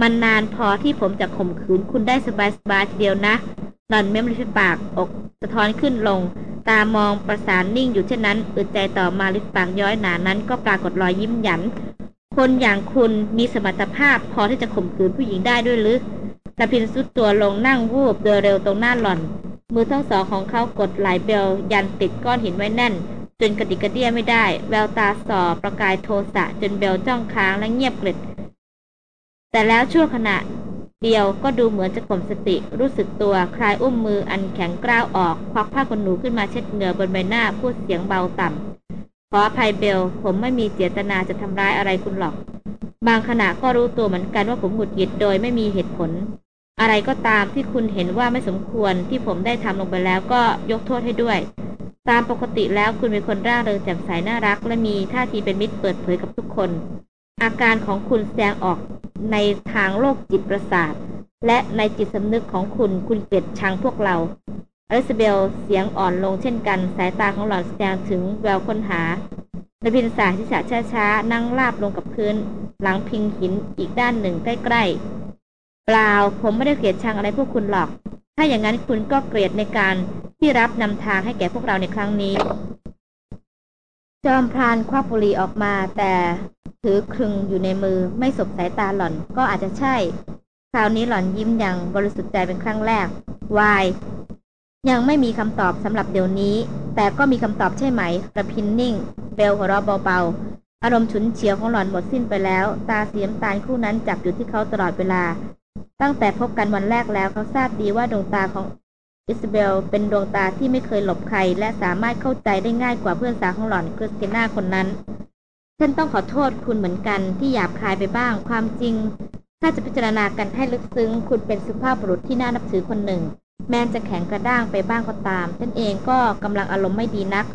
มันนานพอที่ผมจะข่มขืนคุณได้สบายๆทีเดียวนะ หล่อนเม้มริมปากอกสะท้อนขึ้นลง ตามองประสานนิ่งอยู่เช่นนั้นอึดใจต่อมาลิฟปากย้อยหนานั้นก็ปรากฏรอยยิ้มหยัน คนอย่างคุณมีสมรรถภาพพอที่จะข่มขืนผู้หญิงได้ด้วยหรือตะพินสุดตัวลงนั่งวูบเดินเร็วตรงหน้าหล่อน มือทั้งสองของเขากดไหลเบล ยันติดก้อนหินไว้แน่น จนกระดิกกระเดี้ยไม่ได้ แววตาสอประกายโทสะจนเบลจ้องค้างและเงียบกริบแต่แล้วชั่วขณะเดียวก็ดูเหมือนจะข่มสติรู้สึกตัวคลายอุ้มมืออันแข็งกร้าวออก ควักผ้าขนหนูขึ้นมาเช็ดเหงื่อบนใบหน้าพูดเสียงเบาต่ำขออภัยเบล ผมไม่มีเจตนาจะทำร้ายอะไรคุณหรอก บางขณะก็รู้ตัวเหมือนกันว่าผมหงุดหงิดโดยไม่มีเหตุผล อะไรก็ตามที่คุณเห็นว่าไม่สมควรที่ผมได้ทำลงไปแล้วก็ยกโทษให้ด้วย ตามปกติแล้วคุณเป็นคนร่าเริงแจ่มใสน่ารัก และมีท่าทีเป็นมิตรเปิดเผยกับทุกคน อาการของคุณแสดงออกในทางโรคจิตประสาท และในจิตสำนึกของคุณคุณเกลียดชังพวกเราอลิซาเบลเสียงอ่อนลงเช่นกัน สายตาของหล่อนแสดงถึงแววค้นหาในพินสาที่ช้าช้าๆนั่งราบลงกับพื้น หลังพิงหินอีกด้านหนึ่งใกล้ๆ เปล่าผมไม่ได้เกลียดชังอะไรพวกคุณหรอก ถ้าอย่างนั้นคุณก็เกลียดในการที่รับนำทางให้แก่พวกเราในครั้งนี้ จอมพรานควักบุหรี่ออกมา แต่ถือครึงอยู่ในมือไม่สบสายตาหล่อนก็อาจจะใช่ คราวนี้หล่อนยิ้มอย่างบริสุทธิ์ใจเป็นครั้งแรกวายยังไม่มีคำตอบสำหรับเดี๋ยวนี้ แต่ก็มีคำตอบใช่ไหมกระพินนิ่ง เบลหัวเราะเบาๆ อารมณ์ฉุนเฉียวของหล่อนหมดสิ้นไปแล้ว ตาเสียมตาลคู่นั้นจับอยู่ที่เขาตลอดเวลา ตั้งแต่พบกันวันแรกแล้วเขาทราบดีว่าดวงตาของอิสเบลเป็นดวงตาที่ไม่เคยหลบใคร และสามารถเข้าใจได้ง่ายกว่าเพื่อนสาวของหล่อนคริสติน่าคนนั้นฉันต้องขอโทษคุณเหมือนกันที่หยาบคายไปบ้าง ความจริง ถ้าจะพิจารณากันให้ลึกซึ้ง คุณเป็นสุภาพบุรุษที่น่านับถือคนหนึ่ง แม้จะแข็งกระด้างไปบ้างก็ตามฉันเองก็กำลังอารมณ์ไม่ดีนัก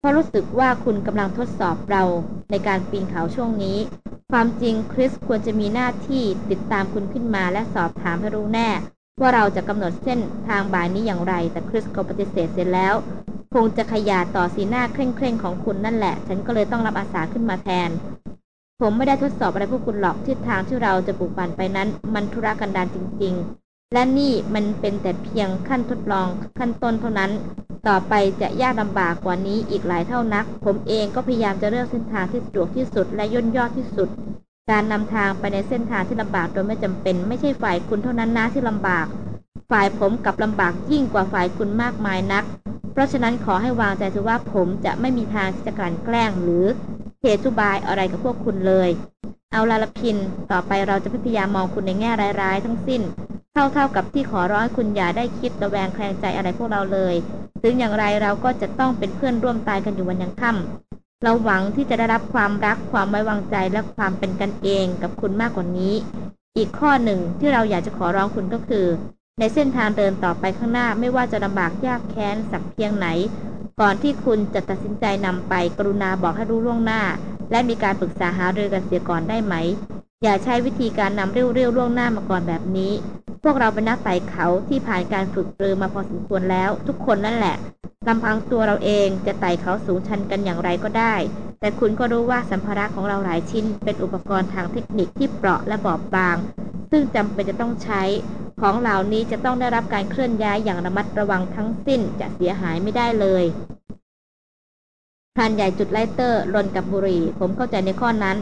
เพราะรู้สึกว่าคุณกำลังทดสอบเราในการปีนเขาช่วงนี้ ความจริงคริสควรจะมีหน้าที่ติดตามคุณขึ้นมาและสอบถามให้รู้แน่ ว่าเราจะกำหนดเส้นทางบ่ายนี้อย่างไร แต่คริสก็ปฏิเสธเสร็จแล้ว คงจะขยาดต่อสีหน้าเคร่งๆของคุณนั่นแหละ ฉันก็เลยต้องรับอาสาขึ้นมาแทน ผมไม่ได้ทดสอบอะไรพวกคุณหรอกทิศทางที่เราจะปลูกปั่นไปนั้น มันธุระกันดารจริง ๆ และนี่มันเป็นแต่เพียงขั้นทดลองขั้นต้นเท่านั้น ต่อไปจะยากลำบากกว่านี้อีกหลายเท่านัก ผมเองก็พยายามจะเลือกเส้นทางที่สะดวกที่สุดและย่นยอดที่สุด การนำทางไปในเส้นทางที่ลำบากโดยไม่จำเป็น ไม่ใช่ฝ่ายคุณเท่านั้นนะที่ลำบาก ฝ่ายผมกับลำบากยิ่งกว่าฝ่ายคุณมากมายนัก เพราะฉะนั้นขอให้วางใจเถอะว่าผมจะไม่มีทางที่จะกลั่นแกล้งหรือ เหตุบายอะไรกับพวกคุณเลย เอาลาลพิน ต่อไปเราจะพยายามมองคุณในแง่ร้ายๆ ทั้งสิ้น เท่าเท่ากับที่ขอร้องให้คุณอย่าได้คิดระแวงแคลงใจอะไรพวกเราเลย ถึงอย่างไรเราก็จะต้องเป็นเพื่อนร่วมตายกันอยู่วันยังค่ำเราหวังที่จะได้รับความรักความไว้วางใจและความเป็นกันเองกับคุณมากกว่านี้ อีกข้อหนึ่งที่เราอยากจะขอร้องคุณก็คือ ในเส้นทางเดินต่อไปข้างหน้าไม่ว่าจะลำบากยากแค้นสักเพียงไหน ก่อนที่คุณจะตัดสินใจนำไป กรุณาบอกให้รู้ล่วงหน้า และมีการปรึกษาหารือกันเสียก่อนได้ไหม อย่าใช้วิธีการนำเรียวๆล่วงหน้ามาก่อนแบบนี้ พวกเราเป็นนักไต่เขาที่ผ่านการฝึกปรือมาพอสมควรแล้ว ทุกคนนั่นแหละลำพังตัวเราเองจะไต่เขาสูงชันกันอย่างไรก็ได้ แต่คุณก็รู้ว่าสัมภาระของเราหลายชิ้น เป็นอุปกรณ์ทางเทคนิคที่เปราะและบอบบาง ซึ่งจำเป็นจะต้องใช้ของเหล่านี้จะต้องได้รับการเคลื่อนย้ายอย่างระมัดระวังทั้งสิ้นจะเสียหายไม่ได้เลย พานใหญ่จุดไลเตอร์รนกับบุรี ผมเข้าใจในข้อนั้น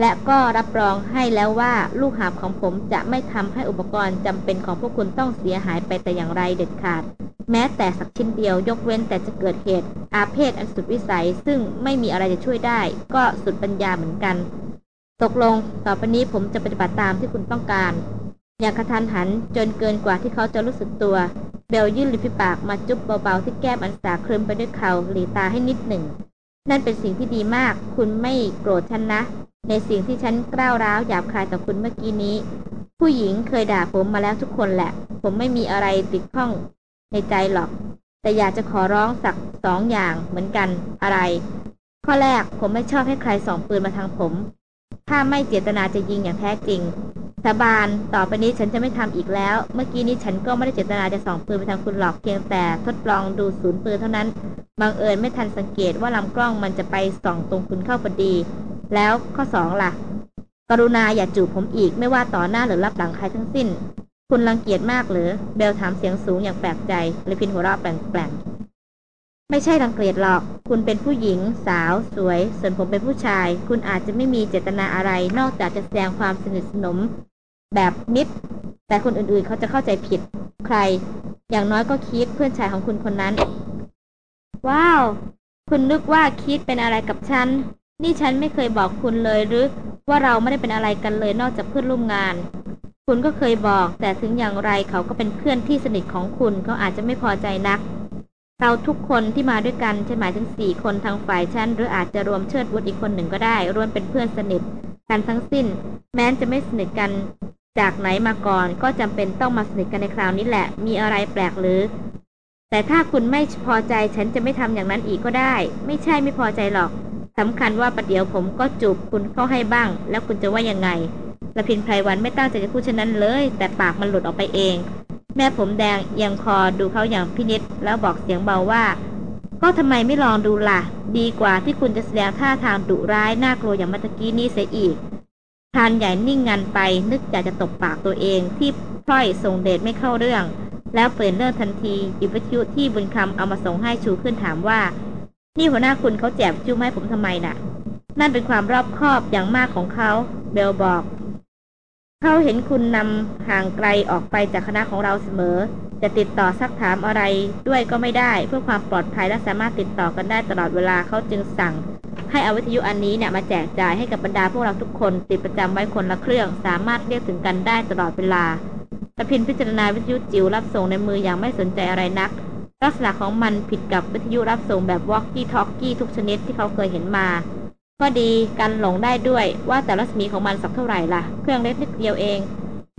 และก็รับรองให้แล้วว่าลูกหาบของผมจะไม่ทำให้อุปกรณ์จำเป็นของพวกคุณต้องเสียหายไปแต่อย่างไรเด็ดขาด แม้แต่สักชิ้นเดียวยกเว้นแต่จะเกิดเหตุ อาเพศอันสุดวิสัย ซึ่งไม่มีอะไรจะช่วยได้ ก็สุดปัญญาเหมือนกัน ตกลง ต่อไปนี้ผมจะปฏิบัติตามที่คุณต้องการ อย่างกระทันหันจนเกินกว่าที่เขาจะรู้สึกตัว เบลยื่นลิฟิปากมาจุ๊บเบาๆที่แก้มอันสาครึมไปด้วยเขาหลีตาให้นิดหนึ่ง นั่นเป็นสิ่งที่ดีมาก คุณไม่โกรธฉันนะ ในสิ่งที่ฉันกล้าวร้าวหยาบคายต่อคุณเมื่อกี้นี้ ผู้หญิงเคยด่าผมมาแล้วทุกคนแหละ ผมไม่มีอะไรติดข้องในใจหรอก แต่อยากจะขอร้องสักสองอย่างเหมือนกันอะไร ข้อแรกผมไม่ชอบให้ใครส่องปืนมาทางผม ถ้าไม่เจตนาจะยิงอย่างแท้จริง สาบาน ต่อไปนี้ฉันจะไม่ทำอีกแล้ว เมื่อกี้นี้ฉันก็ไม่ได้เจตนาจะส่องปืนไปทางคุณหรอกเพียงแต่ทดลองดูศูนย์ปืนเท่านั้น บังเอิญไม่ทันสังเกตว่าลำกล้องมันจะไปส่องตรงคุณเข้าพอดี แล้วข้อสองล่ะ กรุณาอย่าจูบผมอีกไม่ว่าต่อหน้าหรือรับหลังใครทั้งสิ้น คุณรังเกียจมากหรือ เบลถามเสียงสูงอย่างแปลกใจเลยพินหัวเราะแปลง ไม่ใช่รังเกียจหรอก คุณเป็นผู้หญิง สาว สวย ส่วนผมเป็นผู้ชาย คุณอาจจะไม่มีเจตนาอะไร นอกจากจะแสดงความสนิทสนม แบบนิดแต่คนอื่นๆ เขาจะเข้าใจผิด ใคร อย่างน้อยก็คิดเพื่อนชายของคุณคนนั้น ว้าว คุณนึกว่าคิดเป็นอะไรกับฉัน นี่ฉันไม่เคยบอกคุณเลยหรือ ว่าเราไม่ได้เป็นอะไรกันเลยนอกจากเพื่อนร่วมงาน คุณก็เคยบอก แต่ถึงอย่างไรเขาก็เป็นเพื่อนที่สนิทของคุณเขาอาจจะไม่พอใจนัก เราทุกคนที่มาด้วยกันฉันหมายถึงสี่คนทางฝ่ายฉันหรืออาจจะรวมเชิดวุฒอีกคนหนึ่งก็ได้รวมเป็นเพื่อนสนิทกันทั้งสิ้น แม้จะไม่สนิทกันจากไหนมาก่อน ก็จำเป็นต้องมาสนิทกันในคราวนี้แหละ มีอะไรแปลกหรือ แต่ถ้าคุณไม่พอใจฉันจะไม่ทำอย่างนั้นอีกก็ได้ ไม่ใช่ไม่พอใจหรอกสำคัญว่าประเดี๋ยวผมก็จูบคุณเข้าให้บ้าง แล้วคุณจะว่ายังไงละพินไพรวันไม่ตั้งใจจะพูดเช่นนั้นเลย แต่ปากมันหลุดออกไปเอง แม่ผมแดงยังคอดูเขาอย่างพินิษแล้วบอกเสียงเบาว่า ก็ทำไมไม่ลองดูละ่ะ ดีกว่าที่คุณจะแสดงท่าทางดุร้ายน่ากลัวอย่างเมื่อกี้นี้เสียอีกทานใหญ่นิ่งงันไปนึกอยากจะตบปากตัวเองที่พร่อยส่งเดชไม่เข้าเรื่อง แล้วเปลี่ยนเรื่องทันทีอิวิทยุที่บุญคำเอามาส่งให้ชูขึ้นถามว่า นี่หัวหน้าคุณเขาแจกจุ้ให้ผมทำไมนะ่ะ นั่นเป็นความรอบคอบอย่างมากของเขาเบลบอก เขาเห็นคุณนำห่างไกลออกไปจากคณะของเราเสมอ จะติดต่อซักถามอะไรด้วยก็ไม่ได้ เพื่อความปลอดภัยและสามารถติดต่อกันได้ตลอดเวลาเขาจึงสั่ง ให้เอาวิทยุอันนี้เนี่ยมาแจกจ่ายให้กับบรรดาพวกเราทุกคนติดประจำไว้คนละเครื่อง สามารถเรียกถึงกันได้ตลอดเวลาตะพินพิจารณาวิทยุจิ๋วรับส่งในมืออย่างไม่สนใจอะไรนัก ลักษณะของมันผิดกับวิทยุรับส่งแบบวอกกี้ทอกกี้ทุกชนิดที่เขาเคยเห็นมา ก็ดีกันหลงได้ด้วยว่าแต่รัศมีของมันสักเท่าไหร่ล่ะ เครื่องเล็กนิดเดียวเอง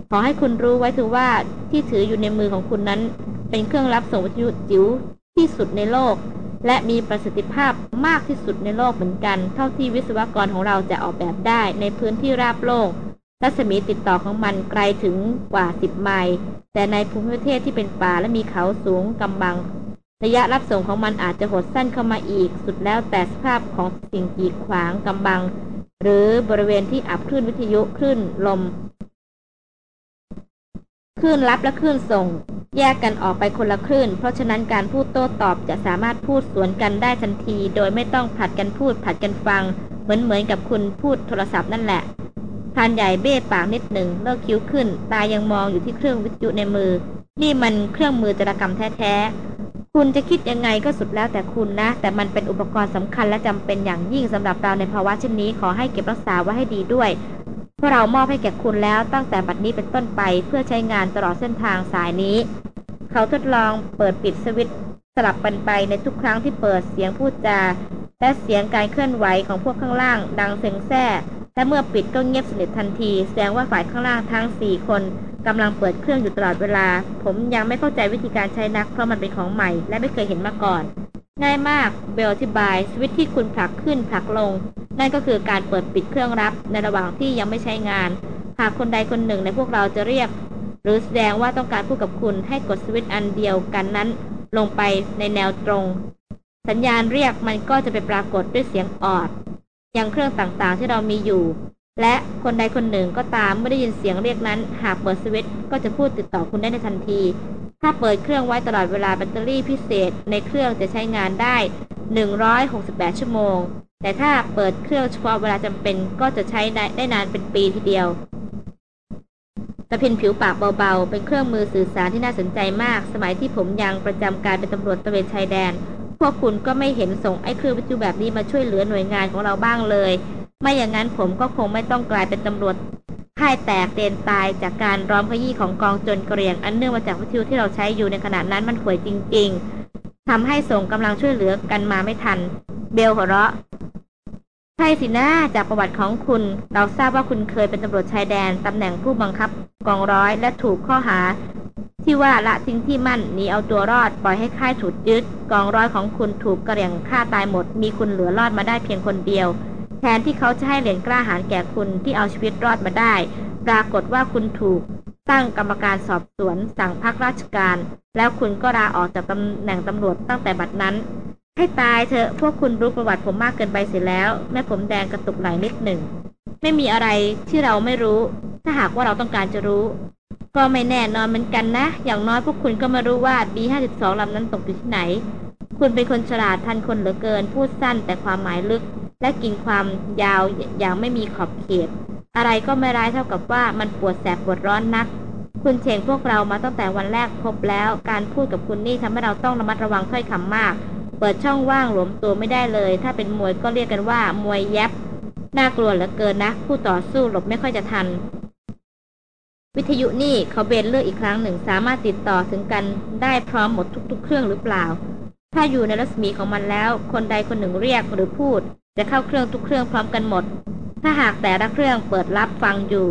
ขอให้คุณรู้ไว้ถือว่าที่ถืออยู่ในมือของคุณนั้น เป็นเครื่องรับส่งวิทยุจิ๋วที่สุดในโลก และมีประสิทธิภาพมากที่สุดในโลกเหมือนกัน เท่าที่วิศวกรของเราจะออกแบบได้ในพื้นที่ราบโลก รัศมีติดต่อของมันไกลถึงกว่าสิบไมล์แต่ในภูมิประเทศที่เป็นป่าและมีเขาสูงกำบัง ระยะรับส่งของมันอาจจะหดสั้นเข้ามาอีก สุดแล้วแต่สภาพของสิ่งกีดขวางกำบัง หรือบริเวณที่อับคลื่นวิทยุคลื่นลมคลื่นรับและคลื่นส่ง แยกกันออกไปคนละคลื่น เพราะฉะนั้นการพูดโต้ตอบจะสามารถพูดสวนกันได้ทันที โดยไม่ต้องผัดกันพูดผัดกันฟัง เหมือนเหมือนกับคุณพูดโทรศัพท์นั่นแหละพานใหญ่เบ้ปากนิดหนึ่งเลิกคิ้วขึ้น ตายังมองอยู่ที่เครื่องวิทยุในมือ นี่มันเครื่องมือจรกรรมแท้ๆ คุณจะคิดยังไงก็สุดแล้วแต่คุณนะ แต่มันเป็นอุปกรณ์สำคัญและจำเป็นอย่างยิ่งสำหรับเราในภาวะเช่นนี้ขอให้เก็บรักษาไว้ให้ดีด้วยเพราะเรามอบให้แก่คุณแล้วตั้งแต่บัดนี้เป็นต้นไปเพื่อใช้งานตลอดเส้นทางสายนี้ เขาทดลองเปิดปิดสวิตช์ สลับกันไปในทุกครั้งที่เปิดเสียงพูดจา และเสียงการเคลื่อนไหวของพวกข้างล่าง ดังเซ็งแซ่และเมื่อปิดก็เงียบสนิททันที แสดงว่าฝ่ายข้างล่างทั้งสี่คนกำลังเปิดเครื่องอยู่ตลอดเวลา ผมยังไม่เข้าใจวิธีการใช้นัก เพราะมันเป็นของใหม่และไม่เคยเห็นมาก่อน ง่ายมากเบลอธิบายสวิตที่คุณผลักขึ้นผลักลง นั่นก็คือการเปิดปิดเครื่องรับในระหว่างที่ยังไม่ใช้งาน หากคนใดคนหนึ่งในพวกเราจะเรียก หรือแสดงว่าต้องการพูดกับคุณให้กดสวิตช์อันเดียวกันนั้น ลงไปในแนวตรง สัญญาณเรียกมันก็จะไปปรากฏด้วยเสียงออด ยังเครื่องต่างๆที่เรามีอยู่ และคนใดคนหนึ่งก็ตามไม่ได้ยินเสียงเรียกนั้น หากเปิดสวิตช์ก็จะพูดติดต่อคุณได้ในทันที ถ้าเปิดเครื่องไว้ตลอดเวลาแบตเตอรี่พิเศษในเครื่องจะใช้งานได้ 168 ชั่วโมง แต่ถ้าเปิดเครื่องเฉพาะเวลาจำเป็นก็จะใช้ได้ได้นานเป็นปีทีเดียว ตะพินผิวปากเบาๆ เป็นเครื่องมือสื่อสารที่น่าสนใจมาก สมัยที่ผมยังประจำการเป็นตำรวจตะเวนชายแดน พวกคุณก็ไม่เห็นส่งไอ้เครื่องวิทยุแบบนี้มาช่วยเหลือหน่วยงานของเราบ้างเลย ไม่อย่างนั้นผมก็คงไม่ต้องกลายเป็นตำรวจพ่ายแตกเตนตายจากการร้อมขยี้ของกองจนเกรียง อันเนื่องมาจากวิทยุที่เราใช้อยู่ในขณะนั้นมันห่วยจริง ๆทำให้ส่งกำลังช่วยเหลือกันมาไม่ทัน เบลหัวเราะ ใช่สินะจากประวัติของคุณ เราทราบว่าคุณเคยเป็นตำรวจชายแดนตำแหน่งผู้บังคับกองร้อยและถูกข้อหา ที่ว่าละทิ้งที่มั่นหนีเอาตัวรอดปล่อยให้ค่ายถูกยึด กองร้อยของคุณถูกกระเหรี่ยงฆ่าตายหมด มีคุณเหลือรอดมาได้เพียงคนเดียว แทนที่เขาจะให้เหรียญกล้าหาญแก่คุณที่เอาชีวิตรอดมาได้ ปรากฏว่าคุณถูกตั้งกรรมการสอบสวนสั่งพักราชการ แล้วคุณก็ลาออกจากตำแหน่งตำรวจตั้งแต่บัดนั้น ให้ตายเถอะพวกคุณรู้ประวัติผมมากเกินไปเสียแล้ว แม่ผมแดงกระตุกไหลนิดหนึ่ง ไม่มีอะไรที่เราไม่รู้ ถ้าหากว่าเราต้องการจะรู้ ก็ไม่แน่นอนเหมือนกันนะ อย่างน้อยพวกคุณก็มารู้ว่า B52 ลำนั้นตกอยู่ที่ไหน คุณเป็นคนฉลาดทันคนเหลือเกิน พูดสั้นแต่ความหมายลึก และกินความยาวอย่างไม่มีขอบเขต อะไรก็ไม่ร้ายเท่ากับว่ามันปวดแสบปวดร้อนนักคุณเชงพวกเรามาตั้งแต่วันแรกพบแล้ว การพูดกับคุณนี่ทำให้เราต้องระมัดระวังถ้อยคำมาก เปิดช่องว่างหลวมตัวไม่ได้เลย ถ้าเป็นมวยก็เรียกกันว่า มวยแยบน่ากลัวเหลือเกินนะผู้ต่อสู้หลบไม่ค่อยจะทัน วิทยุนี่เขาเบนเลือกอีกครั้งหนึ่ง สามารถติดต่อถึงกันได้พร้อมหมดทุก ๆ เครื่องหรือเปล่า ถ้าอยู่ในรัศมีของมันแล้ว คนใดคนหนึ่งเรียกหรือพูด จะเข้าเครื่องทุกเครื่องพร้อมกันหมด ถ้าหากแต่ละเครื่องเปิดรับฟังอยู่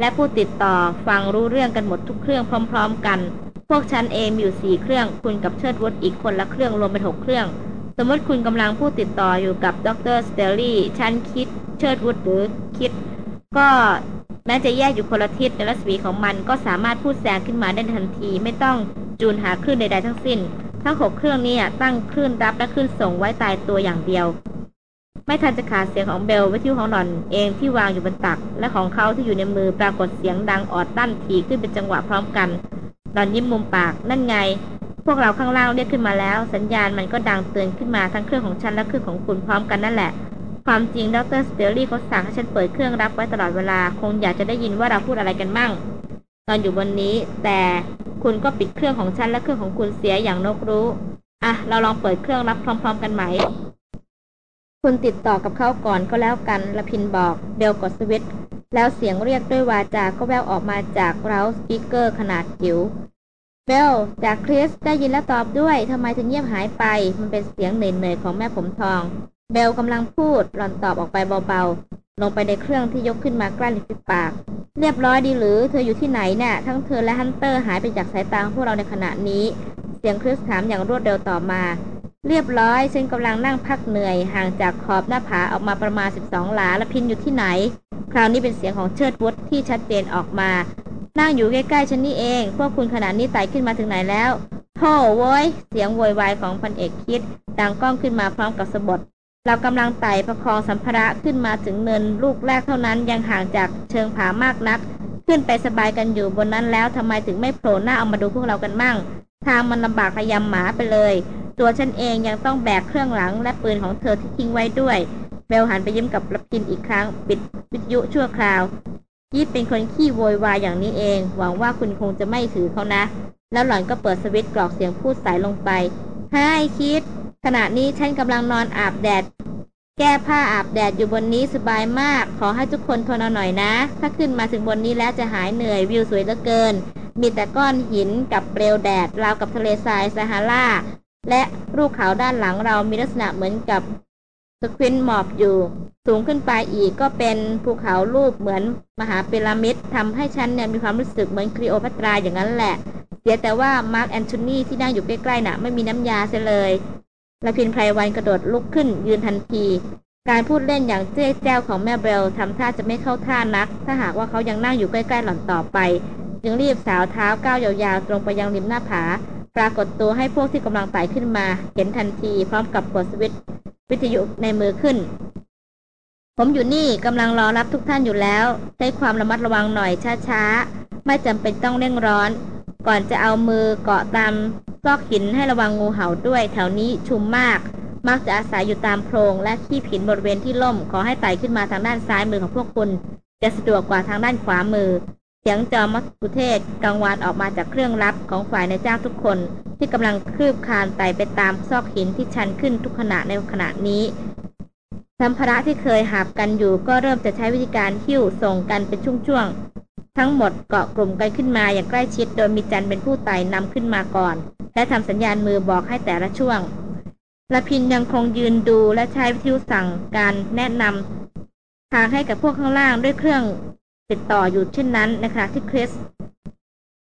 และผู้ติดต่อฟังรู้เรื่องกันหมดทุกเครื่องพร้อม ๆ กัน พวกฉันเองมีอยู่สี่เครื่อง คุณกับเชิดวุฒอีกคนละเครื่องรวมเป็นหกเครื่อง สมมติคุณกำลังพูดติดต่ออยู่กับดรสเตลลี่ฉันคิด เชิดวุฒหรือคิด ก็แม้จะแยกอยู่คนละทิศในรัศมีของมันก็สามารถพูดแซงขึ้นมาได้ทันที ไม่ต้องจูนหาคลื่นใดๆทั้งสิ้น ทั้งหกเครื่องนี้ตั้งคลื่นรับและคลื่นส่งไว้ตายตัวอย่างเดียว ไม่ทันจะขาดเสียงของเบลวิทยุของหล่อนเองที่วางอยู่บนตัก และของเขาที่อยู่ในมือปรากฏเสียงดังออดตั้นทีขึ้นเป็นจังหวะพร้อมกัน หลอนยิ้มมุมปากนั่นไง พวกเราข้างล่างเรียกขึ้นมาแล้ว สัญญาณมันก็ดังเตือนขึ้นมาทั้งเครื่องของฉันและเครื่องของคุณพร้อมกันนั่นแหละ ความจริงดรสเตลลี่เขาสั่งให้ฉันเปิดเครื่องรับไว้ตลอดเวลา คงอยากจะได้ยินว่าเราพูดอะไรกันมั่ง ตอนอยู่บนนี้ แต่คุณก็ปิดเครื่องของฉันและเครื่องของคุณเสียอย่างนกรู้อะเราลองเปิดเครื่องรับพร้อม ๆ กันไหม คุณติดต่อกับเขาก่อนก็แล้วกันรพินทร์บอกเบลกดสวิตช์แล้วเสียงเรียกด้วยวาจาก็แว่วออกมาจาก loudspeaker ขนาดจิ๋วเบลจากคริสได้ยินแล้วตอบด้วยทำไมถึงเงียบหายไป มันเป็นเสียงเหนื่อยๆของแม่ผมทอง เบลกำลังพูดหล่อนตอบออกไปเบาๆ ลงไปในเครื่องที่ยกขึ้นมาใกล้ริมฝีปาก เรียบร้อยดีหรือเธออยู่ที่ไหนเนี่ยทั้งเธอและ Hunter หายไปจากสายตาพวกเราในขณะนี้ เสียงคริสถามอย่างรวดเร็วต่อมา เรียบร้อยฉันกำลังนั่งพักเหนื่อยห่างจากขอบหน้าผาออกมาประมาณ 12 หลาและพินอยู่ที่ไหน คราวนี้เป็นเสียงของเชิดวุฒที่ชัดเจนออกมา นั่งอยู่ใกล้ๆฉันนี่เอง พวกคุณขนาดนี้ไต่ขึ้นมาถึงไหนแล้วโ่โว้ยเสียงโวยวายของพันเอกคิด ดังก้องขึ้นมาพร้อมกับสะบดเรากำลังไต่ประคองสัมภาระขึ้นมาถึงเนินลูกแรกเท่านั้นยังห่างจากเชิงผามากนัก ขึ้นไปสบายกันอยู่บนนั้นแล้วทำไมถึงไม่โผล่หน้าเอามาดูพวกเรากันมั่ง ทางมันลำบากพยายามหมาไปเลย ตัวฉันเองยังต้องแบกเครื่องหลังและปืนของเธอที่ทิ้งไว้ด้วย เบลหันไปยิ้มกับรับกินอีกครั้ง ปิดวิทยุชั่วคราวยี่เป็นคนขี้โวยวายอย่างนี้เอง หวังว่าคุณคงจะไม่ถือเขานะ แล้วหล่อนก็เปิดสวิตช์กรอกเสียงพูดสายลงไปให้คิด ขณะนี้ฉันกำลังนอนอาบแดด แก้ผ้าอาบแดดอยู่บนนี้สบายมาก ขอให้ทุกคนทนเอาหน่อยนะ ถ้าขึ้นมาถึงบนนี้แล้วจะหายเหนื่อยวิวสวยเหลือเกิน มีแต่ก้อนหินกับเปลวแดดราวกับทะเลทรายซาฮาราและรูปเขาด้านหลังเรามีลักษณะเหมือนกับสฟิงซ์หมอบอยู่ สูงขึ้นไปอีกก็เป็นภูเขารูปเหมือนมหาพีระมิดทำให้ฉันเนี่ยมีความรู้สึกเหมือนคลีโอพัตราอย่างนั้นแหละ เสียแต่ว่ามาร์กแอนโทนีที่นั่งอยู่ใกล้ๆน่ะ ไม่มีน้ำยาเสียเลย รพินทร์ ไพรวัลย์กระโดดลุกขึ้นยืนทันที การพูดเล่นอย่างเจ้ยแจ้วของแม่เบลทำท่าจะไม่เข้าท่านัก ถ้าหากว่าเขายังนั่งอยู่ใกล้ๆหล่อนต่อไป จึงรีบสาวเท้าก้าวยาวๆตรงไปยังริมหน้าผา ปรากฏตัวให้พวกที่กำลังไต่ขึ้นมา เห็นทันทีพร้อมกับกดสวิตช์วิทยุในมือขึ้น ผมอยู่นี่กำลังรอรับทุกท่านอยู่แล้ว ใช้ความระมัดระวังหน่อยช้าๆ ไม่จำเป็นต้องเร่งร้อน ก่อนจะเอามือเกาะตามซอกหินให้ระวังงูเห่าด้วย แถวนี้ชุมมาก มักจะอาศัยอยู่ตามโพรงและขี้ผินบริเวณที่ล่ม ขอให้ไต่ขึ้นมาทางด้านซ้ายมือของพวกคุณ จะสะดวกกว่าทางด้านขวามือ เสียงจอมัสกุเทศกังวานออกมาจากเครื่องรับของฝ่ายในจ้างทุกคน ที่กำลังคลืบคลานไต่ไปตามซอกหินที่ชันขึ้นทุกขณะในขณะนี้ สัมภาระที่เคยหาบกันอยู่ก็เริ่มจะใช้วิธีการหิ้วส่งกันเป็นช่วงๆ ทั้งหมดเกาะกลุ่มกันขึ้นมาอย่างใกล้ชิด โดยมีจันเป็นผู้ไต่นำขึ้นมาก่อน และทำสัญญาณมือบอกให้แต่ละช่วงละพินยังคงยืนดูและใช้วิทยุสั่งการแนะนำทางให้กับพวกข้างล่างด้วยเครื่องติดต่ออยู่เช่นนั้นนะคะที่คริส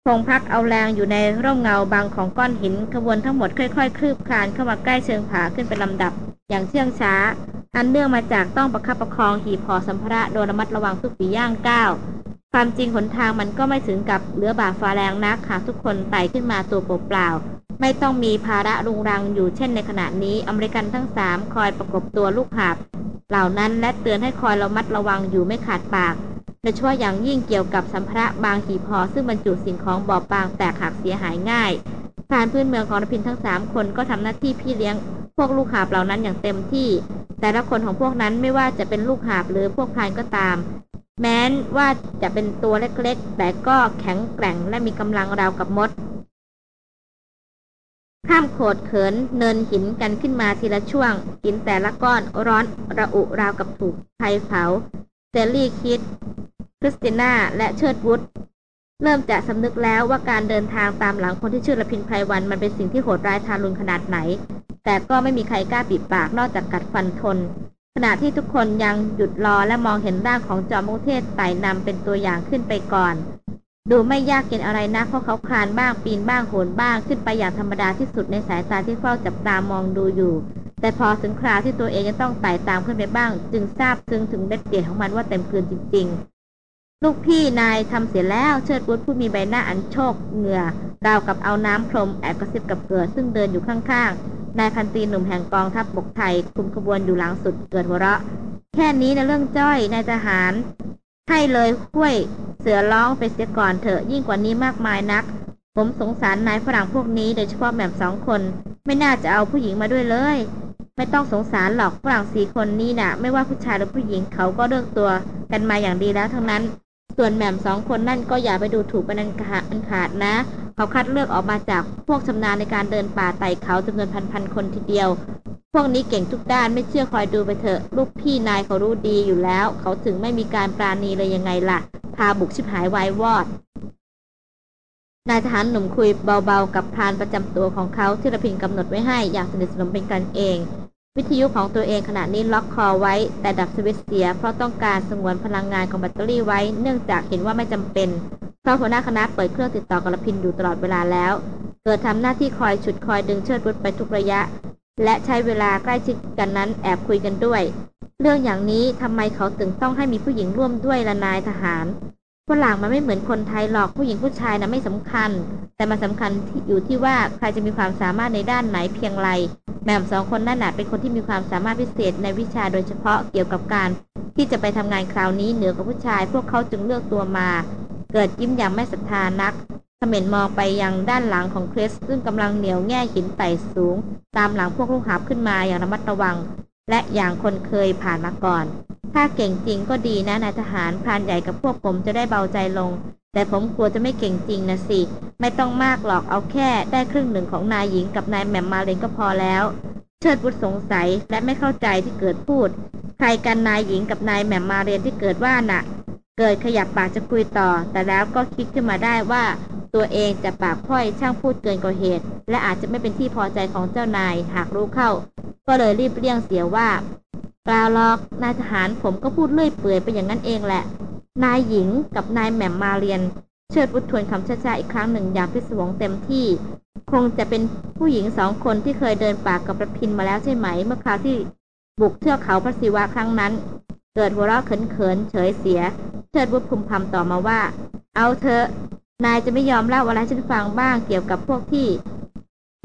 คงพักเอาแรงอยู่ในร่มเงาบางของก้อนหินขบวนทั้งหมดค่อยๆ คลืบคลานเข้ามาใกล้เชิงผาขึ้นเป็นลำดับ อย่างเชื่องช้า อันเนื่องมาจากต้องประคับประคองหีบห่อสัมภาระโดยระมัดระวังทุกฝีย่างก้าวความจริงหนทางมันก็ไม่ถึงกับเหลือบาฟ้าแรงนักหากทุกคนไต่ขึ้นมาตัวเปล่าๆไม่ต้องมีภาระรุงรังอยู่เช่นในขณะนี้อเมริกันทั้งสามคอยประกบตัวลูกหาบเหล่านั้นและเตือนให้คอยระมัดระวังอยู่ไม่ขาดปาก โดยเฉพาะอย่างยิ่งเกี่ยวกับสัมภาระบางหีบห่อซึ่งบรรจุสิ่งของบอบบางแตกหักเสียหายง่ายทานพื้นเมืองของนพินทั้งสามคนก็ทำหน้าที่พี่เลี้ยง พวกลูกหาบเหล่านั้นอย่างเต็มที่ แต่ละคนของพวกนั้นไม่ว่าจะเป็นลูกหาบหรือพวกพานก็ตาม แม้นว่าจะเป็นตัวเล็กๆ แต่ก็แข็งแกร่งและมีกำลังราวกับมด ข้ามโขดเขินเนินหินกันขึ้นมาทีละช่วงหินแต่ละก้อนร้อนระอุราวกับถูกไฟเผา เซลลี่คิด คริสติน่า และเชิดวุฒเริ่มจะสำนึกแล้วว่าการเดินทางตามหลังคนที่ชื่อละพินไพรวันมันเป็นสิ่งที่โหดร้ายทารุณขนาดไหน แต่ก็ไม่มีใครกล้าปิดปากนอกจากกัดฟันทน ขณะที่ทุกคนยังหยุดรอและมองเห็นร่างของจอมมุเทศไต่นำเป็นตัวอย่างขึ้นไปก่อน ดูไม่ยากเกินอะไรนะเพราะเขาคลานบ้างปีนบ้างโหนบ้างขึ้นไปอย่างธรรมดาที่สุดในสายตาที่เฝ้าจับตามองดูอยู่ แต่พอถึงคราวที่ตัวเองจะต้องไต่ตามขึ้นไปบ้าง จึงทราบซึ้งถึงเด็ดเดี่ยของมันว่าเต็มเกินจริง ๆ ลูกพี่นายทำเสร็จแล้วเชิดบุตรผู้มีใบหน้าอันโชคเหงื่อราวกับเอาน้ำพรมแอบกระซิบกับเกิดซึ่งเดินอยู่ข้างๆนายพันตีหนุ่มแห่งกองทัพบบกไทยคุมขบวนอยู่หลังสุดเกิดหัวเราะ แค่นี้นะเรื่องจ้อยนายทหารให้เลยห้วยเสือร้องไปเสียก่อนเถอะยิ่งกว่านี้มากมายนัก ผมสงสารนายฝรั่งพวกนี้โดยเฉพาะแหม่มสองคน ไม่น่าจะเอาผู้หญิงมาด้วยเลย ไม่ต้องสงสารหรอกฝรั่งสี่คนนี้นะ่ะ ไม่ว่าผู้ชายหรือผู้หญิงเขาก็เลือกตัวกันมาอย่างดีแล้วทั้งนั้น ส่วนแหม่มสองคนนั่นก็อย่าไปดูถูกเป็นอันขาดอันขาดนะ เขาคัดเลือกออกมาจากพวกชำนาญในการเดินป่าไต่เขาจำนวนพันๆคนทีเดียว พวกนี้เก่งทุกด้านไม่เชื่อคอยดูไปเถอะลูกพี่นายเขารู้ดีอยู่แล้ว เขาถึงไม่มีการปราณีเลยยังไงล่ะ พาบุกชิบหายวายวอด นายทหารหนุ่มคุยเบาๆ กับพรานประจำตัวของเขาที่ระพินกำหนดไว้ให้อย่างสนิทสนมเป็นกันเอง วิทยุของตัวเองขณะนี้ล็อกคอไว้ แต่ดับสวิตช์เสีย เพราะต้องการสงวนพลังงานของแบตเตอรี่ไว้ เนื่องจากเห็นว่าไม่จำเป็นเพราะหัวหน้าคณะเปิดเครื่องติดต่อกับระพินอยู่ตลอดเวลาแล้ว เกิดทำหน้าที่คอยฉุดคอยดึงเชิดบุตรไปทุกระยะ และใช้เวลาใกล้ชิดกันนั้นแอบคุยกันด้วย เรื่องอย่างนี้ทำไมเขาถึงต้องให้มีผู้หญิงร่วมด้วยละนายทหาร ฝรั่งมันไม่เหมือนคนไทยหรอกผู้หญิงผู้ชายนะไม่สำคัญ แต่มันสาคัญอยู่ที่ว่าใครจะมีความสามารถในด้านไหนเพียงไรแหม่มสองคนนั่นน่ะเป็นคนที่มีความสามารถพิเศษในวิชาโดยเฉพาะเกี่ยวกับการ ที่จะไปทำงานคราวนี้เหนือกว่าผู้ชาย พวกเขาจึงเลือกตัวมา เกิดยิ้มอย่างไม่ศรัทธานักเขม็นมองไปยังด้านหลังของคริสซึ่งกำลังเหนียวแง่หินไต่สูง ตามหลังพวกลูกหาบขึ้นมาอย่างระมัดระวัง และอย่างคนเคยผ่านมาก่อน ถ้าเก่งจริงก็ดีนะนายทหารพรานใหญ่กับพวกผมจะได้เบาใจลง แต่ผมกลัวจะไม่เก่งจริงนะสิ ไม่ต้องมากหรอกเอาแค่ได้ครึ่งหนึ่งของนายหญิงกับนายแหม่มมาเลนก็พอแล้ว เชิดบุตรสงสัยและไม่เข้าใจที่เกิดพูด ใครกันนายหญิงกับนายแหม่มมาเรียนที่เกิดว่าน่ะ เกิดขยับปากจะคุยต่อ แต่แล้วก็คิดขึ้นมาได้ว่า ตัวเองจะปากค่อยช่างพูดเกินกว่าเหตุ และอาจจะไม่เป็นที่พอใจของเจ้านายหากรู้เข้า ก็เลยรีบเลี่ยงเสียว่าเปล่าหรอกนายทหารผมก็พูดเลื่อยเปื่อยไปอย่างนั้นเองแหละ นายหญิงกับนายแหม่มมาเรียน เชิดวุฒทวนคำช้าๆอีกครั้งหนึ่งอย่างพิศวงเต็มที่ คงจะเป็นผู้หญิงสองคนที่เคยเดินป่ากับประพินมาแล้วใช่ไหม เมื่อคราวที่บุกเทือกเขาพระศิวะครั้งนั้น เกิดหัวเราะเขินๆเฉยเสีย เชิดวุฒพุมพำต่อมาว่า เอาเถอะ นายจะไม่ยอมเล่าอะไรฉันฟังบ้างเกี่ยวกับพวกที่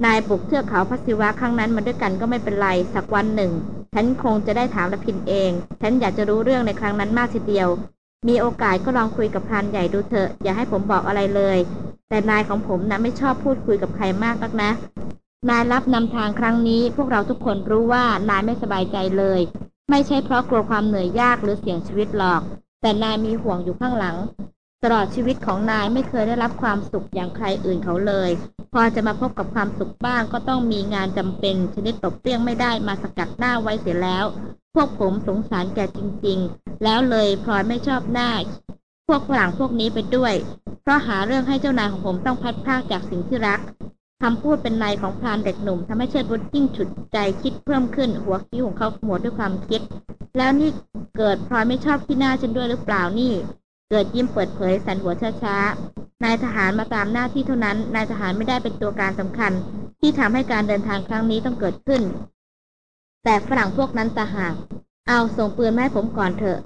นายบุกเทือกเขาพระศิวะครั้งนั้นมาด้วยกันก็ไม่เป็นไร สักวันหนึ่ง ฉันคงจะได้ถามละพินเอง ฉันอยากจะรู้เรื่องในครั้งนั้นมากทีเดียว มีโอกาสก็ลองคุยกับพรานใหญ่ดูเถอะ อย่าให้ผมบอกอะไรเลย แต่นายของผมนะไม่ชอบพูดคุยกับใครมากนักนะนายรับนำทางครั้งนี้ พวกเราทุกคนรู้ว่านายไม่สบายใจเลย ไม่ใช่เพราะกลัวความเหนื่อยยากหรือเสี่ยงชีวิตหรอก แต่นายมีห่วงอยู่ข้างหลัง ตลอดชีวิตของนายไม่เคยได้รับความสุขอย่างใครอื่นเขาเลย พอจะมาพบกับความสุขบ้างก็ต้องมีงานจำเป็นชนิดตบเปี้ยงไม่ได้มาสกัดหน้าไว้เสียแล้ว พวกผมสงสารแกจริง ๆ แล้วเลยพลอยไม่ชอบหน้า พวกฝรั่งพวกนี้ไปด้วย เพราะหาเรื่องให้เจ้านายของผมต้องพัดพากจากสิ่งที่รัก คำพูดเป็นนายของพรานเด็กหนุ่มทำให้เชิดบุตรยิ่งฉุดใจคิดเพิ่มขึ้น หัวคิ้วของเขาขมวดด้วยความคิด แล้วนี่เกิดพลอยไม่ชอบที่หน้าฉันด้วยหรือเปล่านี่ เกิดยิ้มเปิดเผยสันหัวช้าๆนายทหารมาตามหน้าที่เท่านั้น นายทหารไม่ได้เป็นตัวการสำคัญ ที่ทำให้การเดินทางครั้งนี้ต้องเกิดขึ้น แต่ฝรั่งพวกนั้นตาหากเอาส่งปืนมาให้ผมก่อนเถอะ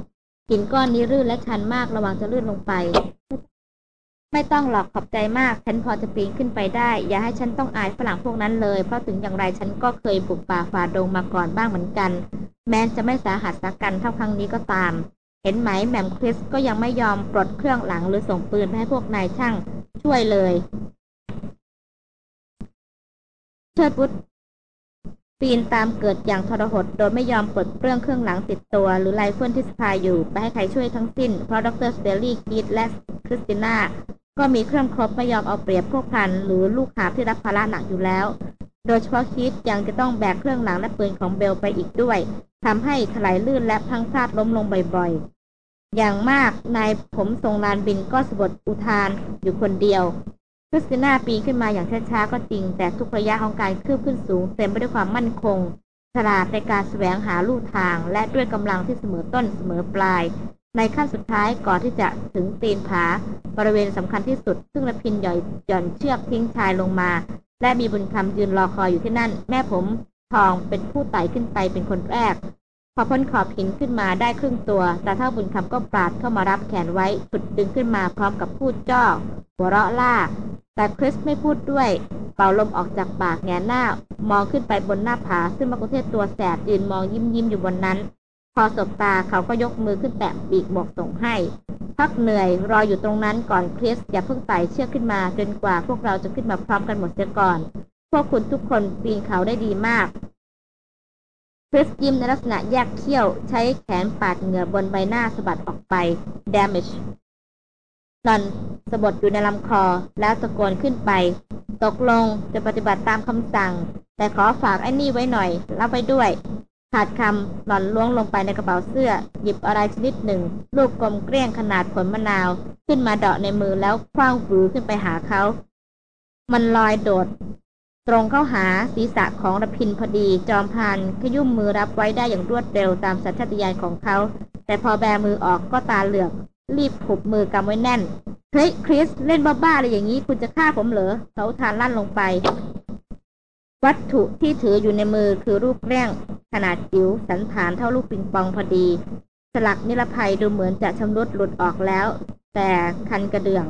หินก้อนนี้ลื่นและชันมากระวังจะลื่นลงไป ไม่ต้องหรอกขอบใจมาก ฉันพอจะปีนขึ้นไปได้ อย่าให้ฉันต้องอายฝรั่งพวกนั้นเลย เพราะถึงอย่างไรฉันก็เคยบุกป่าฝ่าดงมาก่อนบ้างเหมือนกัน แม้จะไม่สาหัสสากรรจ์เท่าครั้งนี้ก็ตาม เห็นไหมแหม่มคริสก็ยังไม่ยอมปลดเครื่องหลังหรือส่งปืนไปให้พวกนายช่างช่วยเลย เชิดวุธ ปีนตามเกิดอย่างทรหดโดยไม่ยอมปลดเปลื้องเครื่องหลังติดตัว หรือไรเฟิลที่สะพายอยู่ ไปให้ใครช่วยทั้งสิ้น เพราะดร.สแตนลีย์ คีธและคริสติน่าก็มีเครื่องครบไม่ยอมเอาเปรียบพวกพันหรือลูกหาที่รับภาระหนักอยู่แล้ว โดยเฉพาะคิดยังจะต้องแบกเครื่องหลังและปืนของเบลไปอีกด้วยทำให้ถลายลื่นและพังพลาดล้มลงบ่อยๆ อย่างมากนายผมทรงลานบินก็สะบดอุทานอยู่คนเดียว คริสติน่าปีนขึ้นมาอย่างช้าๆ ก็จริง แต่ทุกระยะของการคืบขึ้นสูง เต็มไปด้วยความมั่นคง ฉลาดในการแสวงหาลู่ทาง และด้วยกำลังที่เสมอต้นเสมอปลาย ในขั้นสุดท้ายก่อนที่จะถึงตีนผา บริเวณสำคัญที่สุด ซึ่งระพินหย่อยหย่อนเชือกทิ้งชายลงมา และมีบุญคำยืนรอคอยอยู่ที่นั่น แม่ผมทองเป็นผู้ไต่ขึ้นไปเป็นคนแรก พอพ้นขอบหินขึ้นมาได้ครึ่งตัวตาเท่าบุญคำก็ปาดเข้ามารับแขนไว้ฉุดดึงขึ้นมาพร้อมกับพูดจ้อหัวเราะล่า แต่คริสไม่พูดด้วย เป่าลมออกจากปากแงหน้า มองขึ้นไปบนหน้าผา ซึ่งมกุเทศตัวแสบยืนมองยิ้มยิ้มอยู่บนนั้น พอสบตาเขาก็ยกมือขึ้นแตะปีกหมวกส่งให้ พักเหนื่อยรออยู่ตรงนั้นก่อนคริสอย่าเพิ่งไต่เชือกขึ้นมาจนกว่าพวกเราจะขึ้นมาพร้อมกันหมดเสียก่อน พวกคุณทุกคนปีนเขาได้ดีมาก คริสยิ้มในลักษณะแยกเขี้ยว ใช้แขนปาดเหงื่อบนใบหน้าสะบัดออกไป damage หล่อนสะบดอยู่ในลำคอแล้วตะโกนขึ้นไป ตกลงจะปฏิบัติตามคำสั่ง แต่ขอฝากไอ้นี่ไว้หน่อย รับไว้ด้วย ขาดคำหล่อนล้วงลงไปในกระเป๋าเสื้อ หยิบอะไรชนิดหนึ่ง ลูกกลมเกลี้ยงขนาดผลมะนาว ขึ้นมาเดาะในมือแล้วคว้างฝือขึ้นไปหาเขา มันลอยโดด ตรงเข้าหาศีรษะของระพินพอดี จอมพานขยุ่มมือรับไว้ได้อย่างรวดเร็วตามสัญชาตญาณของเขา แต่พอแบมือออกก็ตาเหลือก รีบผูกมือกำไว้แน่นเฮ้ยคริสเล่นบ้าๆอะไรอย่างนี้คุณจะฆ่าผมเหรอเขาทานลั่นลงไป วัตถุที่ถืออยู่ในมือคือรูปแร่ง ขนาดจิ๋วสันฐานเท่าลูกปิงปองพอดี สลักนิรภัยดูเหมือนจะชำรุดหลุดออกแล้ว แต่คันกระเดื่อง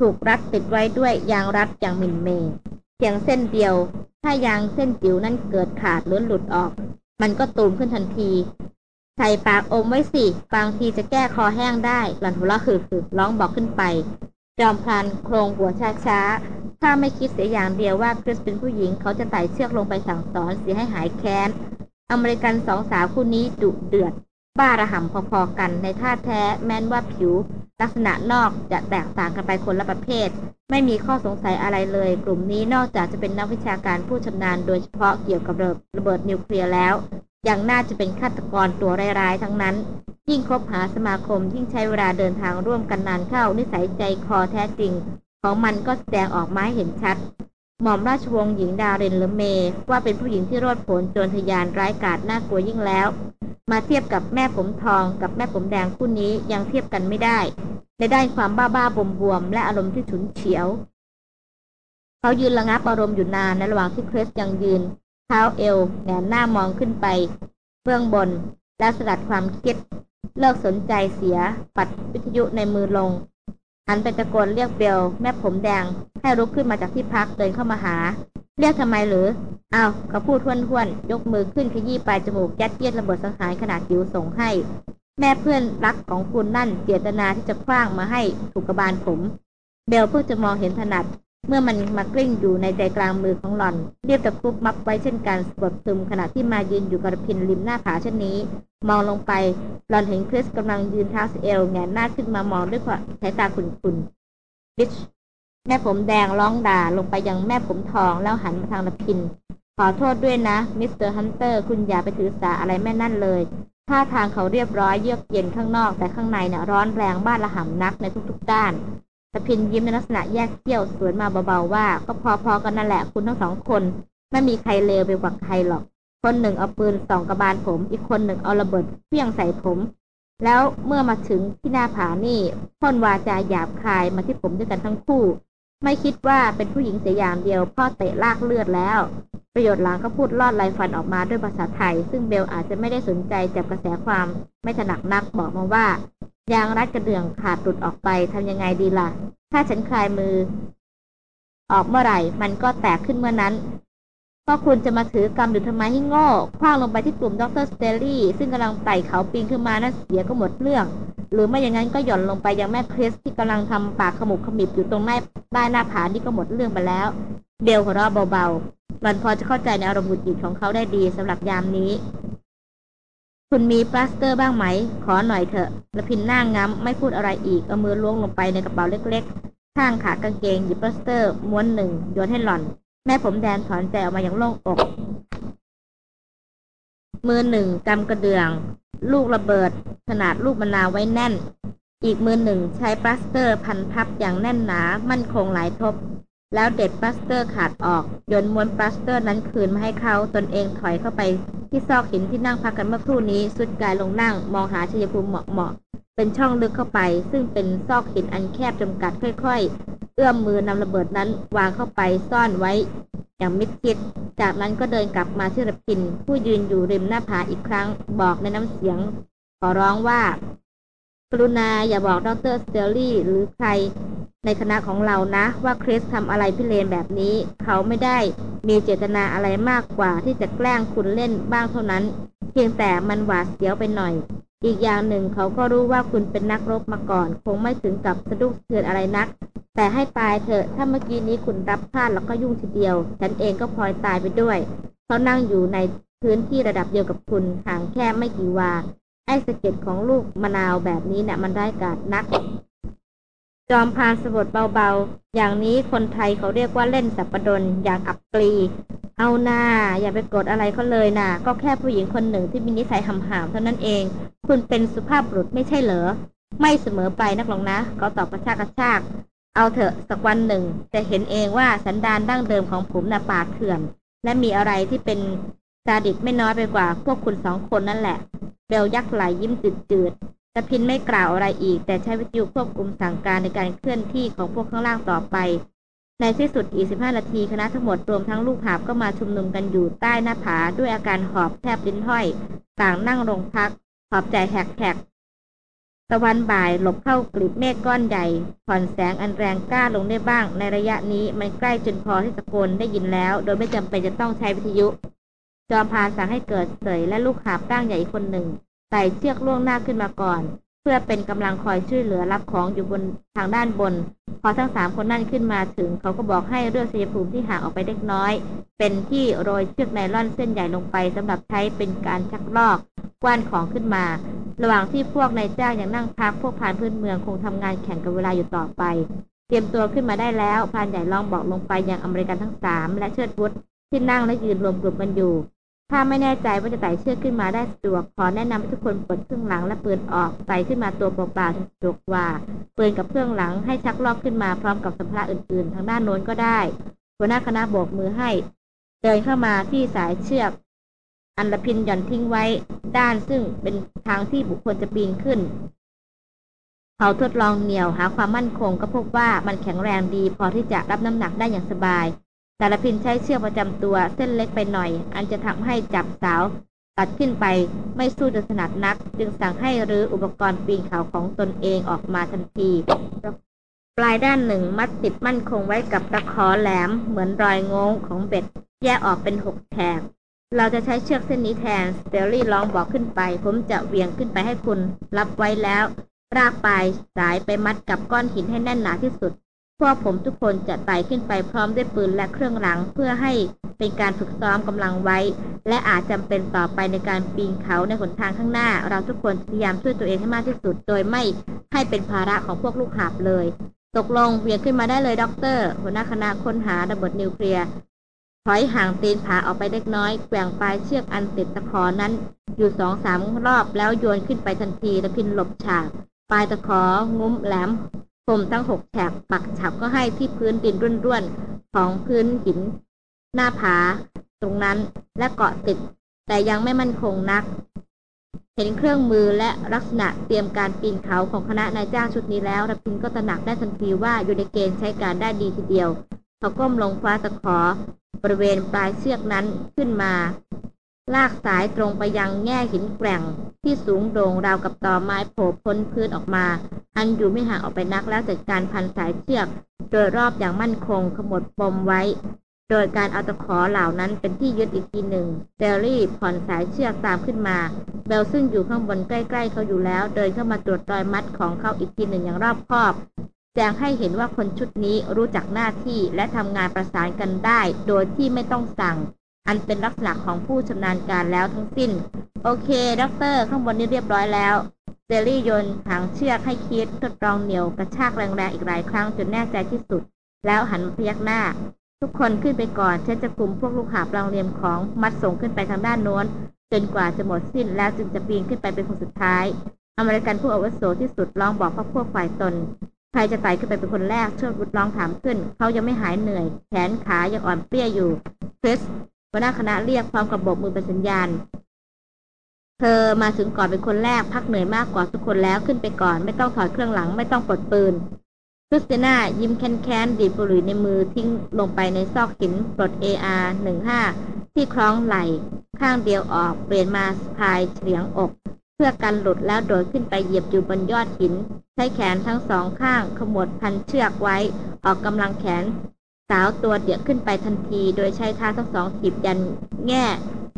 ถูกรัดติดไว้ด้วยยางรัดอย่างหมิ่นเมย เพียงเส้นเดียว ถ้ายางเส้นจิ๋วนั่นเกิดขาดหรือหลุดออก มันก็ตูมขึ้นทันที ใส่ปากอมไว้สิ บางทีจะแก้คอแห้งได้ หล่อนหัวเราะคือคือร้องบอกขึ้นไป จอมพลันโครงหัวช้าช้าๆ ถ้าไม่คิดเสียอย่างเดียวว่าคริสเป็นผู้หญิงเขาจะไต่เชือกลงไปสั่งสอนเสียให้หายแค้น อเมริกันสองสาวคู่นี้ดุเดือด บ้าระห่ำพอๆกันในท่าแท้แม้นว่าผิว ลักษณะนอกจะแตกต่างกันไปคนละประเภท ไม่มีข้อสงสัยอะไรเลย กลุ่มนี้นอกจากจะเป็นนักวิชาการผู้ชำนาญโดยเฉพาะเกี่ยวกับระเบิดนิวเคลียร์แล้ว ยังน่าจะเป็นฆาตกรตัวร้ายๆทั้งนั้น ยิ่งคบหาสมาคมยิ่งใช้เวลาเดินทางร่วมกันนานเข้านิสัยใจคอแท้จริง ของมันก็แสดงออกมาให้เห็นชัด หม่อมราชวงศ์หญิงดาเรนเลอเม ว่าเป็นผู้หญิงที่รอดผลโจรทยานร้ายกาจน่ากลัวยิ่งแล้ว มาเทียบกับแม่ผมทองกับแม่ผมแดงคู่นี้ยังเทียบกันไม่ได้ในด้านความบ้าบ้าบวมบวมและอารมณ์ที่ฉุนเฉียว เขายืนระงับอารมณ์อยู่นานในระหว่างที่เครสยังยืน เท้าเอวแหนหน้ามองขึ้นไป เบื้องบนแล้วสลัดความคิด เลิกสนใจเสีย ปัดวิทยุในมือลง หันไปตะโกนเรียกเบลแม่ผมแดง ให้ลุกขึ้นมาจากที่พักเดินเข้ามาหา เรียกทำไมหรืออา้าวเขาพูดทวนๆ ยกมือขึ้นขยี้ปลายจมูกยัดเยียดระเบิดสังหารขนาดจิ๋วส่งให้ แม่เพื่อนรักของคุณนั่นเจตนาที่จะคว้างมาให้ถูกกระบาลผม เบลเพิ่งจะมองเห็นถนัด เมื่อมันมากลิ้งอยู่ในใจกลางมือของหล่อน รีบตะครุบหมับไว้เช่นกันสบถพึมขณะที่มายืนอยู่กับรพินทร์ริมหน้าผาเช่นนี้ มองลงไปหล่อนเห็นคริสกำลังยืนเท้าเอวแงนหน้าขึ้นมามองด้วยสายตาขุ่นๆ Bitch แม่ผมแดงร้องด่าลงไปยังแม่ผมทองแล้วหันมาทางรพินทร์ ขอโทษด้วยนะ Mister Hunter คุณอย่าไปถือสาอะไรแม่นั่นเลยท่าทางเขาเรียบร้อยเยือกเย็นข้างนอกแต่ข้างในเนี่ยร้อนแรงบ้าระห่ำนักในทุกๆด้าน ตะพินยิ้มในลักษณะแยกเขี้ยวสวนมาเบาๆว่า ก็พอๆกันนั่นแหละคุณทั้งสองคน ไม่มีใครเลวไปกว่าใครหรอก คนหนึ่งเอาปืนสองกระบาลผม อีกคนหนึ่งเอาระเบิดเพี้ยงใส่ผม แล้วเมื่อมาถึงที่หน้าผานี่พ่นวาจาหยาบคายมาที่ผมด้วยกันทั้งคู่ ไม่คิดว่าเป็นผู้หญิงเสียอย่างเดียวพ่อเตะลากเลือดแล้ว ประโยชน์หลังก็พูดลอดลายฟันออกมาด้วยภาษาไทย ซึ่งเบลอาจจะไม่ได้สนใจจับกระแสความไม่ถนัดนักบอกมาว่า ยางรัดกระเดื่องขาดหลุดออกไปทำยังไงดีล่ะ ถ้าฉันคลายมือ ออกเมื่อไหร่ มันก็แตกขึ้นเมื่อนั้นก็คุณจะมาถือกรรมอยู่ทำไมให้โง่คว้างลงไปที่กลุ่มดรสเตลลี่ ซึ่งกำลังไต่เขาปีนขึ้นมานั่นเสียก็หมดเรื่อง หรือไม่อย่างนั้นก็หย่อนลงไปยังแม่คริสที่กำลังทำปากขมุบขมิบอยู่ตรงหน้าใต้หน้าผานี่ก็หมดเรื่องไปแล้ว เบลหัวเราะเบาๆมันพอจะเข้าใจในอารมณ์หงุดหงิดของเขาได้ดีสำหรับยามนี้ คุณมีพลาสเตอร์บ้างไหม ขอหน่อยเถอะรพินทร์หน้าง้ำไม่พูดอะไรอีก เอามือล้วงลงไปในกระเป๋าเล็กๆ ข้างขากางเกงหยิบพลาสเตอร์ม้วนหนึ่งโยนให้หล่อน แม่ผมแดงถอนใจออกมาอย่างโล่งอก มือหนึ่งกำกระเดื่อง ลูกระเบิด ขนาดลูกมะนาวไว้แน่น อีกมือหนึ่งใช้พลาสเตอร์พันพับอย่างแน่นหนา มั่นคงหลายทบ แล้วเด็ดพลาสเตอร์ขาดออกโยนม้วนพลาสเตอร์นั้นคืนมาให้เขาตนเองถอยเข้าไป ที่ซอกหินที่นั่งพักกันเมื่อครู่นี้ ทรุดกายลงนั่ง มองหาชัยภูมิเหมาะๆเป็นช่องลึกเข้าไป ซึ่งเป็นซอกหินอันแคบจำกัดค่อย ๆ เอื้อมมือนำระเบิดนั้นวางเข้าไปซ่อนไว้ อย่างมิดชิด จากนั้นก็เดินกลับมาที่รพินทร์ ผู้ยืนอยู่ริมหน้าผาอีกครั้ง บอกในน้ำเสียงขอร้องว่า กรุณาอย่าบอกดร.สแตนลีย์หรือใครในคณะของเรานะ ว่าคริสทำอะไรพิเรนทร์แบบนี้ เขาไม่ได้มีเจตนาอะไรมากกว่าที่จะแกล้งคุณเล่นบ้างเท่านั้น เพียงแต่มันหวาดเสียวไปหน่อย อีกอย่างหนึ่งเขาก็รู้ว่าคุณเป็นนักรบมาก่อน คงไม่ถึงกับสะดุ้งเทือนอะไรนัก แต่ให้ตายเถอะถ้าเมื่อกี้นี้คุณรับพลาดแล้วก็ยุ่งทีเดียว ฉันเองก็พลอยตายไปด้วย เขานั่งอยู่ในพื้นที่ระดับเดียวกับคุณห่างแค่ไม่กี่วา ไอ้สะเก็ดของลูกมะนาวแบบนี้เนะ่ยมันได้กาดนัก จอมพานสะบดเบาๆ อย่างนี้คนไทยเขาเรียกว่าเล่นสับปะดนอย่างอับปรีเอาหน้า อย่าไปกดอะไรเขาเลยนะ่ะ ก็แค่ผู้หญิงคนหนึ่งที่มีนิสัยหำหามเท่านั้นเอง คุณเป็นสุภาพบุรุษไม่ใช่เหรอ ไม่เสมอไปนักหรอกนะเขาตอบกระชากกระชากเอาเถอะสักวันหนึ่งจะเห็นเองว่าสันดานดั้งเดิมของผมน่ะปากเถื่อน และมีอะไรที่เป็น ซาดิสไม่น้อยไปกว่า พวกคุณสองคนนั่นแหละ เบลยักไหลยิ้มจืดตะพินไม่กล่าวอะไรอีก แต่ใช้วิทยุควบคุมสั่งการในการเคลื่อนที่ของพวกข้างล่างต่อไป ในที่สุดอีกสิบห้านาทีคณะทั้งหมดรวมทั้งลูกหาบก็มาชุมนุมกันอยู่ใต้หน้าผาด้วยอาการหอบแทบลิ้นห้อย ต่างนั่งลงพัก หอบใจแหกๆตะวันบ่ายหลบเข้ากลีบเมฆก้อนใหญ่ผ่อนแสงอันแรงกล้าลงได้บ้าง ในระยะนี้มันใกล้จนพอที่ตะโกนได้ยินแล้ว โดยไม่จำเป็นจะต้องใช้วิทยุ จอมพานสั่งให้เกิดเสยและลูกหาบตั้งใหญ่คนหนึ่งไต่เชือกล่วงหน้าขึ้นมาก่อน เพื่อเป็นกำลังคอยช่วยเหลือรับของอยู่บนทางด้านบน พอทั้งสามคนนั่นขึ้นมาถึง เขาก็บอกให้เรื่องชัยภูมิที่ห่างออกไปเล็กน้อย เป็นที่โรยเชือกไนล่อนเส้นใหญ่ลงไปสำหรับใช้เป็นการชักลอกกว้านของขึ้นมา ระหว่างที่พวกนายจ้างยังนั่งพักพวกพานพื้นเมืองคงทำงานแข่งกับเวลาอยู่ต่อไป เตรียมตัวขึ้นมาได้แล้วพานใหญ่ลองบอกลงไปยังอเมริกันทั้งสามและเชิดวุฒที่นั่งและยืนรวมกลุ่มกันอยู่ ถ้าไม่แน่ใจว่าจะไต่เชือกขึ้นมาได้สะดวก ขอแนะนำให้ทุกคนปลดเครื่องหลังและปืนออกไต่ขึ้นมาตัวเปล่าๆสะดวกกว่า ปืนกับเครื่องหลังให้ชักลอกขึ้นมาพร้อมกับสัมภาระอื่นๆ ทางด้านโน้นก็ได้ หัวหน้าคณะโบกมือให้ เดินเข้ามาที่สายเชือก อันละพินหย่อนทิ้งไว้ด้านซึ่งเป็นทางที่บุคคลจะปีนขึ้น เขาทดลองเหนี่ยวหาความมั่นคงก็พบว่ามันแข็งแรงดี พอที่จะรับน้ำหนักได้อย่างสบาย แต่ละพินใช้เชือกประจำตัวเส้นเล็กไปหน่อย อันจะทำให้จับสาว ตัดขึ้นไปไม่สู้จะถนัดนัก จึงสั่งให้รื้ออุปกรณ์ปีนเขาของตนเองออกมาทันทีปลายด้านหนึ่งมัดติดมั่นคงไว้กับตะขอแหลมเหมือนรอยงงของเบ็ด แยกออกเป็นหกแถบเราจะใช้เชือกเส้นนี้แทนสเตลลี่ลองบอกขึ้นไป ผมจะเวียงขึ้นไปให้คุณ รับไว้แล้วรากปลายสายไปมัดกับก้อนหินให้แน่นหนาที่สุด พวกผมทุกคนจะไต่ขึ้นไปพร้อมด้วยปืนและเครื่องหลังเพื่อให้เป็นการฝึกซ้อมกำลังไว้ และอาจจำเป็นต่อไปในการปีนเขาในหนทางข้างหน้า เราทุกคนพยายามช่วยตัวเองให้มากที่สุด โดยไม่ให้เป็นภาระของพวกลูกหาบเลย ตกลงเวียงขึ้นมาได้เลยด็อกเตอร์ หัวหน้าคณะค้นหาระเบิดนิวเคลียร์ถอยห่างตีนผาออกไปเล็กน้อยแกว่งปลายเชือกอันติดตะขอนั้น อยู่สองสามรอบแล้วโยนขึ้นไปทันทีและพินหลบฉากปลายตะของุ้มแหลม คมทั้งหกแฉกปักฉับก็ให้ที่พื้นดินร่วนๆ ของพื้นหิน หน้าผา ตรงนั้นและเกาะติด แต่ยังไม่มั่นคงนัก เห็นเครื่องมือและลักษณะเตรียมการปีนเขาของคณะนายจ้างชุดนี้แล้วรพินก็ตระหนักได้ทันทีว่าอยู่ในเกณฑ์ใช้การได้ดีทีเดียว เขาก้มลงคว้าตะขอบริเวณปลายเชือกนั้นขึ้นมา ลากสายตรงไปยังแง่หินแกร่งที่สูงโด่งราวกับตอไม้โผล่พ้นพื้นออกมา อันอยู่ไม่ห่างออกไปนักแล้วจัดการพันสายเชือกโดยรอบอย่างมั่นคงขมวดปมไว้ โดยการเอาตะขอเหล่านั้นเป็นที่ยึดอีกทีหนึ่งเดลลี่ผ่อนสายเชือกตามขึ้นมา เบลซึ่งอยู่ข้างบนใกล้ๆเขาอยู่แล้ว เดินเข้ามาตรวจรอยมัดของเขาอีกทีหนึ่งอย่างรอบคอบแจงให้เห็นว่าคนชุดนี้รู้จักหน้าที่และทำงานประสานกันได้ โดยที่ไม่ต้องสั่ง อันเป็นลักษณะของผู้ชำนาญการแล้วทั้งสิ้น Okay Doctor ข้างบนนี้เรียบร้อยแล้วสแตนลีย์โยนหางเชือกให้คริสทดลองเหนี่ยวกระชากแรงๆอีกหลายครั้งจนแน่ใจที่สุด แล้วหันพยักหน้า ทุกคนขึ้นไปก่อนฉันจะกลุ่มพวกลูกหาบรางเรียมของมัดส่งขึ้นไปทางด้านโน้น จนกว่าจะหมดสิ้นแล้วจึงจะปีนขึ้นไปเป็นคนสุดท้าย อเมริกันผู้อาวุโสที่สุดร้องบอกพวกพวกฝ่ายตนใครจะไต่ขึ้นไปเป็นคนแรกเชิดวุฒิร้องถามขึ้น เขายังไม่หายเหนื่อย แขนขายังอ่อนเปลี้ยอยู่คริส หัวหน้าคณะเรียกพร้อมกับโบกมือเป็นสัญญาณ เธอมาถึงก่อนเป็นคนแรกพักเหนื่อยมากกว่าทุกคนแล้วขึ้นไปก่อน ไม่ต้องถอดเครื่องหลังไม่ต้องปลดปืนคริสติน่ายิ้มแค้นๆดีดบุหรี่ในมือทิ้งลงไปในซอกหินปลด AR 15 ที่คล้องไหล่ข้างเดียวออกเปลี่ยนมาพายเฉียงอก เพื่อกันหลุดแล้วโดดขึ้นไปเหยียบอยู่บนยอดหิน ใช้แขนทั้งสองข้างขมวดพันเชือกไว้ ออกกำลังแขน สาวตัวเดี่ยขึ้นไปทันที โดยใช้เท้าทั้งสองถีบยันแง่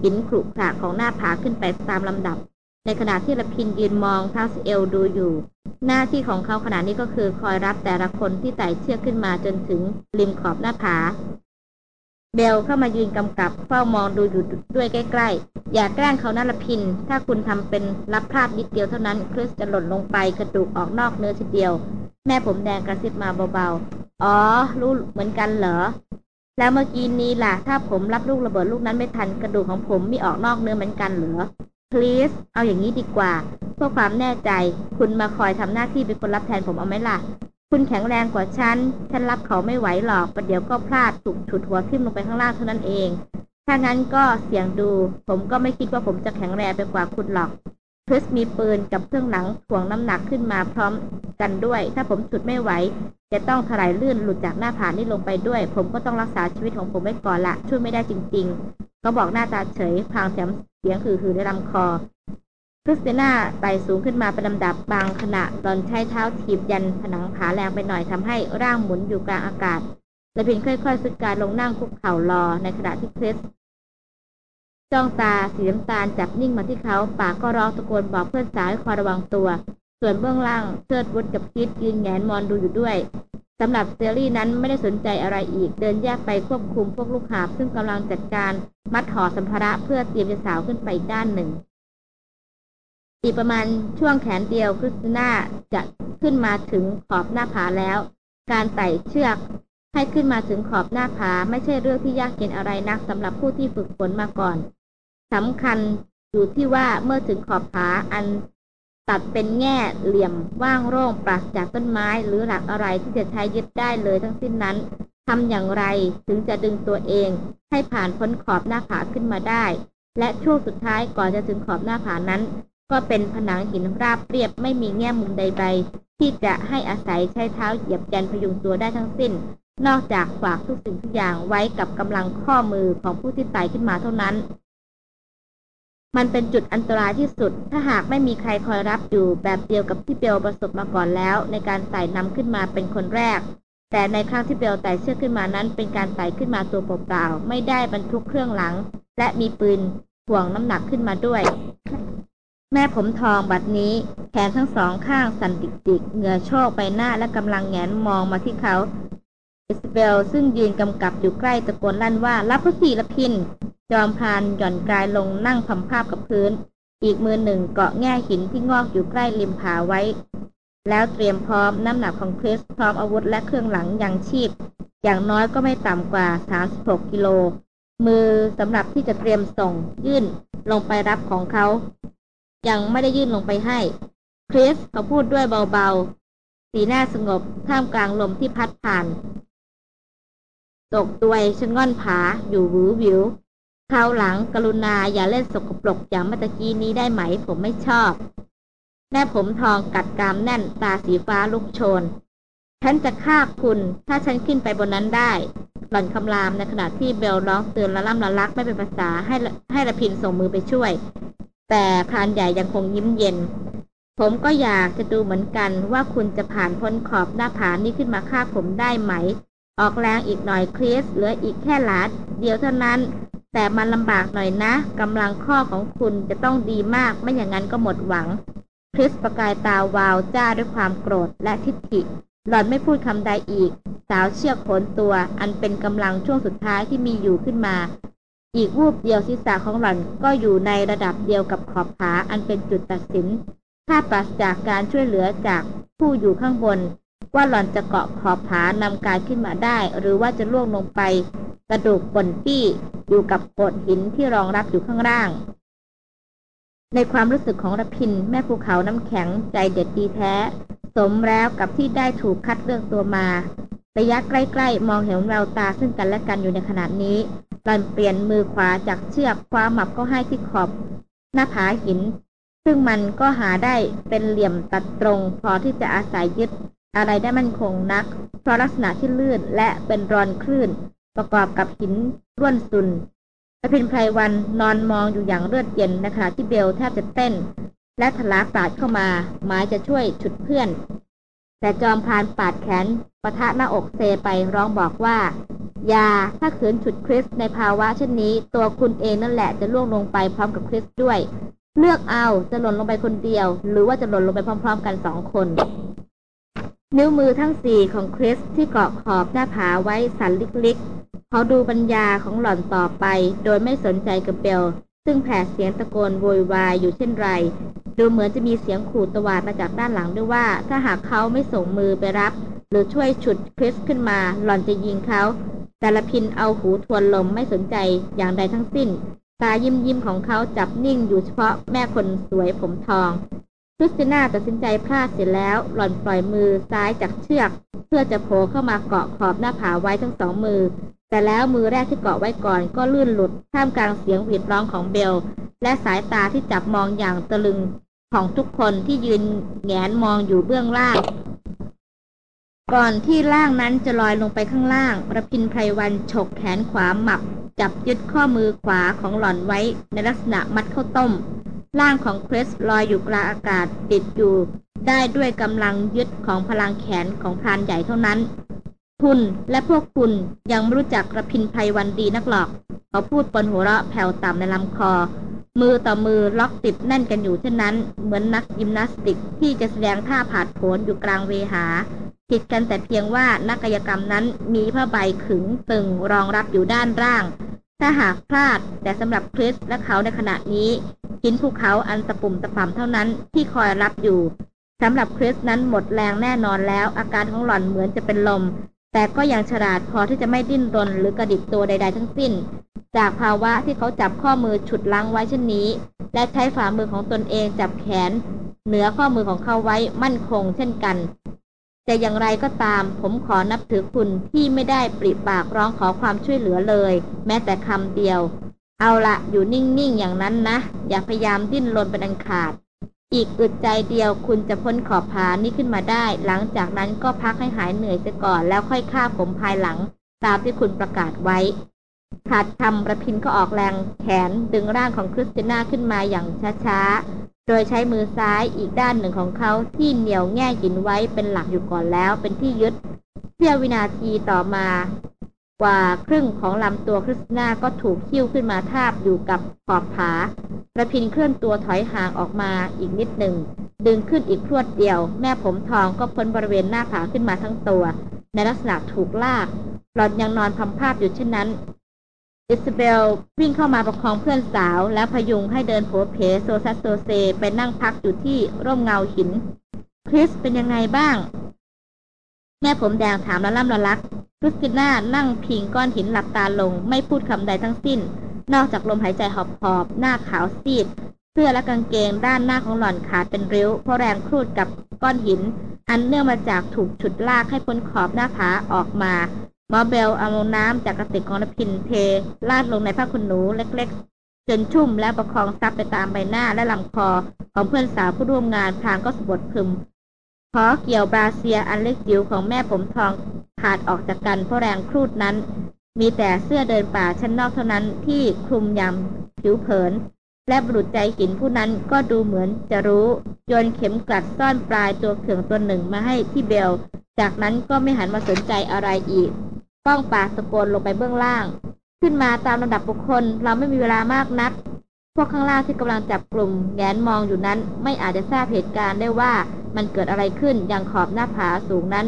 หินขรุขระของหน้าผาขึ้นไปตามลำดับ ในขณะที่ละพินยืนมองท้าเอลดูอยู่ หน้าที่ของเขาขณะนี้ก็คือคอยรับแต่ละคนที่ไต่เชือกขึ้นมาจนถึงริมขอบหน้าผา เบลเข้ามายืนกำกับเฝ้ามองดูอยู่ด้วยใกล้ๆ อย่าแกล้งเขานั่นละพิน ถ้าคุณทำเป็นรับพลาดนิดเดียวเท่านั้นคริสจะหล่นลงไปกระดูกออกนอกเนื้อทีเดียว แม่ผมแดงกระซิบมาเบาๆ อ๋อ รู้เหมือนกันเหรอ แล้วเมื่อกี้นี้ล่ะ ถ้าผมรับลูกระเบิดลูกนั้นไม่ทันกระดูกของผมมีออกนอกเนื้อเหมือนกันเหรอ please เอาอย่างนี้ดีกว่า เพื่อความแน่ใจ คุณมาคอยทำหน้าที่เป็นคนรับแทนผมเอาไหมล่ะ คุณแข็งแรงกว่าฉัน ฉันรับเขาไม่ไหวหรอก ประเดี๋ยวก็พลาดถูกฉุดหัวทิ่มลงไปข้างล่างเท่านั้นเอง ถ้างั้นก็เสี่ยงดู ผมก็ไม่คิดว่าผมจะแข็งแรงไปกว่าคุณหรอกคริสมีปืนกับเครื่องหลังถ่วงน้ำหนักขึ้นมาพร้อมกันด้วย ถ้าผมฉุดไม่ไหว จะต้องถลายลื่นหลุดจากหน้าผานี่ลงไปด้วย ผมก็ต้องรักษาชีวิตของผมไว้ก่อนละ ช่วยไม่ได้จริง ๆ ก็บอกหน้าตาเฉยพางเสียงเสียงคือๆในลำคอ ริสติน่าไต่สูงขึ้นมาเป็นลำดับบางขณะตอนใช้เท้าถีบยันผนังผาแรงไปหน่อยทำให้ร่างหมุนอยู่กลางอากาศและพินค่อยๆสุดการลงนั่งคุกเข่ารอในขณะที่คริสจ้องตาสีน้ำตาลจับนิ่งมาที่เขา ปากก็ร้องตะโกนบอกเพื่อนสาวให้คอยระวังตัว ส่วนเบื้องล่างเชิดวุฒกับคิดยืนแงนมอนดูอยู่ด้วยสำหรับเซรี่นั้นไม่ได้สนใจอะไรอีก เดินแยกไปควบคุมพวกลูกหาบซึ่งกำลังจัดการมัดห่อสัมภาระเพื่อเตรียมจะสาวขึ้นไปอีกด้านหนึ่ง อีกประมาณช่วงแขนเดียวคริสติน่าจะขึ้นมาถึงขอบหน้าผาแล้ว การไต่เชือกให้ขึ้นมาถึงขอบหน้าผาไม่ใช่เรื่องที่ยากเย็นอะไรนักสำหรับผู้ที่ฝึกฝนมาก่อนสำคัญอยู่ที่ว่าเมื่อถึงขอบผาอันตัดเป็นแง่เหลี่ยมว่างโร่งปราศจากต้นไม้หรือหลักอะไรที่จะใช้ยึดได้เลยทั้งสิ้นนั้นทำอย่างไรถึงจะดึงตัวเองให้ผ่านพ้นขอบหน้าผาขึ้นมาได้ และช่วงสุดท้ายก่อนจะถึงขอบหน้าผานั้น ก็เป็นผนังหินราบเรียบไม่มีแง่มุมใดๆ ที่จะให้อาศัยใช้เท้าเหยียบยันพยุงตัวได้ทั้งสิ้น นอกจากฝากทุกสิ่งทุกอย่างไว้กับกำลังข้อมือของผู้ที่ไต่ขึ้นมาเท่านั้น มันเป็นจุดอันตรายที่สุด ถ้าหากไม่มีใครคอยรับอยู่แบบเดียวกับที่เบลประสบมาก่อนแล้ว ในการไต่นำขึ้นมาเป็นคนแรก แต่ในครั้งที่เบลไต่เชือกขึ้นมานั้น เป็นการไต่ขึ้นมาตัวเปล่าๆไม่ได้บรรทุกเครื่องหลัง และมีปืนห่วงน้ำหนักขึ้นมาด้วย แม่ผมทองบัดนี้ แขนทั้งสองข้างสั่นดิกๆ เหงื่อโชกไปหน้าและกำลังแงนมองมาที่เขาอิสเบลซึ่งยืนกำกับอยู่ใกล้ตะโกนลั่นว่า รับเขาสี่ละพิน จอมพานหย่อนกายลงนั่งพำภาพกับพื้น อีกมือหนึ่งเกาะแง่หินที่งอกอยู่ใกล้ริมผาไว้ แล้วเตรียมพร้อมน้ำหนักของคริสพร้อมอาวุธและเครื่องหลังยังชีพ อย่างน้อยก็ไม่ต่ำกว่า 36 กิโล มือสำหรับที่จะเตรียมส่งยื่นลงไปรับของเขา ยังไม่ได้ยื่นลงไปให้ คริสเขาพูดด้วยเบาๆ สีหน้าสงบท่ามกลางลมที่พัดผ่าน ตกตัวชะง่อนผาอยู่หวือวิวคราวหลังกรุณาอย่าเล่นสกปรกอย่างเมื่อกี้นี้ได้ไหมผมไม่ชอบ แม่ผมทองกัดกรามแน่นตาสีฟ้าลุกโชน ฉันจะฆ่าคุณถ้าฉันขึ้นไปบนนั้นได้ หล่อนคำรามในขณะที่เบลร้องเตือนละล่ำละลักไม่เป็นภาษาให้ให้ละพินส่งมือไปช่วย แต่พรานใหญ่ยังคงยิ้มเย็น ผมก็อยากจะดูเหมือนกันว่าคุณจะผ่านพ้นขอบหน้าผานี้ขึ้นมาฆ่าผมได้ไหม ออกแรงอีกหน่อยคริสเหลืออีกแค่หลาดเดียวเท่านั้น แต่มันลำบากหน่อยนะกำลังข้อของคุณจะต้องดีมากไม่อย่างนั้นก็หมดหวัง คริสประกายตาวาวจ้าด้วยความโกรธและทิฐิหล่อนไม่พูดคำใดอีก สาวเชือกโขนตัว อันเป็นกำลังช่วงสุดท้ายที่มีอยู่ขึ้นมา อีกวูบเดียวศีรษะของหล่อนก็อยู่ในระดับเดียวกับขอบผาอันเป็นจุดตัดสิน ถ้าปราศจากการช่วยเหลือจากผู้อยู่ข้างบน ว่าหล่อนจะเกาะขอบผานำกายขึ้นมาได้ หรือว่าจะล่วงลงไป กระดูกป่นปี้อยู่กับโขดหินที่รองรับอยู่ข้างล่าง ในความรู้สึกของรพินแม่ภูเขาน้ำแข็งใจเด็ดดีแท้ สมแล้วกับที่ได้ถูกคัดเลือกตัวมา ระยะใกล้ๆ มองเห็นแววตาซึ่งกันและกันอยู่ในขณะนี้หล่อนเปลี่ยนมือขวาจากเชือกคว้าหมับก็ให้ที่ขอบ หน้าผาหิน ซึ่งมันก็หาได้เป็นเหลี่ยมตัดตรง พอที่จะอาศัยยึด อะไรได้มั่นคงนัก เพราะลักษณะที่ลื่นและเป็นรอนคลื่น ประกอบกับหินร่วนซุนระพินไพรวันนอนมองอยู่อย่างเลือดเย็นในขณะที่เบลแทบจะเต้น และทะลาปาดเข้ามาหมายจะช่วยฉุดเพื่อน แต่จอมพานปาดแขนปะทะหน้าอกเซไปร้องบอกว่า อย่าถ้าขืนฉุดคริสในภาวะเช่นนี้ ตัวคุณเองนั่นแหละจะล่วงลงไปพร้อมกับคริสด้วย เลือกเอาจะหล่นลงไปคนเดียว หรือว่าจะหล่นลงไปพร้อม ๆ กันสองคน นิ้วมือทั้งสี่ของคริสที่เกาะขอบหน้าผาไว้สั่นลิกๆเขาดูปัญญาของหล่อนต่อไป โดยไม่สนใจกับเบล ซึ่งแผดเสียงตะโกนโวยวายอยู่เช่นไร ดูเหมือนจะมีเสียงขู่ตวาดมาจากด้านหลังด้วยว่า ถ้าหากเขาไม่ส่งมือไปรับ หรือช่วยฉุดคริสขึ้นมา หล่อนจะยิงเขา แต่ละพินเอาหูทวนลมไม่สนใจอย่างใดทั้งสิ้น ตายิ้มยิ้มของเขาจับนิ่งอยู่เฉพาะแม่คนสวยผมทองคริสติน่าตัดสินใจพลาดเสร็จแล้ว หล่อนปล่อยมือซ้ายจากเชือก เพื่อจะโผล่เข้ามาเกาะขอบหน้าผาไว้ทั้งสองมือ แต่แล้วมือแรกที่เกาะไว้ก่อนก็ลื่นหลุดท่ามกลางเสียงหวีดร้องของเบล และสายตาที่จับมองอย่างตะลึงของทุกคนที่ยืนแงนมองอยู่เบื้องล่าง ก่อนที่ล่างนั้นจะลอยลงไปข้างล่างระพินไพรวันฉกแขนขวาหมับ จับยึดข้อมือขวาของหล่อนไว้ในลักษณะมัดข้าวต้มร่างของคริสลอยอยู่กลางอากาศติดอยู่ ได้ด้วยกำลังยึดของพลังแขนของพรานใหญ่เท่านั้น คุณและพวกคุณยังไม่รู้จักระพินไพรวันดีนักหรอก เขาพูดปนหัวเราะแผ่วต่ำในลำคอ มือต่อมือล็อกติดแน่นกันอยู่เช่นนั้น เหมือนนักยิมนาสติกที่จะแสดงท่าผาดโผนอยู่กลางเวหา ผิดกันแต่เพียงว่านักกายกรรมนั้นมีผ้าใบขึงตึงรองรับอยู่ด้านล่าง ถ้าหากพลาดแต่สำหรับคริสและเขาในขณะนี้หินภูเขาอันตะปุ่มตะป่ำเท่านั้นที่คอยรับอยู่สำหรับคริสนั้นหมดแรงแน่นอนแล้ว อาการของหล่อนเหมือนจะเป็นลม แต่ก็ยังฉลาดพอที่จะไม่ดิ้นรนหรือกระดิกตัวใด ๆ ทั้งสิ้น จากภาวะที่เขาจับข้อมือฉุดลังไว้เช่นนี้ และใช้ฝ่ามือของตนเองจับแขน เหนือข้อมือของเขาไว้มั่นคงเช่นกัน แต่อย่างไรก็ตามผมขอนับถือคุณที่ไม่ได้ปริปากร้องขอความช่วยเหลือเลย แม้แต่คำเดียว เอาละอยู่นิ่งๆอย่างนั้นนะ อย่าพยายามดิ้นรนเป็นอันขาด อีกอึดใจเดียวคุณจะพ้นขอบผานี้ขึ้นมาได้ หลังจากนั้นก็พักให้หายเหนื่อยเสียก่อนแล้วค่อยฆ่าผมภายหลัง ตามที่คุณประกาศไว้ ขาดคำประพินก็ออกแรงแขนดึงร่างของคริสติน่าขึ้นมาอย่างช้าๆ โดยใช้มือซ้ายอีกด้านหนึ่งของเขาที่เหนี่ยวแง่หินไว้เป็นหลักอยู่ก่อนแล้วเป็นที่ยึดเสี้ยววินาทีต่อมา กว่าครึ่งของลำตัวคริสติน่าก็ถูกหิ้วขึ้นมาทาบอยู่กับขอบผารพินทร์เคลื่อนตัวถอยห่างออกมาอีกนิดหนึ่ง ดึงขึ้นอีกพรวดเดียว แม่ผมทองก็พ้นบริเวณหน้าผาขึ้นมาทั้งตัว ในลักษณะถูกลาก หล่อนยังนอนพังพาบอยู่เช่นนั้นอิสเบลวิ่งเข้ามาประคองเพื่อนสาว แล้วพยุงให้เดินโผเผโซซัสโซเซไปนั่งพักอยู่ที่ร่มเงาหิน คริสเป็นยังไงบ้าง แม่ผมแดงถามละล่ำละลักค ริสติน่านั่งพิงก้อนหินหลับตาลง ไม่พูดคำใดทั้งสิ้น นอกจากลมหายใจหอบๆหน้าขาวซีด เสื้อและกางเกงด้านหน้าของหล่อนขาดเป็นริ้ว เพราะแรงครูดกับก้อนหิน อันเนื่องมาจากถูกฉุดลากให้พ้นขอบหน้าผาออกมาหมอเบลเอาน้ำจากกระติกของนพินเทลาดลงในผ้าขนหนูเล็กๆ จนชุ่มแล้วประคองซับไปตามใบหน้าและลำคอของเพื่อนสาวผู้ร่วมงานพลางก็สบดพึม ขอเกี่ยวบราเซียอันเล็กจิ๋วของแม่ผมทองขาดออกจากกันเพราะแรงครูดนั้น มีแต่เสื้อเดินป่าชั้นนอกเท่านั้นที่คลุมยำผิวเผิน และบุรุษใจหินผู้นั้นก็ดูเหมือนจะรู้โยนเข็มกลัดซ่อนปลายตัวเขื่องตัวหนึ่งมาให้ที่เบล จากนั้นก็ไม่หันมาสนใจอะไรอีก ป้องปากตะโกนลงไปเบื้องล่าง ขึ้นมาตามระดับบุคคลเราไม่มีเวลามากนัก วกข้างล่างที่กำลังจับกลุ่มแงนมองอยู่นั้น ไม่อาจจะทราบเหตุการณ์ได้ว่ามันเกิดอะไรขึ้นยังขอบหน้าผาสูงนั้น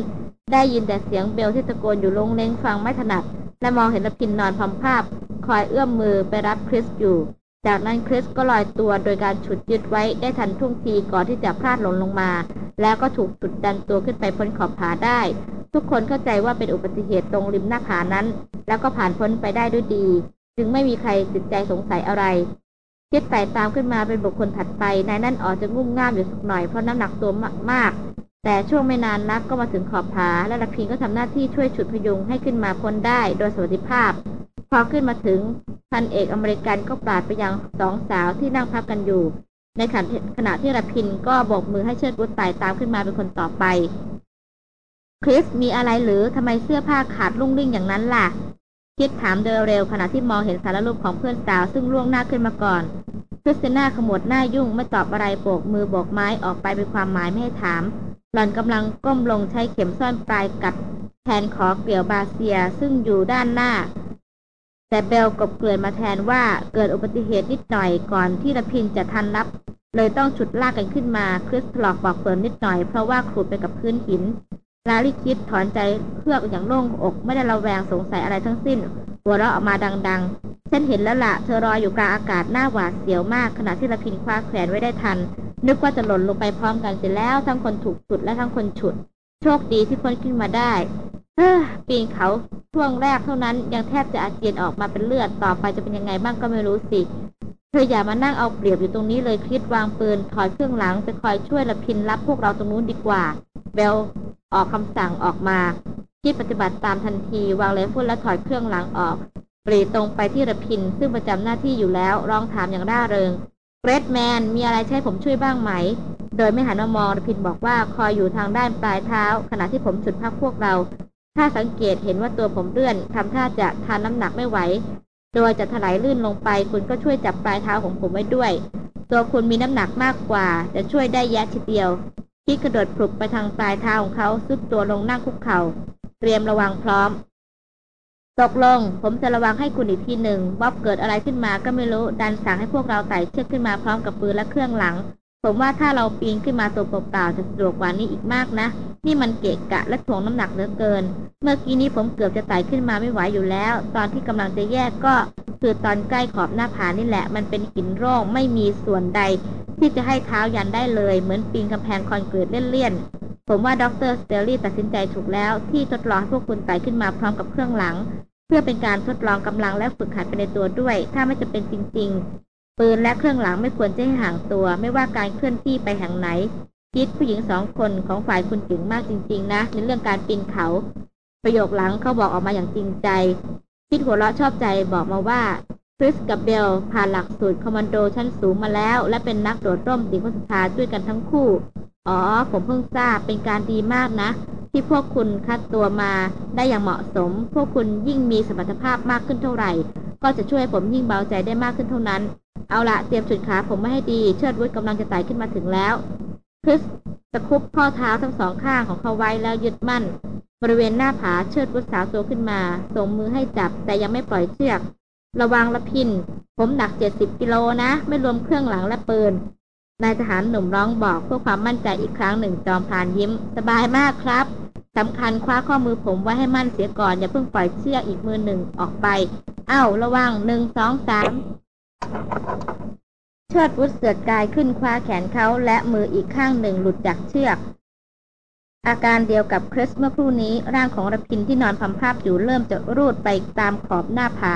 ได้ยินแต่เสียงเบลที่ตะโกนอยู่ลงเล้งฟังไม่ถนัด และมองเห็นละพินนอนพำภาพ คอยเอื้อมมือไปรับคริสอยู่ จากนั้นคริสก็ลอยตัวโดยการฉุดยึดไว้ได้ทันท่วงทีก่อนที่จะพลาดหล่นลงมา แล้วก็ถูกฉุดดันตัวขึ้นไปพ้นขอบผาได้ ทุกคนเข้าใจว่าเป็นอุบัติเหตุตรงริมหน้าผานั้น แล้วก็ผ่านพ้นไปได้ด้วยดี จึงไม่มีใครติดใจสงสัยอะไร คิดไต่ตามขึ้นมาเป็นบุคคลถัดไป นายนั่นออกจะงุ่มง่ามอยู่สักหน่อยเพราะน้ำหนักตัวมาก แต่ช่วงไม่นานนักก็มาถึงขอบผา และละพิงก็ทำหน้าที่ช่วยฉุดพยุงให้ขึ้นมาพ้นได้โดยสวัสดิภาพ พอขึ้นมาถึงพันเอกอเมริกันก็ปราดไปยังสองสาวที่นั่งพักกันอยู่ ในขณะที่ระพินก็โบกมือให้เชิดบุตรไต่ตามขึ้นมาเป็นคนต่อไปคริสมีอะไรหรือทำไมเสื้อผ้าขาดลุ่งริ่งอย่างนั้นล่ะ คิดถามโดยเร็วขณะที่มองเห็นสารรูปของเพื่อนสาวซึ่งล่วงหน้าขึ้นมาก่อนคริสติน่าขมวดหน้ายุ่งไม่ตอบอะไรโบกมือโบกไม้ออกไปเป็นความหมายไม่ให้ถาม หล่อนกำลังก้มลงใช้เข็มซ่อนปลายกัดแทนขอเกลียวบาเซียซึ่งอยู่ด้านหน้า แต่เบลกบเกลื่อนมาแทนว่าเกิดอุบัติเหตุนิดหน่อยก่อนที่ระพินจะทันรับ เลยต้องฉุดลากกันขึ้นมาคริสถลอกบอกเปิดนิดหน่อยเพราะว่าขูดไปกับพื้นหิน ลาลิคิดถอนใจเพื่ออย่างโล่งอกไม่ได้ระแวงสงสัยอะไรทั้งสิ้น หัวเราะออกมาดังๆฉันเห็นแล้วละเธอรอยอยู่กลางอากาศหน้าหวาดเสียวมาก ขณะที่ละพินคว้าแขวนไว้ได้ทัน นึกว่าจะหล่นลงไปพร้อมกันเสร็จแล้วทั้งคนถูกฉุดและทั้งคนฉุด โชคดีที่พ้นขึ้นมาได้เฮ้ปีนเขาช่วงแรกเท่านั้นยังแทบจะอาเจียนออกมาเป็นเลือดต่อไปจะเป็นยังไงบ้างก็ไม่รู้สิ เธออย่ามานั่งเอาเปรียบอยู่ตรงนี้เลยคิดวางปืนถอยเครื่องหลังจะคอยช่วยละพินรับพวกเราตรงนู้นดีกว่า เบลออกคำสั่งออกมาที่ปฏิบัติตามทันทีวางเลฟุ่นและถอยเครื่องหลังออกปรีตรงไปที่ระพิน ซึ่งประจำหน้าที่อยู่แล้วร้องถามอย่างร่าเริงเกรดแมนมีอะไรใช้ผมช่วยบ้างไหม โดยไม่หันมามองระพินบอกว่าคอยอยู่ทางด้านปลายเท้า ขณะที่ผมฉุดพักพวกเรา ถ้าสังเกตเห็นว่าตัวผมเลื่อนทำท่าจะทานน้ำหนักไม่ไหว โดยจะถลายลื่นลงไป คุณก็ช่วยจับปลายเท้าของผมไว้ด้วย ตัวคุณมีน้ำหนักมากกว่า จะช่วยได้แยะทีเดียวที่กระโดดปลุกไปทางปลายเท้าของเขาซุดตัวลงนั่งคุกเขา่า เตรียมระวังพร้อม ตกลง ผมจะระวังให้คุณอีกทีหนึ่งว่าเกิดอะไรขึ้นมาก็ไม่รู้ ดันสั่งให้พวกเราไต่เชือกขึ้นมาพร้อมกับปืนและเครื่องหลัง ผมว่าถ้าเราปีนขึ้นมาตัวเปล่าๆจะสะดวกกว่านี้อีกมากนะ นี่มันเกะกะและถ่วงน้ำหนักเหลือเกิน เมื่อกี้นี้ผมเกือบจะไต่ขึ้นมาไม่ไหวอยู่แล้ว ตอนที่กำลังจะแยกก็คือตอนใกล้ขอบหน้าผานี่แหละ มันเป็นหินร่องไม่มีส่วนใด ที่จะให้เท้ายันได้เลย เหมือนปีนกำแพงคอนกรีตเลี่ยนๆผมว่าดรสเตลลี่ตัดสินใจถูกแล้ว ที่ทดลองพวกคุณไต่ขึ้นมาพร้อมกับเครื่องหลัง เพื่อเป็นการทดลองกำลังและฝึกหัดไปในตัวด้วย ถ้าไม่จะเป็นจริงๆ ปืนและเครื่องหลังไม่ควรจะให้ห่างตัว ไม่ว่าการเคลื่อนที่ไปแห่งไหนคิดผู้หญิงสองคนของฝ่ายคุณเก่งมากจริง ๆ นะในเรื่องการปีนเขา ประโยคหลังเขาบอกออกมาอย่างจริงใจ คิดหัวเราะชอบใจบอกมาว่าคริสกับเบลผ่านหลักสูตรคอมมานโดชั้นสูงมาแล้ว และเป็นนักโดดร่มดีพัสธาด้วยกันทั้งคู่ อ๋อ ผมเพิ่งทราบเป็นการดีมากนะ ที่พวกคุณคัดตัวมาได้อย่างเหมาะสม พวกคุณยิ่งมีสมรรถภาพมากขึ้นเท่าไหร่ ก็จะช่วยผมยิ่งเบาใจได้มากขึ้นเท่านั้น เอาละเตรียมฉุดขาผมไม่ให้ดี เชิดวุฒกำลังจะไต่ขึ้นมาถึงแล้วคริสตะคุบข้อเท้าทั้งสองข้างของเขาไว้แล้วยึดมั่น บริเวณหน้าผาเชิดวุฒสาวตัวขึ้นมา ส่งมือให้จับแต่ยังไม่ปล่อยเชือก ระวังละพิน ผมหนักเจ็ดสิบกิโลนะ ไม่รวมเครื่องหลังและปืน นายทหารหนุ่มร้องบอกเพื่อความมั่นใจอีกครั้งหนึ่งจอมพานยิ้ม สบายมากครับสำคัญคว้าข้อมือผมไว้ให้มั่นเสียก่อนอย่าเพิ่งปล่อยเชือกอีกมือหนึ่งออกไป เอ้าระวังหนึ่งสองสามเชิดวุฒเสือดกายขึ้นคว้าแขนเขาและมืออีกข้างหนึ่งหลุดจากเชือก อาการเดียวกับคริสเมื่อครู่นี้ร่างของระพินที่นอนพัมภาพอยู่เริ่มจะรูดไปตามขอบหน้าผา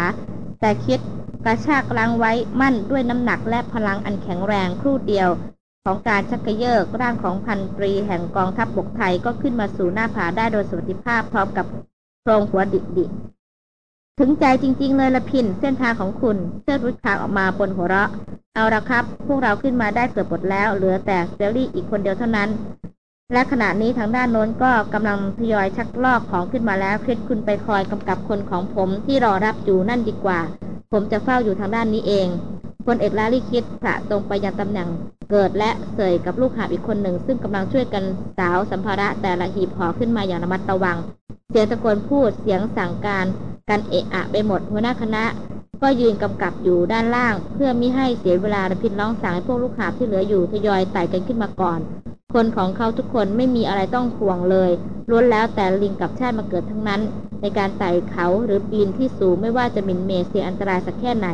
แต่คิด กระชากลังไว้มั่นด้วยน้ำหนักและพลังอันแข็งแรงครู่เดียว ของการชักกระเยกร่างของพันตรีแห่งกองทัพบบกไทยก็ขึ้นมาสู่หน้าผาได้โดยสวัสดิภาพพร้อมกับโครงหัวดิดิถึงใจจริง ๆ เลยละพินเส้นทางของคุณเชิดรุดขาออกมาบนหัวเราะ เอาละครับ พวกเราขึ้นมาได้เกือบหมดแล้ว เหลือแต่เซลลี่อีกคนเดียวเท่านั้น และขณะนี้ทางด้านโน้นก็กำลังทยอยชักลอกของขึ้นมาแล้วคริสคุณไปคอยกำกับคนของผมที่รอรับอยู่นั่นดีกว่า ผมจะเฝ้าอยู่ทางด้านนี้เองพลเอกลาลี่คิดพระตรงไปยังตำแหน่งเกิดและเสยกับลูกหาบอีกคนหนึ่ง ซึ่งกำลังช่วยกันสาวสัมภาระแต่ละหีบห่อขึ้นมาอย่างระมัดระวัง เสียงตะโกนพูดเสียงสั่งการกันเอะอะไปหมดหัวหน้าคณะ ก็ยืนกำกับอยู่ด้านล่าง เพื่อไม่ให้เสียเวลาระพินร้องสั่งให้พวกลูกหาบที่เหลืออยู่ทยอยไต่กันขึ้นมาก่อน คนของเขาทุกคนไม่มีอะไรต้องห่วงเลยล้วนแล้วแต่ลิงกับชาติมาเกิดทั้งนั้น ในการไต่เขาหรือปีนที่สูงไม่ว่าจะมินเมเสียอันตรายสักแค่ไหน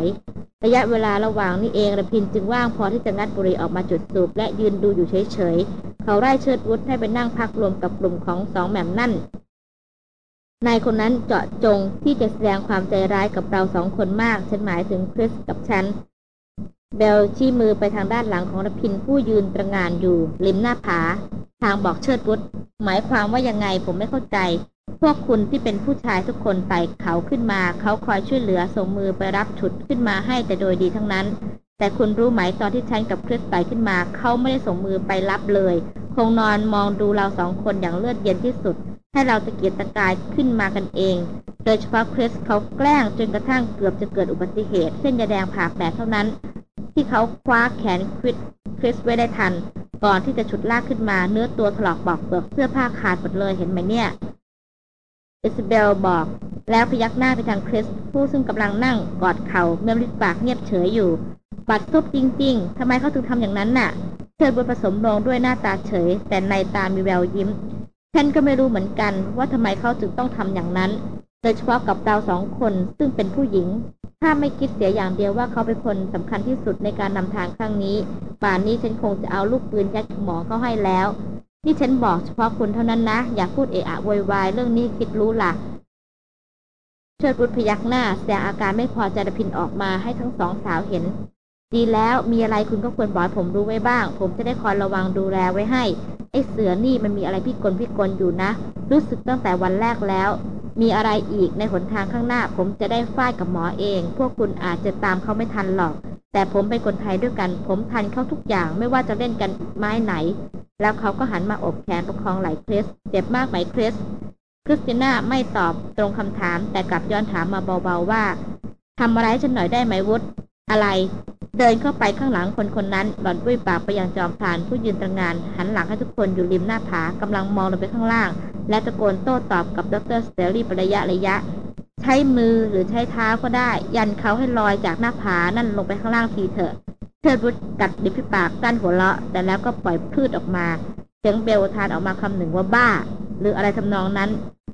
ระยะเวลาระหว่างนี้เองระพินจึงว่างพอที่จะงัดบุหรี่ออกมาจุดสูบและยืนดูอยู่เฉยๆ เขาไล่เชิดวุฒให้ไปนั่งพักรวมกับกลุ่มของสองแหม่มนั่นนายคนนั้นเจาะจงที่จะแสดงความใจร้ายกับเราสองคนมาก ฉันหมายถึงคริสกับฉัน เบลชี้มือไปทางด้านหลังของรพินผู้ยืนตระงานอยู่ ริมหน้าผา ทางบอกเชิดวุฒหมายความว่ายังไงผมไม่เข้าใจ พวกคุณที่เป็นผู้ชายทุกคนไต่เขาขึ้นมา เขาคอยช่วยเหลือส่งมือไปรับฉุดขึ้นมาให้แต่โดยดีทั้งนั้น แต่คุณรู้ไหมตอนที่ฉันกับคริสไต่ขึ้นมา เขาไม่ได้ส่งมือไปรับเลย คงนอนมองดูเราสองคนอย่างเลือดเย็นที่สุด ให้เราตะเกียกตะกายขึ้นมากันเอง โดยเฉพาะคริสเขาแกล้งจนกระทั่งเกือบจะเกิดอุบัติเหตุ เส้นยาแดงผ่าแตกเท่านั้น ที่เขาคว้าแขนคริสคริสไว้ได้ทัน ก่อนที่จะฉุดลากขึ้นมาเนื้อตัวถลอกบอกเปลือกเสื้อผ้าขาดหมดเลยเห็นไหมเนี่ยอิสเบลบอก แล้วพยักหน้าไปทางคริสผู้ซึ่งกำลังนั่งกอดเขา่าเมื่อริปากเงียบเฉยอยู่บัดซบจริง ๆทำไมเขาถึงทำอย่างนั้นน่ะเชิดบุญผสมลงด้วยหน้าตาเฉย แต่ในตามีแววยิ้มฉันก็ไม่รู้เหมือนกันว่าทำไมเขาถึงต้องทำอย่างนั้น โดยเฉพาะกับเราสองคนซึ่งเป็นผู้หญิง ถ้าไม่คิดเสียอย่างเดียวว่าเขาเป็นคนสำคัญที่สุดในการนำทางครั้งนี้ ป่านนี้ฉันคงจะเอาลูกปืนยัดหมอเขาให้แล้ว นี่ฉันบอกเฉพาะคุณเท่านั้นนะ อย่าพูดเอะอะวยวายเรื่องนี้คิดรู้ละ่ะ เชิดบุตรพยักหน้าแสดงอาการไม่พอใจระพินออกมาให้ทั้งสองสาวเห็น ดีแล้วมีอะไรคุณก็ควรบอกผมรู้ไว้บ้าง ผมจะได้คอยระวังดูแลไว้ให้ไอ้เสือนี่มันมีอะไรพิกลพิกลอยู่นะ รู้สึกตั้งแต่วันแรกแล้ว มีอะไรอีกในหนทางข้างหน้า ผมจะได้ฝ้ายกับหมอเอง พวกคุณอาจจะตามเขาไม่ทันหรอก แต่ผมเป็นคนไทยด้วยกัน ผมทันเขาทุกอย่างไม่ว่าจะเล่นกันไม้ไหน แล้วเขาก็หันมาอบแขนประคองไหล่คริสเจ็บมากไหมคริสคริสติน่าไม่ตอบตรงคำถาม แต่กลับย้อนถามมาเบาๆว่าทำอะไรฉันหน่อยได้ไหมวุฒิอะไร เดินเข้าไปข้างหลังคนคนนั้น หล่อนบุ้ยปากไปยังจอมพรานผู้ยืนตระหง่าน หันหลังให้ทุกคนอยู่ริมหน้าผากำลังมองลงไปข้างล่าง และตะโกนโต้ตอบกับดร.สแตนลีย์ประยะระยะ ใช้มือหรือใช้เท้าก็ได้ ยันเขาให้ลอยจากหน้าผานั่นลงไปข้างล่างทีเถอะเชิดวุฒิกัดริมฝีปากกั้นหัวเราะแต่แล้วก็ปล่อยพรืดออกมา เสียงเบลทานออกมาคำหนึ่งว่าบ้า หรืออะไรทำนองนั้น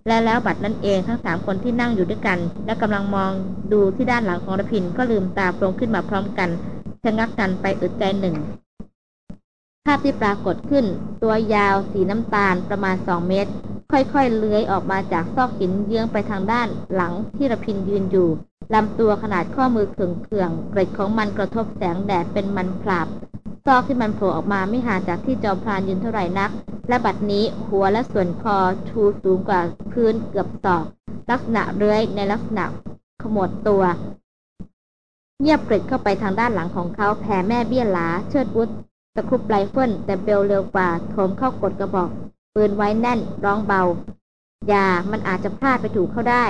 และแล้วบัดนั้นเองทั้งสามคนที่นั่งอยู่ด้วยกัน และกำลังมองดูที่ด้านหลังของระพินก็ลืมตาโปรงขึ้นมาพร้อมกันชะงักกันไปอึดใจหนึ่ง ภาพที่ปรากฏขึ้น ตัวยาวสีน้ำตาลประมาณสองเมตร ค่อยๆเลื้อยออกมาจากซอกหินเยื้องไปทางด้านหลังที่ระพินยืนอยู่ลำตัวขนาดข้อมือเขื่องๆเกร็ดของมันกระทบแสงแดดเป็นมันพลาบ ซอกที่มันโผล่ออกมาไม่ห่างจากที่จอมพรานยืนเท่าไหร่นัก และบัดนี้หัวและส่วนคอชูสูงกว่าพื้นเกือบศอก ลักษณะเลื้อยในลักษณะขมวดตัว เงียบเกร็ดเข้าไปทางด้านหลังของเขาแผ่แม่เบี้ยหลา เชิดวุฒตะคุบไลเฟิลแต่เบลเร็วกว่าโถมเข้ากดกระบอกปืนไว้แน่นร้องเบา อย่ามันอาจจะพลาดไปถูกเขาได้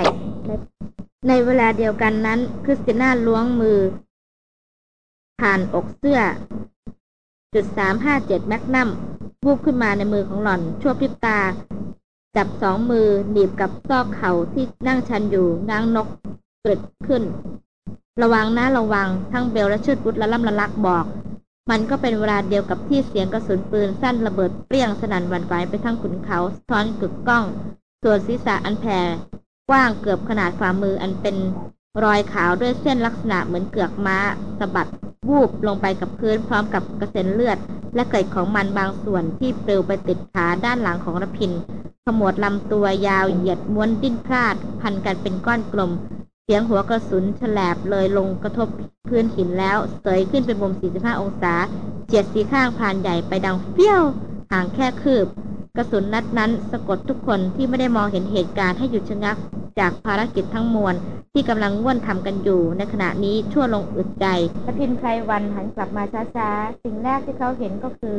ในเวลาเดียวกันนั้น คริสติน่าล้วงมือผ่านอกเสื้อ จุดสามห้าเจ็ดแมกนัมวูบขึ้นมาในมือของหล่อน ชั่วพริบตา จับสองมือหนีบกับซอกเข่าที่นั่งชันอยู่ง้างนกกริดขึ้น ระวังนะระวัง ทั้งเบลและเชิดบุตรละล่ำละลักบอก มันก็เป็นเวลาเดียวกับที่เสียงกระสุนปืนสั้นระเบิดเปรี้ยงสนั่นหวั่นไหวไปทั้งขุนเขาสะท้อนกึกก้อง ส่วนศีรษะอันแผ่กว้างเกือบขนาดฝ่ามืออันเป็น รอยขาวด้วยเส้นลักษณะเหมือนเกือกม้าสะบัดวูบลงไปกับพื้นพร้อมกับกระเซ็นเลือด และเกล็ดของมันบางส่วนที่ปลิวไปติดขาด้านหลังของรพินขมวดลำตัวยาวเหยียดม้วนดิ้นพลาด พันกันเป็นก้อนกลม เสียงหัวกระสุนฉลบเลยลงกระทบพื้นหินแล้วเสยขึ้นเป็นมุม 45 องศาเฉียดสีข้างผ่านใหญ่ไปดังเฟี้ยว ห่างแค่คืบ กระสุนนัดนั้นสะกดทุกคนที่ไม่ได้มองเห็นเหตุการณ์ให้หยุดชะงัก จากภารกิจทั้งมวลที่กำลังง่วนทำกันอยู่ ในขณะนี้ชั่วลงอึดใจพระพินไพรวันหันกลับมาช้าๆ สิ่งแรกที่เขาเห็นก็คือ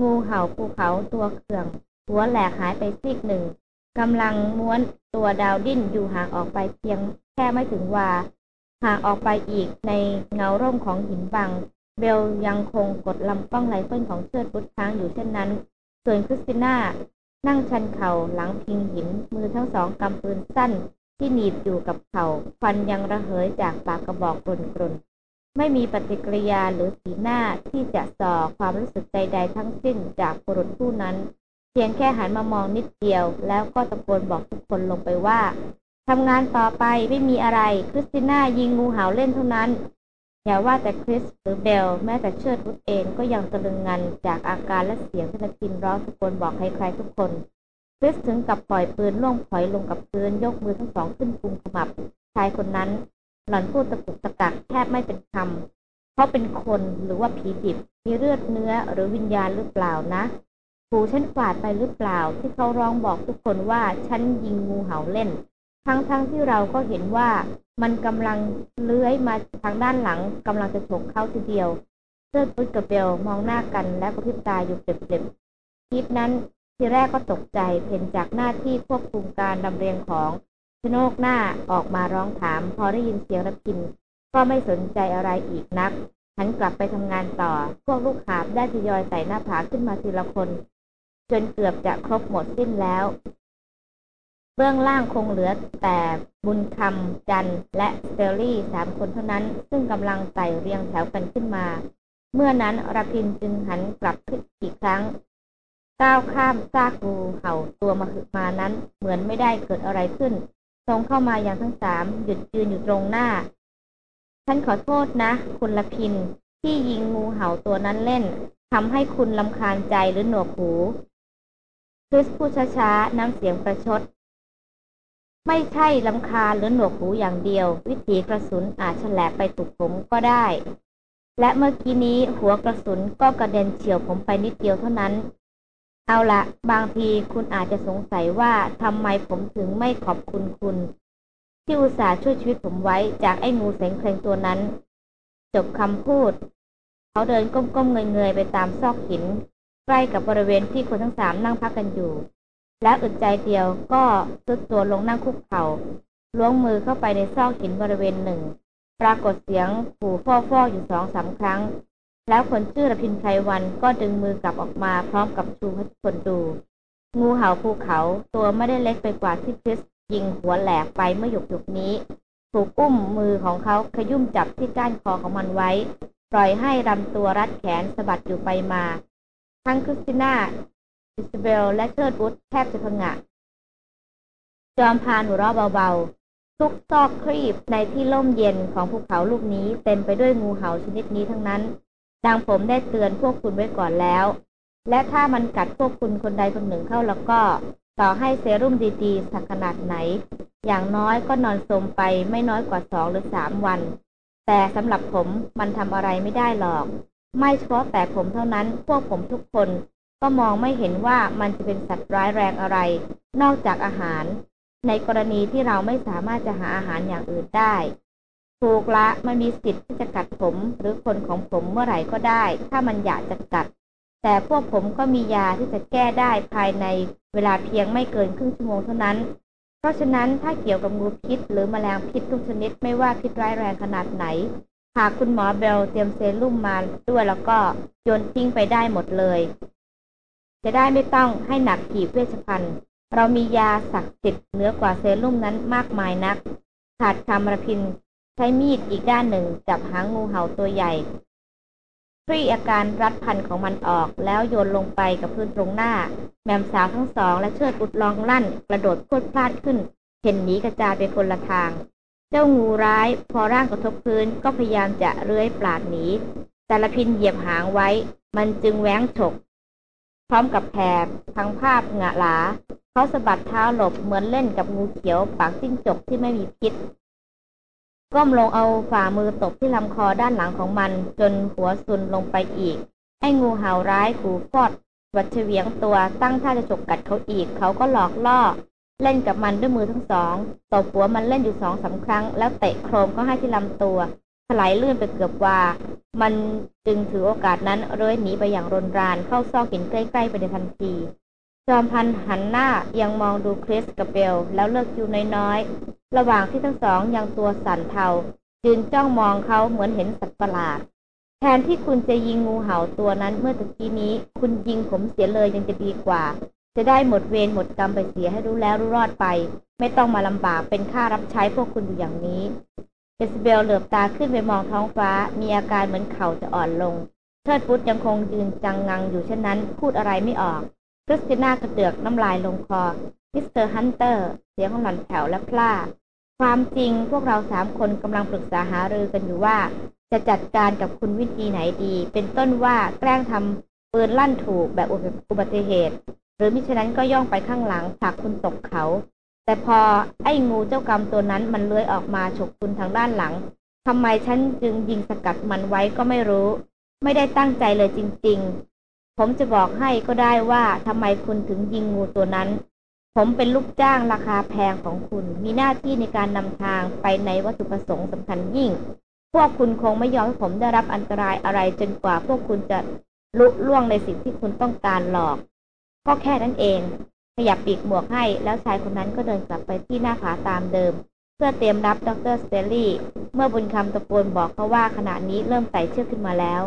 งูเห่าภูเขาตัวเขื่อง หัวแหลกหายไปซีกหนึ่งกำลังม้วนตัวดาวดิ้นอยู่ห่างออกไปเพียงแค่ไม่ถึงวาห่างออกไปอีกในเงาร่มของหินบัง เบลยังคงกดลำกล้องไรเฟิลของเชิดบุตรค้างอยู่เช่นนั้น ส่วนคริสติน่า นั่งชันเข่าหลังพิงหิน มือทั้งสองกำปืนสั้น ที่หนีบอยู่กับเขา่าควันยังระเหยจากปากกระบอกกรนๆ ไม่มีปฏิกิริยาหรือสีหน้าที่จะส่อความรู้สึกใดๆทั้งสิ้นจากบุรุษผู้นั้น เพียงแค่หันมามองนิดเดียว แล้วก็ตะโกนบอกทุกคนลงไปว่าทำงานต่อไปไม่มีอะไร คริสติน่ายิงงูเห่าเล่นเท่านั้น อย่าว่าแต่คริสหรือเบล แม้แต่เชิดวุฒเองก็ยังตะลึงงันจากอาการและเสียงที่นกินร้องตะโกนบอกใครๆทุกคน คริสถึงกับปล่อยปืนล่วงถอยลงกับพื้นยกมือทั้งสองขึ้นกุมขมับ ชายคนนั้น หล่อนพูดตะกุกตะกักแทบไม่เป็นคำเขาเป็นคนหรือว่าผีดิบมีเลือดเนื้อหรือวิญญาณหรือเปล่านะหูฉันฝาดไปหรือเปล่า ที่เขาร้องบอกทุกคนว่าฉันยิงงูเห่าเล่น ทั้งๆทที่เราก็เห็นว่ามันกำลังเลื้อยมาทางด้านหลังกำลังจะฉกเข้าทีเดียวเสื้อพุทกับเบลมองหน้ากันและกระพริบตาอยู่เจ็บๆคิดนั้นทีแรกก็ตกใจเห็นจากหน้าที่ควบคุมการดำเรียงของชโนกหน้าออกมาร้องถาม พอได้ยินเสียงระพิน ก็ไม่สนใจอะไรอีกนักหันกลับไปทำงานต่อ พวกลูกหาบได้ทยอยใส่หน้าผาขึ้นมาทีละคน จนเกือบจะครบหมดสิ้นแล้ว เบื้องล่างคงเหลือแต่บุญคำจันและสเตอรี่สามคนเท่านั้น ซึ่งกำลังไต่เรียงแถวกันขึ้นมา เมื่อนั้นรพินจึงหันกลับขึ้นอีกครั้ง ก้าวข้ามซากงูเห่าตัวมาหึมานั้น เหมือนไม่ได้เกิดอะไรขึ้นตรงเข้ามาอย่างทั้งสามหยุดยืนอยู่ตรงหน้า ฉันขอโทษนะ คุณละพิน ที่ยิงงูเห่าตัวนั้นเล่นทำให้คุณลำคาญใจหรือหนวกหูคริสพูดช้าๆ น้ำเสียงประชด ไม่ใช่ลำคาหรือหนวกหูอย่างเดียว วิถีกระสุนอาจฉลบไปถูกผมก็ได้ และเมื่อกี้นี้หัวกระสุนก็กระเด็นเฉียวผมไปนิดเดียวเท่านั้น เอาละบางทีคุณอาจจะสงสัยว่าทำไมผมถึงไม่ขอบคุณคุณ ที่อุตส่าห์ช่วยชีวิตผมไว้จากไอ้งูเสงเคลงตัวนั้น จบคำพูด เขาเดินก้มๆเงยๆไปตามซอกหิน ใกล้กับบริเวณที่คนทั้งสามนั่งพักกันอยู่ แล้วอึดใจเดียวก็ซุดตัวลงนั่งคุกเขา่าล้วงมือเข้าไปในซอกหินบริเวณหนึ่ง ปรากฏเสียงขู่ฟอฟออยู่สองสาครั้ง แล้วคนชื่อระพินไพรวันก็ดึงมือกลับออกมาพร้อมกับชูให้คนดู งูเห่าภูเขาตัวไม่ได้เล็กไปกว่าที่คริสยิงหัวแหลกไปเมื่อหยกหยกนี้ ถูกอุ้มมือของเขาขยุ่มจับที่ก้านคอของมันไว้ ปล่อยให้รำตัวรัดแขนสะบัดอยู่ไปมา ทั้งคริสติน่า อิสเบลและเชิดวุฒแทบจะพังะ จอมพานหัวเราะเบาๆ ทุกซอกครีบในที่ล่มเย็นของภูเขาลูกนี้เต็มไปด้วยงูเห่าชนิดนี้ทั้งนั้น ดังผมได้เตือนพวกคุณไว้ก่อนแล้ว และถ้ามันกัดพวกคุณคนใดคนหนึ่งเข้าแล้วก็ ต่อให้เซรุ่มดีๆ สักขนาดไหน อย่างน้อยก็นอนสมไปไม่น้อยกว่าสองหรือสามวัน แต่สำหรับผมมันทำอะไรไม่ได้หรอก ไม่เฉพาะแต่ผมเท่านั้น พวกผมทุกคน ก็มองไม่เห็นว่ามันจะเป็นสัตว์ร้ายแรงอะไร นอกจากอาหาร ในกรณีที่เราไม่สามารถจะหาอาหารอย่างอื่นได้ถูกละมันมีสิทธิ์ที่จะกัดผมหรือคนของผมเมื่อไหร่ก็ได้ ถ้ามันอยากจะกัด แต่พวกผมก็มียาที่จะแก้ได้ภายในเวลาเพียงไม่เกินครึ่งชั่วโมงเท่านั้น เพราะฉะนั้นถ้าเกี่ยวกับงูพิษ หรือมแมลงพิษทุกชนิดไม่ว่าพิษร้ายแรงขนาดไหน หากคุณหมอเบลเตรียมเซรุ่มมาด้วยแล้วก็โยนทิ้งไปได้หมดเลย จะได้ไม่ต้องให้หนักขีบเวชภัณฑ์ เรามียาศักดิ์สิทธิ์เหนือกว่าเซรุ่มนั้นมากมายนัก ขาดคำระพิน ใช้มีดอีกด้านหนึ่งจับหางงูเห่าตัวใหญ่คลี่อาการรัดพันของมันออกแล้วโยนลงไปกับพื้นตรงหน้า แมมสาวทั้งสองและเชิดอุดลองลั่น กระโดดพุดพลาดขึ้นเห็นหนีกระจายไปคนละทาง เจ้างูร้ายพอร่างกระทบพื้นก็พยายามจะเลื้อยปลาดหนีแต่ละพินเหยียบหางไว้ มันจึงแหวงฉก พร้อมกับแผบทั้งภาพงะหลาเขาสะบัดเท้าหลบเหมือนเล่นกับงูเขียวปากจิ้งจกที่ไม่มีพิษ ก้มลงเอาฝ่ามือตบที่ลำคอด้านหลังของมัน จนหัวซุนลงไปอีกไอ้งูเห่าร้ายขู่ฟอดวัดเฉวียงตัวตั้งท่าจะฉกกัดเขาอีก เขาก็หลอกล่อ เล่นกับมันด้วยมือทั้งสองตบหัวมันเล่นอยู่สองสาครั้ง แล้วเตะโครมก็ให้ที่ลำตัว ถลายลื่นไปเกือบว่า มันจึงถือโอกาสนั้นเรื้อยหนีไปอย่างรนรานเข้าซอกหินใกล้ๆไปในทันทีจอมพันหันหน้ายังมองดูคริสกับเบลแล้วเลิกอยู่น้อยๆ ระหว่างที่ทั้งสองยังตัวสั่นเทายืนจ้องมองเขาเหมือนเห็นสัตว์ประหลาด แทนที่คุณจะยิงงูเห่าตัวนั้นเมื่อตะกี้นี้ คุณยิงผมเสียเลยยังจะดีกว่า จะได้หมดเวรหมดกรรมไปเสียให้รู้แล้วรู้รอดไป ไม่ต้องมาลำบากเป็นค่ารับใช้พวกคุณอยู่อย่างนี้ เอสเบลเหลือบตาขึ้นไปมองท้องฟ้า มีอาการเหมือนเข่าจะอ่อนลง เชิดวุฒิยังคงยืนจังงังอยู่เช่นนั้น พูดอะไรไม่ออกคริสติน่ากระเดือกน้ำลายลงคอ Mister Hunter เสียงของหล่อนแผ่วและพร่า ความจริงพวกเราสามคนกำลังปรึกษาหารือกันอยู่ว่า จะจัดการกับคุณวิธีไหนดี เป็นต้นว่าแกล้งทำปืนลั่นถูกแบบอุบัติเหตุ หรือมิฉะนั้นก็ย่องไปข้างหลังผลักคุณตกเขา แต่พอไอ้งูเจ้ากรรมตัวนั้นมันเลื้อยออกมาฉกคุณทางด้านหลังทำไมฉันจึงยิงสกัดมันไว้ก็ไม่รู้ ไม่ได้ตั้งใจเลยจริง ๆ ผมจะบอกให้ก็ได้ว่าทำไมคุณถึงยิงงูตัวนั้น ผมเป็นลูกจ้างราคาแพงของคุณ มีหน้าที่ในการนำทางไปในวัตถุประสงค์สำคัญยิ่ง พวกคุณคงไม่ยอมให้ผมได้รับอันตรายอะไรจนกว่าพวกคุณจะลุล่วงในสิ่งที่คุณต้องการหลอก ก็แค่นั้นเอง ขยับปีกหมวกให้ แล้วชายคนนั้นก็เดินกลับไปที่หน้าผาตามเดิม เพื่อเตรียมรับดรสเตลลี่ เมื่อบุญคำตะโกนบอกเขาว่าขณะนี้เริ่มใส่เชือกขึ้นมาแล้ว